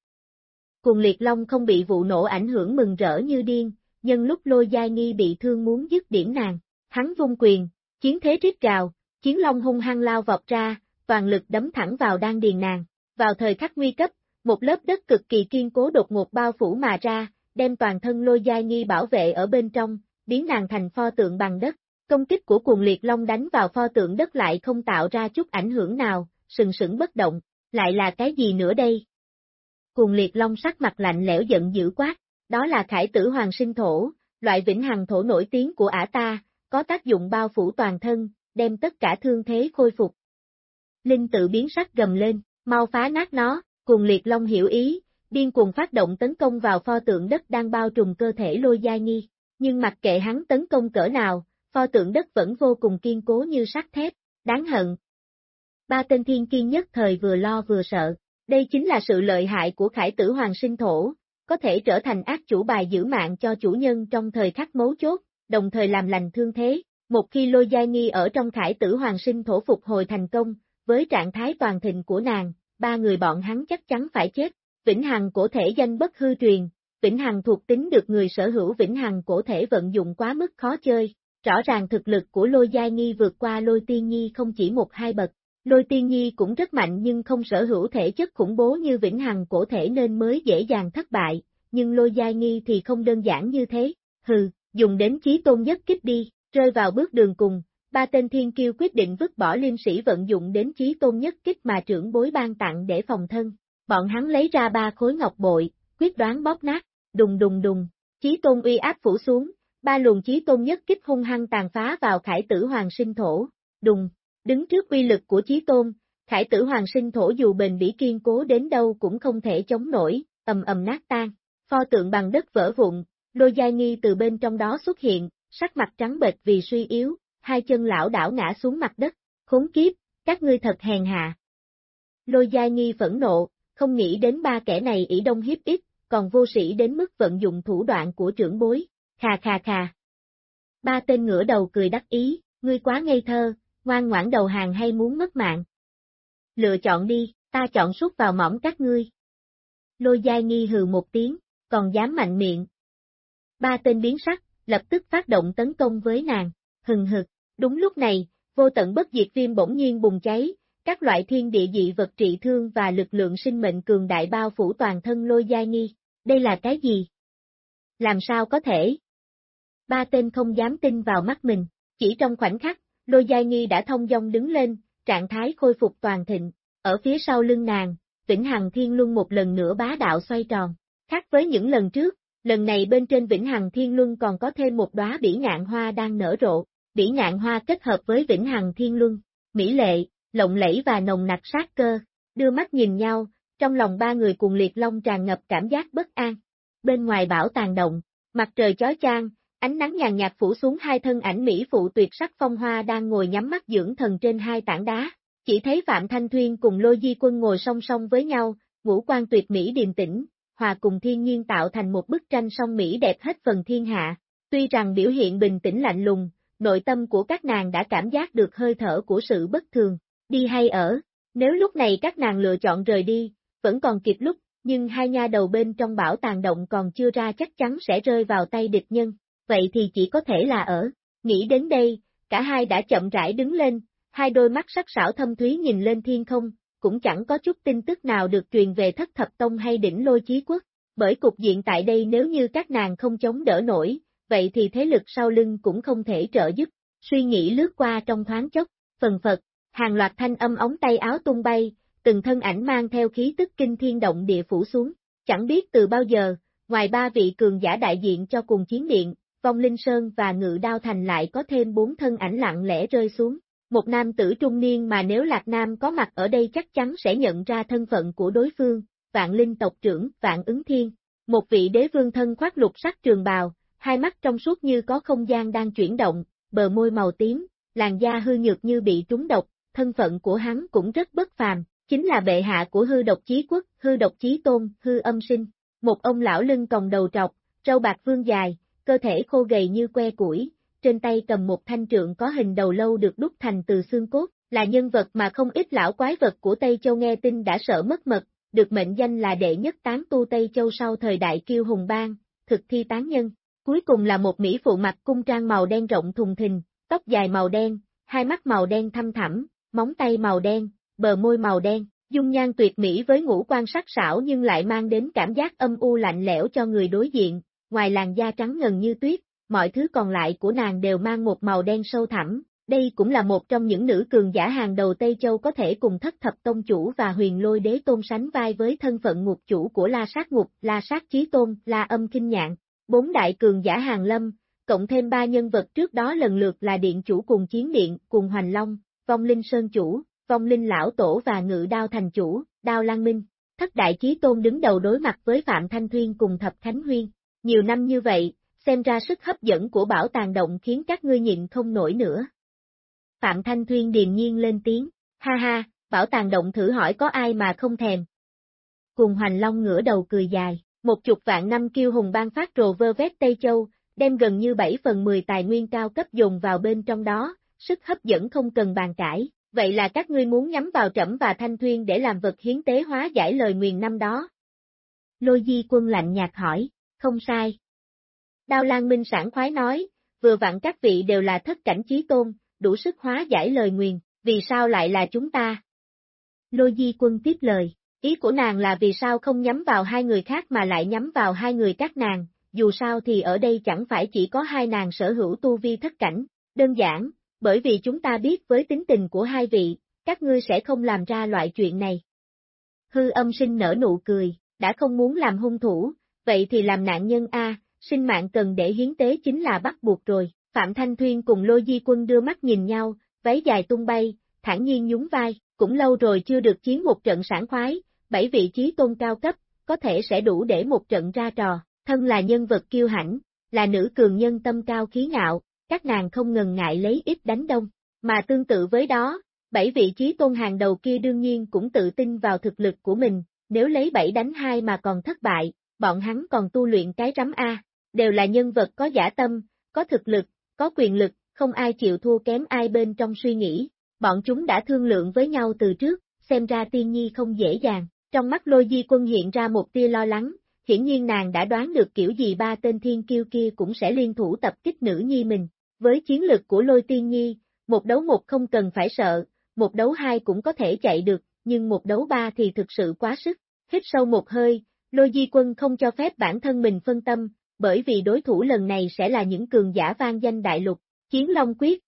Cùng liệt long không bị vụ nổ ảnh hưởng mừng rỡ như điên, nhân lúc lôi giai nghi bị thương muốn dứt điểm nàng, hắn vung quyền, chiến thế rít gào, chiến long hung hăng lao vọt ra, toàn lực đấm thẳng vào đan điền nàng, vào thời khắc nguy cấp, một lớp đất cực kỳ kiên cố đột ngột bao phủ mà ra, đem toàn thân lôi giai nghi bảo vệ ở bên trong, biến nàng thành pho tượng bằng đất. Công kích của cuồng liệt long đánh vào pho tượng đất lại không tạo ra chút ảnh hưởng nào, sừng sững bất động, lại là cái gì nữa đây? Cuồng liệt long sắc mặt lạnh lẽo giận dữ quát, đó là khải tử hoàng sinh thổ, loại vĩnh hằng thổ nổi tiếng của ả ta, có tác dụng bao phủ toàn thân, đem tất cả thương thế khôi phục. Linh tự biến sắc gầm lên, mau phá nát nó, cuồng liệt long hiểu ý, điên cuồng phát động tấn công vào pho tượng đất đang bao trùm cơ thể lôi giai nghi, nhưng mặc kệ hắn tấn công cỡ nào, pho tượng đất vẫn vô cùng kiên cố như sắt thép, đáng hận. Ba tên thiên kiên nhất thời vừa lo vừa sợ, đây chính là sự lợi hại của khải tử hoàng sinh thổ, có thể trở thành ác chủ bài giữ mạng cho chủ nhân trong thời khắc mấu chốt, đồng thời làm lành thương thế. Một khi lôi giai nghi ở trong khải tử hoàng sinh thổ phục hồi thành công, với trạng thái toàn thịnh của nàng, ba người bọn hắn chắc chắn phải chết. Vĩnh Hằng cổ thể danh bất hư truyền, Vĩnh Hằng thuộc tính được người sở hữu Vĩnh Hằng cổ thể vận dụng quá mức khó chơi. Rõ ràng thực lực của Lôi Giai Nghi vượt qua Lôi Tiên Nhi không chỉ một hai bậc, Lôi tiên nhi cũng rất mạnh nhưng không sở hữu thể chất khủng bố như vĩnh hằng cổ thể nên mới dễ dàng thất bại, nhưng lôi giai nghi thì không đơn giản như thế, hừ, dùng đến chí tôn nhất kích đi, rơi vào bước đường cùng, ba tên thiên kiêu quyết định vứt bỏ liêm sĩ vận dụng đến chí tôn nhất kích mà trưởng bối ban tặng để phòng thân. Bọn hắn lấy ra ba khối ngọc bội, quyết đoán bóp nát, đùng đùng đùng, chí tôn uy áp phủ xuống, ba luồng chí tôn nhất kích hung hăng tàn phá vào khải tử hoàng sinh thổ, đùng, đứng trước uy lực của chí tôn, khải tử hoàng sinh thổ dù bền bỉ kiên cố đến đâu cũng không thể chống nổi, ầm ầm nát tan, pho tượng bằng đất vỡ vụn, lôi giai nghi từ bên trong đó xuất hiện, sắc mặt trắng bệch vì suy yếu, hai chân lão đảo ngã xuống mặt đất, khốn kiếp, các ngươi thật hèn hạ. Lôi giai nghi phẫn nộ, không nghĩ đến ba kẻ này ỷ đông hiếp ít, còn vô sĩ đến mức vận dụng thủ đoạn của trưởng bối, khà khà khà. Ba tên ngửa đầu cười đắc ý, ngươi quá ngây thơ, ngoan ngoãn đầu hàng hay muốn mất mạng. Lựa chọn đi, ta chọn suốt vào mỏng các ngươi. Lôi giai nghi hừ một tiếng, còn dám mạnh miệng. Ba tên biến sắc, lập tức phát động tấn công với nàng, hừng hực, đúng lúc này, vô tận bất diệt viêm bỗng nhiên bùng cháy, các loại thiên địa dị vật trị thương và lực lượng sinh mệnh cường đại bao phủ toàn thân lôi giai nghi, đây là cái gì? Làm sao có thể? Ba tên không dám tin vào mắt mình, chỉ trong khoảnh khắc, lôi giai nghi đã thông dong đứng lên, trạng thái khôi phục toàn thịnh, ở phía sau lưng nàng, Vĩnh Hằng Thiên Luân một lần nữa bá đạo xoay tròn, khác với những lần trước, lần này bên trên Vĩnh Hằng Thiên Luân còn có thêm một đóa bỉ ngạn hoa đang nở rộ, bỉ ngạn hoa kết hợp với Vĩnh Hằng Thiên Luân, mỹ lệ, lộng lẫy và nồng nặc sát cơ, đưa mắt nhìn nhau, trong lòng ba người cùng liệt long tràn ngập cảm giác bất an. Bên ngoài bảo tàng động, mặt trời chói chang, ánh nắng nhàn nhạt phủ xuống hai thân ảnh mỹ phụ tuyệt sắc phong hoa đang ngồi nhắm mắt dưỡng thần trên hai tảng đá, chỉ thấy Phạm Thanh Thuyên cùng Lôi Di Quân ngồi song song với nhau, ngũ quan tuyệt mỹ điềm tĩnh, hòa cùng thiên nhiên tạo thành một bức tranh song mỹ đẹp hết phần thiên hạ. Tuy rằng biểu hiện bình tĩnh lạnh lùng, nội tâm của các nàng đã cảm giác được hơi thở của sự bất thường, đi hay ở. Nếu lúc này các nàng lựa chọn rời đi, vẫn còn kịp lúc, nhưng hai nha đầu bên trong bảo tàng động còn chưa ra chắc chắn sẽ rơi vào tay địch nhân, vậy thì chỉ có thể là ở. Nghĩ đến đây, cả hai đã chậm rãi đứng lên, hai đôi mắt sắc sảo thâm thúy nhìn lên thiên không, cũng chẳng có chút tin tức nào được truyền về thất thập tông hay đỉnh lôi chí quốc, bởi cục diện tại đây nếu như các nàng không chống đỡ nổi, vậy thì thế lực sau lưng cũng không thể trợ giúp, suy nghĩ lướt qua trong thoáng chốc, phần phật, hàng loạt thanh âm ống tay áo tung bay, từng thân ảnh mang theo khí tức kinh thiên động địa phủ xuống, chẳng biết từ bao giờ, ngoài ba vị cường giả đại diện cho cùng chiến điện, Vong Linh Sơn và Ngự Đao Thành lại có thêm bốn thân ảnh lặng lẽ rơi xuống. Một nam tử trung niên mà nếu Lạc Nam có mặt ở đây chắc chắn sẽ nhận ra thân phận của đối phương, vạn linh tộc trưởng, vạn ứng thiên. Một vị đế vương thân khoác lục sắc trường bào, hai mắt trong suốt như có không gian đang chuyển động, bờ môi màu tím, làn da hư nhược như bị trúng độc, thân phận của hắn cũng rất bất phàm, chính là bệ hạ của hư độc chí quốc, hư độc chí tôn, hư âm sinh. Một ông lão lưng còng đầu trọc, râu bạc vương dài, cơ thể khô gầy như que củi, trên tay cầm một thanh trượng có hình đầu lâu được đúc thành từ xương cốt, là nhân vật mà không ít lão quái vật của Tây Châu nghe tin đã sợ mất mật, được mệnh danh là đệ nhất tán tu Tây Châu sau thời đại kiêu hùng bang, thực thi tán nhân. Cuối cùng là một mỹ phụ mặt cung trang màu đen rộng thùng thình, tóc dài màu đen, hai mắt màu đen thăm thẳm, móng tay màu đen, bờ môi màu đen, dung nhan tuyệt mỹ với ngũ quan sắc sảo nhưng lại mang đến cảm giác âm u lạnh lẽo cho người đối diện, ngoài làn da trắng ngần như tuyết, mọi thứ còn lại của nàng đều mang một màu đen sâu thẳm. Đây cũng là một trong những nữ cường giả hàng đầu Tây Châu có thể cùng thất thập tông chủ và huyền lôi đế tôn sánh vai với thân phận ngục chủ của La Sát Ngục, La Sát Chí Tôn, La Âm Kinh Nhạn. Bốn đại cường giả hàng lâm, cộng thêm ba nhân vật trước đó lần lượt là điện chủ cùng chiến điện, cùng Hoành Long, Vong Linh Sơn chủ, Vong Linh Lão Tổ và Ngự Đao Thành chủ, Đao Lan Minh. Thất đại chí tôn đứng đầu đối mặt với Phạm Thanh Thuyên cùng Thập Khánh Huyên. Nhiều năm như vậy, xem ra sức hấp dẫn của bảo tàng động khiến các ngươi nhịn không nổi nữa. Phạm Thanh Thuyên điềm nhiên lên tiếng, ha ha, bảo tàng động thử hỏi có ai mà không thèm. Cùng Hoành Long ngửa đầu cười dài, một chục vạn năm kiêu hùng ban phát rồ vơ vét Tây Châu, đem gần như 7 phần 10 tài nguyên cao cấp dùng vào bên trong đó, sức hấp dẫn không cần bàn cãi, vậy là các ngươi muốn nhắm vào trẫm và Thanh Thuyên để làm vật hiến tế hóa giải lời nguyền năm đó. Lôi Di quân lạnh nhạt hỏi, không sai. Đao Lan Minh sản khoái nói, vừa vặn các vị đều là thất cảnh chí tôn, đủ sức hóa giải lời nguyền, vì sao lại là chúng ta? Lôi di quân tiếp lời, ý của nàng là vì sao không nhắm vào hai người khác mà lại nhắm vào hai người các nàng, dù sao thì ở đây chẳng phải chỉ có hai nàng sở hữu tu vi thất cảnh, đơn giản, bởi vì chúng ta biết với tính tình của hai vị, các ngươi sẽ không làm ra loại chuyện này. Hư âm sinh nở nụ cười, đã không muốn làm hung thủ, vậy thì làm nạn nhân A, sinh mạng cần để hiến tế chính là bắt buộc rồi. Phạm Thanh Thuyên cùng Lôi Di Quân đưa mắt nhìn nhau, váy dài tung bay, thản nhiên nhún vai, cũng lâu rồi chưa được chiến một trận sản khoái, bảy vị trí tôn cao cấp, có thể sẽ đủ để một trận ra trò, thân là nhân vật kiêu hãnh, là nữ cường nhân tâm cao khí ngạo, các nàng không ngần ngại lấy ít đánh đông, mà tương tự với đó, bảy vị trí tôn hàng đầu kia đương nhiên cũng tự tin vào thực lực của mình, nếu lấy bảy đánh hai mà còn thất bại, bọn hắn còn tu luyện cái rắm A, đều là nhân vật có giả tâm, có thực lực, có quyền lực, không ai chịu thua kém ai bên trong suy nghĩ, bọn chúng đã thương lượng với nhau từ trước, xem ra tiên nhi không dễ dàng, trong mắt lôi di quân hiện ra một tia lo lắng, hiển nhiên nàng đã đoán được kiểu gì ba tên thiên kiêu kia cũng sẽ liên thủ tập kích nữ nhi mình, với chiến lực của lôi tiên nhi, một đấu một không cần phải sợ, một đấu hai cũng có thể chạy được, nhưng một đấu ba thì thực sự quá sức, hít sâu một hơi, lôi di quân không cho phép bản thân mình phân tâm, bởi vì đối thủ lần này sẽ là những cường giả vang danh đại lục, chiến long quyết.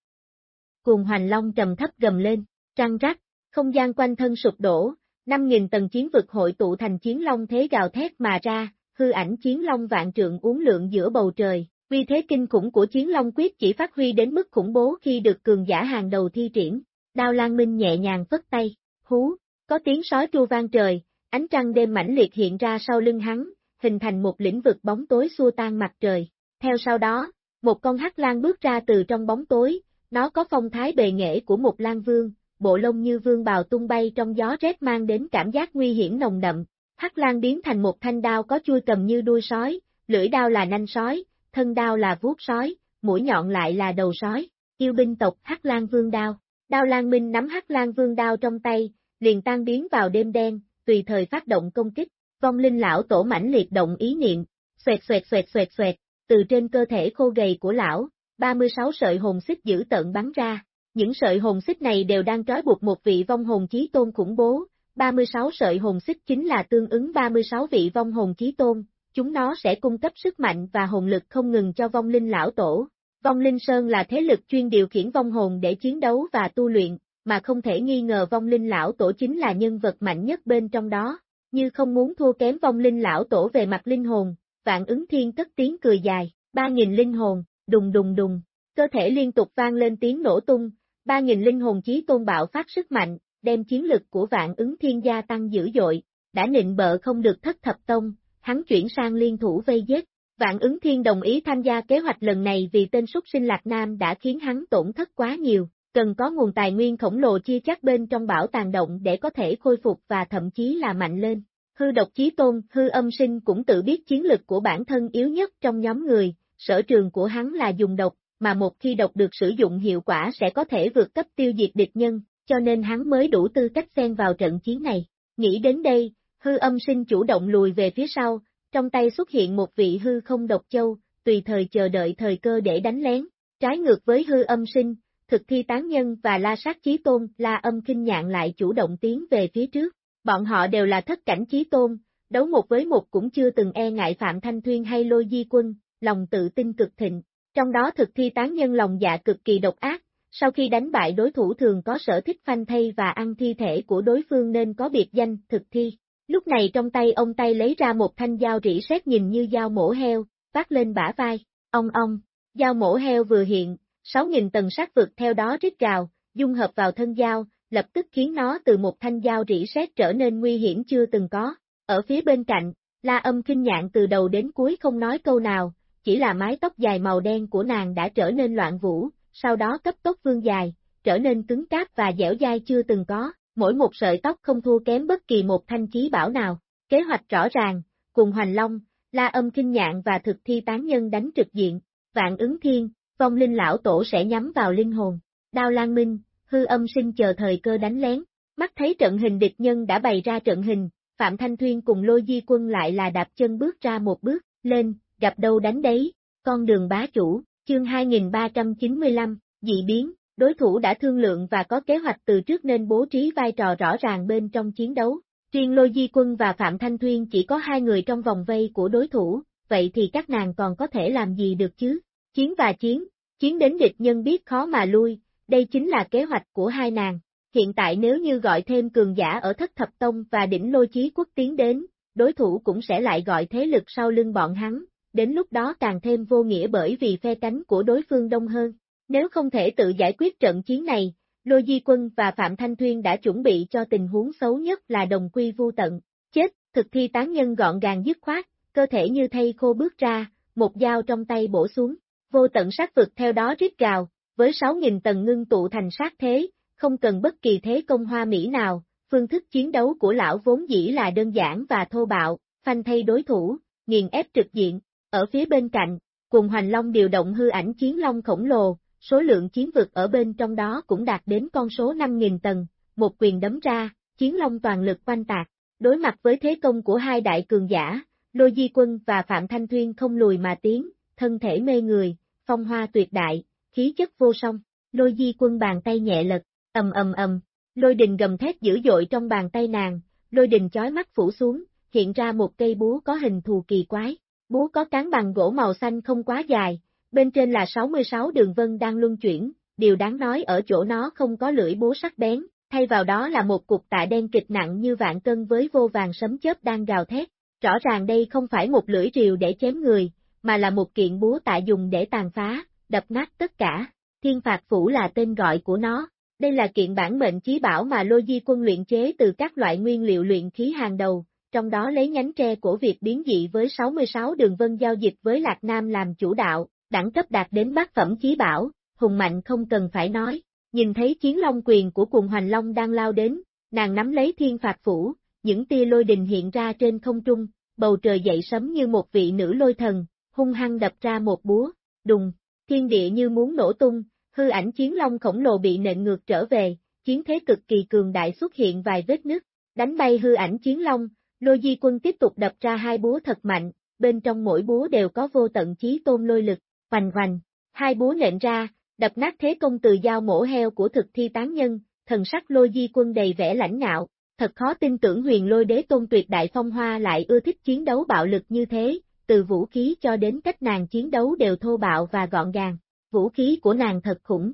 Cùng hoành long trầm thấp gầm lên, trăng rắc, không gian quanh thân sụp đổ, 5.000 tầng chiến vực hội tụ thành chiến long thế gào thét mà ra, hư ảnh chiến long vạn trượng uốn lượn giữa bầu trời, vì thế kinh khủng của chiến long quyết chỉ phát huy đến mức khủng bố khi được cường giả hàng đầu thi triển. Đao Lan Minh nhẹ nhàng phất tay, hú, có tiếng sói tru vang trời, ánh trăng đêm mãnh liệt hiện ra sau lưng hắn, hình thành một lĩnh vực bóng tối xua tan mặt trời. Theo sau đó, một con hắc lan bước ra từ trong bóng tối, nó có phong thái bề nghệ của một lan vương, bộ lông như vương bào tung bay trong gió rét mang đến cảm giác nguy hiểm nồng đậm. Hắc lan biến thành một thanh đao có chui cầm như đuôi sói, lưỡi đao là nanh sói, thân đao là vuốt sói, mũi nhọn lại là đầu sói. Yêu binh tộc Hắc Lan Vương đao. Đao Lan Minh nắm Hắc Lan Vương đao trong tay, liền tan biến vào đêm đen, tùy thời phát động công kích. Vong linh lão tổ mãnh liệt động ý niệm, xoẹt xoẹt xoẹt xoẹt xoẹt, từ trên cơ thể khô gầy của lão, 36 sợi hồn xích dữ tận bắn ra. Những sợi hồn xích này đều đang trói buộc một vị vong hồn chí tôn khủng bố, 36 sợi hồn xích chính là tương ứng 36 vị vong hồn chí tôn, chúng nó sẽ cung cấp sức mạnh và hồn lực không ngừng cho vong linh lão tổ. Vong linh sơn là thế lực chuyên điều khiển vong hồn để chiến đấu và tu luyện, mà không thể nghi ngờ vong linh lão tổ chính là nhân vật mạnh nhất bên trong đó. Như không muốn thua kém vong linh lão tổ về mặt linh hồn, vạn ứng thiên cất tiếng cười dài, ba nghìn linh hồn, đùng đùng đùng, cơ thể liên tục vang lên tiếng nổ tung, ba nghìn linh hồn chí tôn bạo phát sức mạnh, đem chiến lực của vạn ứng thiên gia tăng dữ dội, đã nịnh bợ không được thất thập tông, hắn chuyển sang liên thủ vây giết. Vạn ứng thiên đồng ý tham gia kế hoạch lần này vì tên súc sinh Lạc Nam đã khiến hắn tổn thất quá nhiều, cần có nguồn tài nguyên khổng lồ chia chắc bên trong bảo tàng động để có thể khôi phục và thậm chí là mạnh lên. Hư độc chí tôn, hư âm sinh cũng tự biết chiến lực của bản thân yếu nhất trong nhóm người, sở trường của hắn là dùng độc, mà một khi độc được sử dụng hiệu quả sẽ có thể vượt cấp tiêu diệt địch nhân, cho nên hắn mới đủ tư cách xen vào trận chiến này. Nghĩ đến đây, hư âm sinh chủ động lùi về phía sau, trong tay xuất hiện một vị hư không độc châu, tùy thời chờ đợi thời cơ để đánh lén. Trái ngược với hư âm sinh, thực thi tán nhân và la sát chí tôn, la âm kinh nhạn lại chủ động tiến về phía trước. Bọn họ đều là thất cảnh chí tôn, đấu một với một cũng chưa từng e ngại Phạm Thanh Thuyên hay Lôi Di Quân, lòng tự tin cực thịnh. Trong đó thực thi tán nhân lòng dạ cực kỳ độc ác, sau khi đánh bại đối thủ thường có sở thích phanh thay và ăn thi thể của đối phương nên có biệt danh thực thi. Lúc này trong tay ông tay lấy ra một thanh dao rỉ sét nhìn như dao mổ heo, phát lên bả vai, ong ong, dao mổ heo vừa hiện, 6.000 tầng sát vực theo đó rít gào, dung hợp vào thân dao, lập tức khiến nó từ một thanh dao rỉ sét trở nên nguy hiểm chưa từng có. Ở phía bên cạnh, la âm kinh nhạn từ đầu đến cuối không nói câu nào, chỉ là mái tóc dài màu đen của nàng đã trở nên loạn vũ, sau đó cấp tốc vương dài, trở nên cứng cáp và dẻo dai chưa từng có, mỗi một sợi tóc không thua kém bất kỳ một thanh chí bảo nào. Kế hoạch rõ ràng, cùng Hoành Long, La Âm Kinh Nhạn và thực thi tán nhân đánh trực diện, vạn ứng thiên, vong linh lão tổ sẽ nhắm vào linh hồn. Đao Lan Minh, hư âm sinh chờ thời cơ đánh lén, mắt thấy trận hình địch nhân đã bày ra trận hình, Phạm Thanh Thuyên cùng lôi di quân lại là đạp chân bước ra một bước, lên, gặp đâu đánh đấy, con đường bá chủ, chương 2395, dị biến, Đối thủ đã thương lượng và có kế hoạch từ trước nên bố trí vai trò rõ ràng bên trong chiến đấu. Riêng Lôi Di Quân và Phạm Thanh Thuyên chỉ có hai người trong vòng vây của đối thủ, vậy thì các nàng còn có thể làm gì được chứ? Chiến và chiến, chiến đến địch nhân biết khó mà lui, đây chính là kế hoạch của hai nàng. Hiện tại nếu như gọi thêm cường giả ở thất thập tông và đỉnh lôi chí quốc tiến đến, đối thủ cũng sẽ lại gọi thế lực sau lưng bọn hắn, đến lúc đó càng thêm vô nghĩa bởi vì phe cánh của đối phương đông hơn. Nếu không thể tự giải quyết trận chiến này, Lôi Di Quân và Phạm Thanh Thuyên đã chuẩn bị cho tình huống xấu nhất là đồng quy vu tận, chết, thực thi tán nhân gọn gàng dứt khoát, cơ thể như thay khô bước ra, một dao trong tay bổ xuống, vô tận sát vực theo đó rít gào, với 6.000 tầng ngưng tụ thành sát thế, không cần bất kỳ thế công hoa mỹ nào, phương thức chiến đấu của lão vốn dĩ là đơn giản và thô bạo, phanh thay đối thủ, nghiền ép trực diện, ở phía bên cạnh, cùng Hoành Long điều động hư ảnh chiến long khổng lồ, số lượng chiến vực ở bên trong đó cũng đạt đến con số 5.000 tầng, một quyền đấm ra, chiến long toàn lực quanh tạc, đối mặt với thế công của hai đại cường giả, Lôi Di Quân và Phạm Thanh Thuyên không lùi mà tiến, thân thể mê người, phong hoa tuyệt đại, khí chất vô song, Lôi Di Quân bàn tay nhẹ lật, ầm ầm ầm, lôi đình gầm thét dữ dội trong bàn tay nàng, lôi đình chói mắt phủ xuống, hiện ra một cây búa có hình thù kỳ quái, búa có cán bằng gỗ màu xanh không quá dài, bên trên là 66 đường vân đang luân chuyển, điều đáng nói ở chỗ nó không có lưỡi búa sắc bén, thay vào đó là một cục tạ đen kịch nặng như vạn cân với vô vàng sấm chớp đang gào thét. Rõ ràng đây không phải một lưỡi rìu để chém người, mà là một kiện búa tạ dùng để tàn phá, đập nát tất cả. Thiên phạt phủ là tên gọi của nó. Đây là kiện bản mệnh chí bảo mà Lô Di quân luyện chế từ các loại nguyên liệu luyện khí hàng đầu, trong đó lấy nhánh tre của việc biến dị với 66 đường vân giao dịch với Lạc Nam làm chủ đạo, đẳng cấp đạt đến bát phẩm chí bảo, hùng mạnh không cần phải nói. Nhìn thấy chiến long quyền của cùng hoành long đang lao đến, nàng nắm lấy thiên phạt phủ, những tia lôi đình hiện ra trên không trung, bầu trời dậy sấm như một vị nữ lôi thần, hung hăng đập ra một búa, đùng, thiên địa như muốn nổ tung, hư ảnh chiến long khổng lồ bị nện ngược trở về, chiến thế cực kỳ cường đại xuất hiện vài vết nứt, đánh bay hư ảnh chiến long, lôi di quân tiếp tục đập ra hai búa thật mạnh, bên trong mỗi búa đều có vô tận chí tôn lôi lực, hoành hoành, hai búa nện ra, đập nát thế công từ dao mổ heo của thực thi tán nhân, thần sắc lôi di quân đầy vẻ lãnh ngạo, thật khó tin tưởng huyền lôi đế tôn tuyệt đại phong hoa lại ưa thích chiến đấu bạo lực như thế, từ vũ khí cho đến cách nàng chiến đấu đều thô bạo và gọn gàng, vũ khí của nàng thật khủng.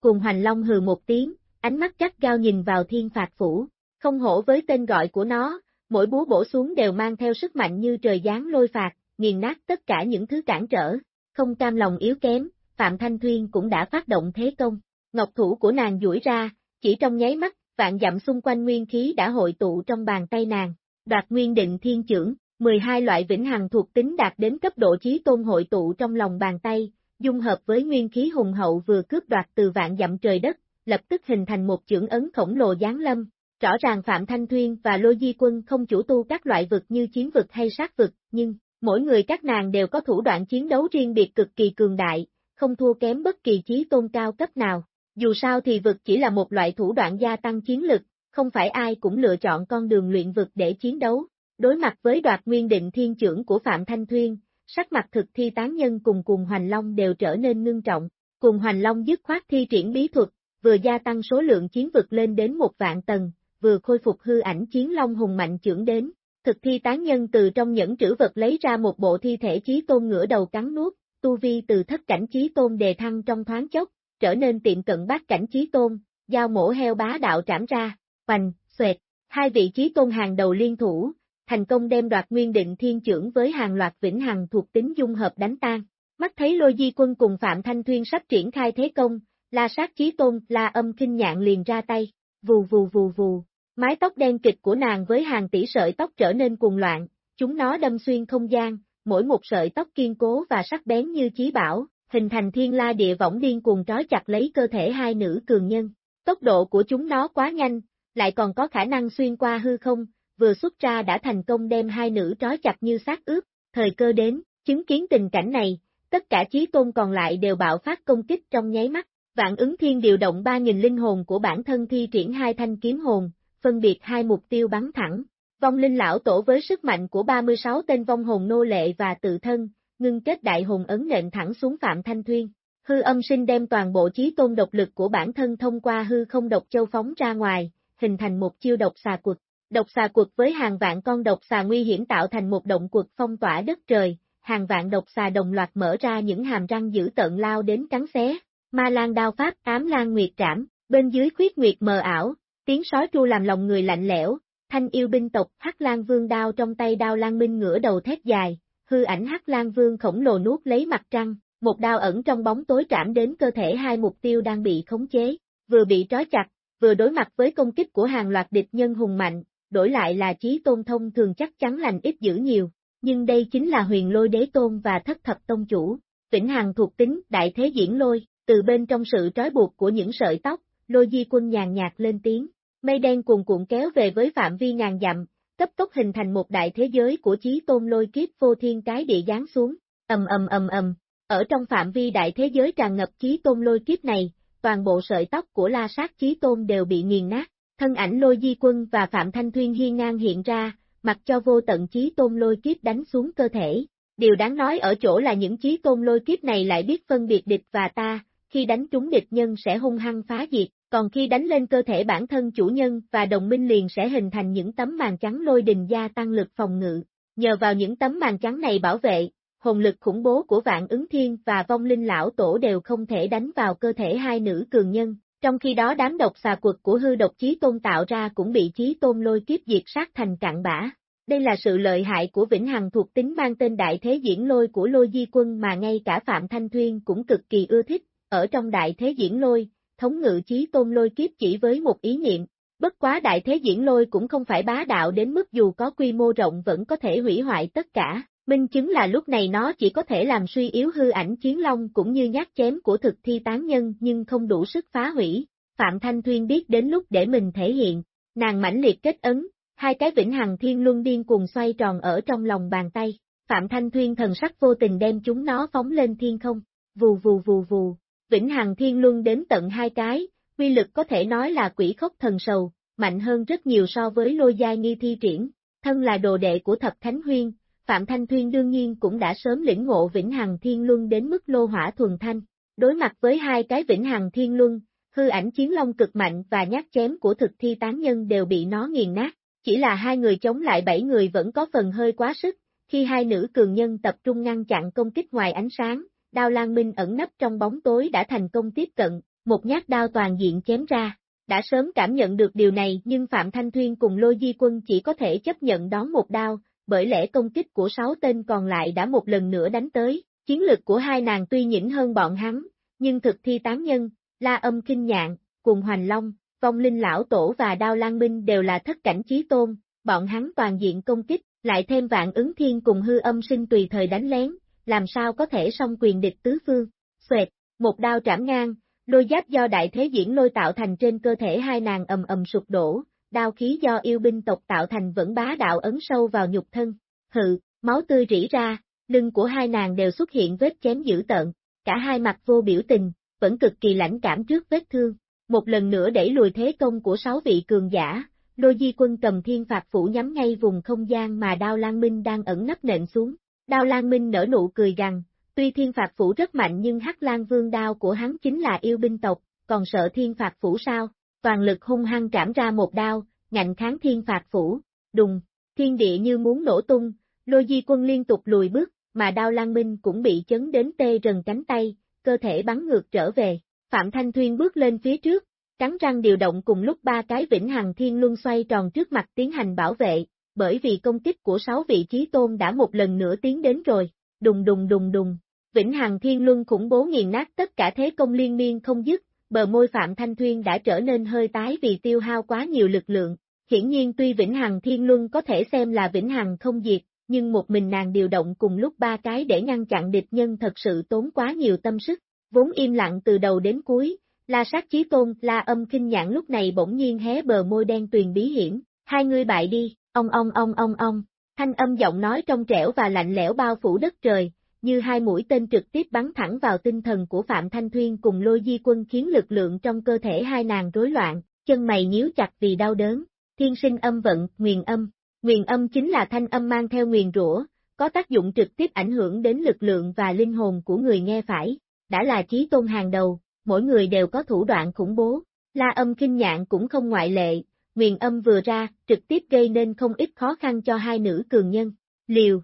Cùng hoành long hừ một tiếng, ánh mắt chắc gao nhìn vào thiên phạt phủ, không hổ với tên gọi của nó, mỗi búa bổ xuống đều mang theo sức mạnh như trời giáng lôi phạt, nghiền nát tất cả những thứ cản trở, không cam lòng yếu kém, Phạm Thanh Thuyên cũng đã phát động thế công, ngọc thủ của nàng duỗi ra, chỉ trong nháy mắt, vạn dặm xung quanh nguyên khí đã hội tụ trong bàn tay nàng, đoạt nguyên định thiên trưởng, 12 loại vĩnh hằng thuộc tính đạt đến cấp độ chí tôn hội tụ trong lòng bàn tay, dung hợp với nguyên khí hùng hậu vừa cướp đoạt từ vạn dặm trời đất, lập tức hình thành một chưởng ấn khổng lồ giáng lâm. Rõ ràng Phạm Thanh Thuyên và Lô Di Quân không chủ tu các loại vực như chiến vực hay sát vực, nhưng, mỗi người các nàng đều có thủ đoạn chiến đấu riêng biệt cực kỳ cường đại, không thua kém bất kỳ chí tôn cao cấp nào. Dù sao thì vực chỉ là một loại thủ đoạn gia tăng chiến lực, không phải ai cũng lựa chọn con đường luyện vực để chiến đấu. Đối mặt với đoạt nguyên định thiên trưởng của Phạm Thanh Thuyên, sắc mặt thực thi tán nhân cùng cùng Hoành Long đều trở nên ngưng trọng. Cùng Hoành Long dứt khoát thi triển bí thuật, vừa gia tăng số lượng chiến vực lên đến một vạn tầng, vừa khôi phục hư ảnh chiến long hùng mạnh trưởng đến. Thực thi tán nhân từ trong những trữ vật lấy ra một bộ thi thể chí tôn ngửa đầu cắn nuốt, tu vi từ thất cảnh chí tôn đề thăng trong thoáng chốc, trở nên tiệm cận bát cảnh chí tôn, giao mổ heo bá đạo trảm ra, hoành, xoẹt, hai vị chí tôn hàng đầu liên thủ, thành công đem đoạt nguyên định thiên trưởng với hàng loạt vĩnh hằng thuộc tính dung hợp đánh tan. Mắt thấy lôi di quân cùng Phạm Thanh Thuyên sắp triển khai thế công, la sát chí tôn, la âm kinh nhạn liền ra tay, vù vù vù vù, mái tóc đen kịch của nàng với hàng tỷ sợi tóc trở nên cuồng loạn, chúng nó đâm xuyên không gian, mỗi một sợi tóc kiên cố và sắc bén như chí bảo, hình thành thiên la địa võng điên cuồng trói chặt lấy cơ thể hai nữ cường nhân. Tốc độ của chúng nó quá nhanh, lại còn có khả năng xuyên qua hư không, vừa xuất ra đã thành công đem hai nữ trói chặt như xác ướp, thời cơ đến, chứng kiến tình cảnh này, tất cả chí tôn còn lại đều bạo phát công kích trong nháy mắt, vạn ứng thiên điều động 3.000 linh hồn của bản thân thi triển hai thanh kiếm hồn, phân biệt hai mục tiêu bắn thẳng. Vong linh lão tổ với sức mạnh của 36 tên vong hồn nô lệ và tự thân, ngưng kết đại hồn ấn nện thẳng xuống Phạm Thanh Thuyên. Hư âm sinh đem toàn bộ trí tôn độc lực của bản thân thông qua hư không độc châu phóng ra ngoài, hình thành một chiêu độc xà quật. Độc xà quật với hàng vạn con độc xà nguy hiểm tạo thành một động quật phong tỏa đất trời, hàng vạn độc xà đồng loạt mở ra những hàm răng dữ tợn lao đến cắn xé. Ma Lan đao pháp ám lan nguyệt trảm, bên dưới khuyết nguyệt mờ ảo, tiếng sói tru làm lòng người lạnh lẽo, thanh yêu binh tộc Hắc Lan Vương đao trong tay đao Lan Minh ngửa đầu thét dài, hư ảnh Hắc Lan Vương khổng lồ nuốt lấy mặt trăng, một đao ẩn trong bóng tối trảm đến cơ thể hai mục tiêu đang bị khống chế, vừa bị trói chặt, vừa đối mặt với công kích của hàng loạt địch nhân hùng mạnh, đổi lại là trí tôn thông thường chắc chắn lành ít dữ nhiều, nhưng đây chính là huyền lôi đế tôn và thất thập tông chủ, vĩnh hằng thuộc tính đại thế diễn lôi, từ bên trong sự trói buộc của những sợi tóc, lôi di quân nhàn nhạt lên tiếng, mây đen cuồn cuộn kéo về với phạm vi ngàn dặm, cấp tốc hình thành một đại thế giới của trí tôn lôi kiếp vô thiên cái địa giáng xuống, ầm ầm ầm ầm, ở trong phạm vi đại thế giới tràn ngập trí tôn lôi kiếp này, toàn bộ sợi tóc của la sát trí tôn đều bị nghiền nát, thân ảnh lôi di quân và Phạm Thanh Thuyên hiên ngang hiện ra, mặc cho vô tận chí tôn lôi kiếp đánh xuống cơ thể. Điều đáng nói ở chỗ là những chí tôn lôi kiếp này lại biết phân biệt địch và ta, khi đánh trúng địch nhân sẽ hung hăng phá diệt, còn khi đánh lên cơ thể bản thân chủ nhân và đồng minh liền sẽ hình thành những tấm màn trắng lôi đình gia tăng lực phòng ngự. Nhờ vào những tấm màn trắng này bảo vệ, hồn lực khủng bố của vạn ứng thiên và vong linh lão tổ đều không thể đánh vào cơ thể hai nữ cường nhân, trong khi đó đám độc xà quật của hư độc chí tôn tạo ra cũng bị chí tôn lôi kiếp diệt sát thành cạn bã. Đây là sự lợi hại của Vĩnh Hằng thuộc tính mang tên đại thế diễn lôi của lôi di quân mà ngay cả Phạm Thanh Thuyên cũng cực kỳ ưa thích, ở trong đại thế diễn lôi, thống ngự chí tôn lôi kiếp chỉ với một ý niệm, bất quá đại thế diễn lôi cũng không phải bá đạo đến mức dù có quy mô rộng vẫn có thể hủy hoại tất cả, Minh chứng là lúc này nó chỉ có thể làm suy yếu hư ảnh chiến long cũng như nhát chém của thực thi tán nhân nhưng không đủ sức phá hủy. Phạm Thanh Thuyên biết đến lúc để mình thể hiện, nàng mãnh liệt kết ấn, hai cái vĩnh hằng thiên luân điên cùng xoay tròn ở trong lòng bàn tay. Phạm Thanh Thuyên thần sắc vô tình đem chúng nó phóng lên thiên không, vù vù vù vù, vĩnh hằng thiên luân đến tận hai cái, quy lực có thể nói là quỷ khốc thần sầu, mạnh hơn rất nhiều so với lôi giai nghi thi triển, thân là đồ đệ của thập thánh huyên, Phạm Thanh Thuyên đương nhiên cũng đã sớm lĩnh ngộ Vĩnh Hằng Thiên Luân đến mức lô hỏa thuần thanh. Đối mặt với hai cái Vĩnh Hằng Thiên Luân, hư ảnh chiến long cực mạnh và nhát chém của thực thi tán nhân đều bị nó nghiền nát. Chỉ là hai người chống lại bảy người vẫn có phần hơi quá sức, khi hai nữ cường nhân tập trung ngăn chặn công kích ngoài ánh sáng, đao lan minh ẩn nấp trong bóng tối đã thành công tiếp cận, một nhát đao toàn diện chém ra. Đã sớm cảm nhận được điều này nhưng Phạm Thanh Thuyên cùng Lôi Di Quân chỉ có thể chấp nhận đón một đao, bởi lẽ công kích của sáu tên còn lại đã một lần nữa đánh tới, chiến lực của hai nàng tuy nhỉnh hơn bọn hắn, nhưng thực thi tán nhân, la âm kinh nhạn, cùng hoành long, vong linh lão tổ và đao lan minh đều là thất cảnh chí tôn, bọn hắn toàn diện công kích, lại thêm vạn ứng thiên cùng hư âm sinh tùy thời đánh lén, làm sao có thể song quyền địch tứ phương, xoẹt, một đao trảm ngang, lôi giáp do đại thế diễn lôi tạo thành trên cơ thể hai nàng ầm ầm sụp đổ, đao khí do yêu binh tộc tạo thành vẫn bá đạo ấn sâu vào nhục thân. Hự, máu tươi rỉ ra, lưng của hai nàng đều xuất hiện vết chém dữ tợn, cả hai mặt vô biểu tình, vẫn cực kỳ lãnh cảm trước vết thương. Một lần nữa đẩy lùi thế công của sáu vị cường giả, Lôi Di quân cầm thiên phạt phủ nhắm ngay vùng không gian mà Đao Lan Minh đang ẩn nấp nện xuống. Đao Lan Minh nở nụ cười gằn, tuy thiên phạt phủ rất mạnh nhưng Hắc Lan Vương đao của hắn chính là yêu binh tộc, còn sợ thiên phạt phủ sao? Toàn lực hung hăng trảm ra một đao, ngạnh kháng thiên phạt phủ, đùng, thiên địa như muốn nổ tung, lôi di quân liên tục lùi bước, mà đao lan minh cũng bị chấn đến tê rần cánh tay, cơ thể bắn ngược trở về, Phạm Thanh Thuyên bước lên phía trước, cắn răng điều động cùng lúc ba cái vĩnh hằng thiên luân xoay tròn trước mặt tiến hành bảo vệ, bởi vì công kích của sáu vị trí tôn đã một lần nữa tiến đến rồi, đùng đùng đùng đùng, vĩnh hằng thiên luân khủng bố nghiền nát tất cả thế công liên miên không dứt, bờ môi Phạm Thanh Thuyên đã trở nên hơi tái vì tiêu hao quá nhiều lực lượng. Hiển nhiên tuy Vĩnh Hằng Thiên Luân có thể xem là Vĩnh Hằng không diệt, nhưng một mình nàng điều động cùng lúc ba cái để ngăn chặn địch nhân thật sự tốn quá nhiều tâm sức, vốn im lặng từ đầu đến cuối, La sát chí tôn, La âm kinh nhãn lúc này bỗng nhiên hé bờ môi đen tuyền bí hiểm, hai ngươi bại đi, ông ông ông ông ông, thanh âm giọng nói trong trẻo và lạnh lẽo bao phủ đất trời, như hai mũi tên trực tiếp bắn thẳng vào tinh thần của Phạm Thanh Thuyên cùng lôi di quân khiến lực lượng trong cơ thể hai nàng rối loạn, chân mày nhíu chặt vì đau đớn, thiên sinh âm vận, nguyền âm, nguyền âm chính là thanh âm mang theo nguyền rủa, có tác dụng trực tiếp ảnh hưởng đến lực lượng và linh hồn của người nghe phải. đã là trí tôn hàng đầu, mỗi người đều có thủ đoạn khủng bố, la âm kinh nhạn cũng không ngoại lệ, nguyền âm vừa ra, trực tiếp gây nên không ít khó khăn cho hai nữ cường nhân, liều.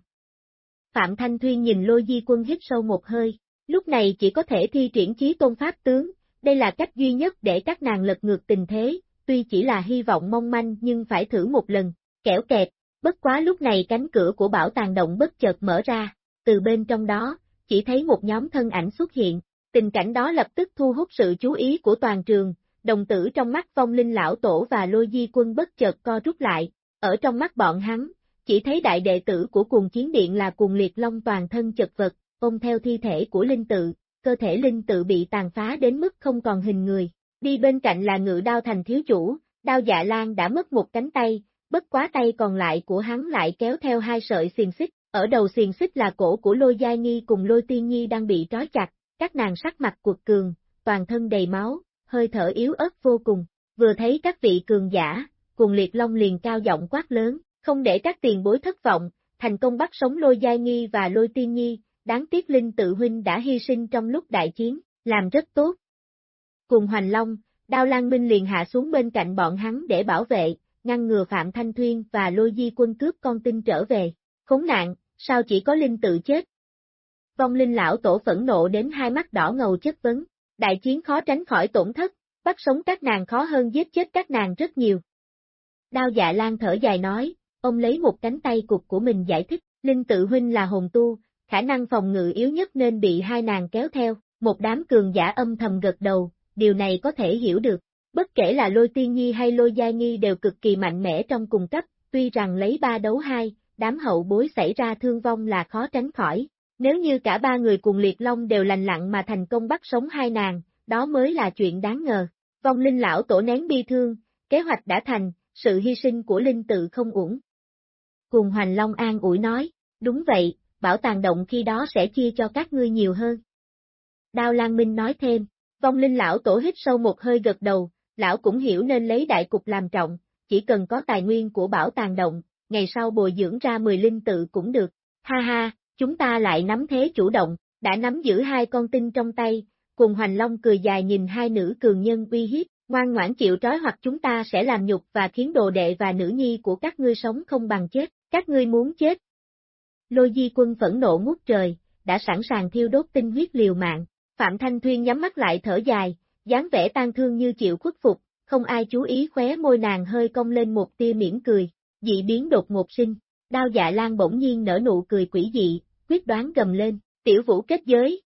Phạm Thanh Thuyên nhìn lôi di quân hít sâu một hơi, lúc này chỉ có thể thi triển chí tôn pháp tướng, đây là cách duy nhất để các nàng lật ngược tình thế, tuy chỉ là hy vọng mong manh nhưng phải thử một lần, kẻo kẹt, bất quá lúc này cánh cửa của bảo tàng động bất chợt mở ra, từ bên trong đó, chỉ thấy một nhóm thân ảnh xuất hiện, tình cảnh đó lập tức thu hút sự chú ý của toàn trường, đồng tử trong mắt phong linh lão tổ và lôi di quân bất chợt co rút lại, ở trong mắt bọn hắn, chỉ thấy đại đệ tử của cuồng chiến điện là cuồng liệt long toàn thân chật vật, ôm theo thi thể của linh tự, cơ thể linh tự bị tàn phá đến mức không còn hình người, đi bên cạnh là ngự đao thành thiếu chủ, đao dạ lan đã mất một cánh tay, bất quá tay còn lại của hắn lại kéo theo hai sợi xiềng xích, ở đầu xiềng xích là cổ của lôi giai nghi cùng lôi tiên nhi đang bị trói chặt, các nàng sắc mặt cuột cường, toàn thân đầy máu, hơi thở yếu ớt vô cùng, vừa thấy các vị cường giả, cùng liệt long liền cao giọng quát lớn, không để các tiền bối thất vọng, thành công bắt sống lôi giai nghi và lôi tiên nhi, đáng tiếc linh tự huynh đã hy sinh trong lúc đại chiến, làm rất tốt. Cùng hoành long, đao lan minh liền hạ xuống bên cạnh bọn hắn để bảo vệ, ngăn ngừa Phạm Thanh Thuyên và lôi di quân cướp con tin trở về, khốn nạn, sao chỉ có linh tự chết? Vong linh lão tổ phẫn nộ đến hai mắt đỏ ngầu chất vấn, đại chiến khó tránh khỏi tổn thất, bắt sống các nàng khó hơn giết chết các nàng rất nhiều. Đao dạ lan thở dài nói, ông lấy một cánh tay cục của mình giải thích, linh tự huynh là hồn tu, khả năng phòng ngự yếu nhất nên bị hai nàng kéo theo, một đám cường giả âm thầm gật đầu, điều này có thể hiểu được. Bất kể là lôi tiên nhi hay lôi gia nhi đều cực kỳ mạnh mẽ trong cùng cấp, tuy rằng lấy ba đấu hai, đám hậu bối xảy ra thương vong là khó tránh khỏi. Nếu như cả ba người cùng liệt long đều lành lặng mà thành công bắt sống hai nàng, đó mới là chuyện đáng ngờ. Vong linh lão tổ nén bi thương, kế hoạch đã thành, sự hy sinh của linh tự không uổng. Cùng hoành long an ủi nói, đúng vậy, bảo tàng động khi đó sẽ chia cho các ngươi nhiều hơn. Đao Lan Minh nói thêm, vong linh lão tổ hít sâu một hơi gật đầu, lão cũng hiểu nên lấy đại cục làm trọng, chỉ cần có tài nguyên của bảo tàng động, ngày sau bồi dưỡng ra 10 linh tự cũng được. Ha ha, chúng ta lại nắm thế chủ động, đã nắm giữ hai con tinh trong tay, cùng Hoành Long cười dài nhìn hai nữ cường nhân uy hiếp, ngoan ngoãn chịu trói hoặc chúng ta sẽ làm nhục và khiến đồ đệ và nữ nhi của các ngươi sống không bằng chết, các ngươi muốn chết. Lôi di quân phẫn nộ ngút trời, đã sẵn sàng thiêu đốt tinh huyết liều mạng, Phạm Thanh Thuyên nhắm mắt lại thở dài, dáng vẻ tan thương như chịu khuất phục, không ai chú ý khóe môi nàng hơi cong lên một tia mỉm cười, dị biến đột ngột sinh, đao dạ lan bỗng nhiên nở nụ cười quỷ dị, quyết đoán gầm lên, tiểu vũ kết giới,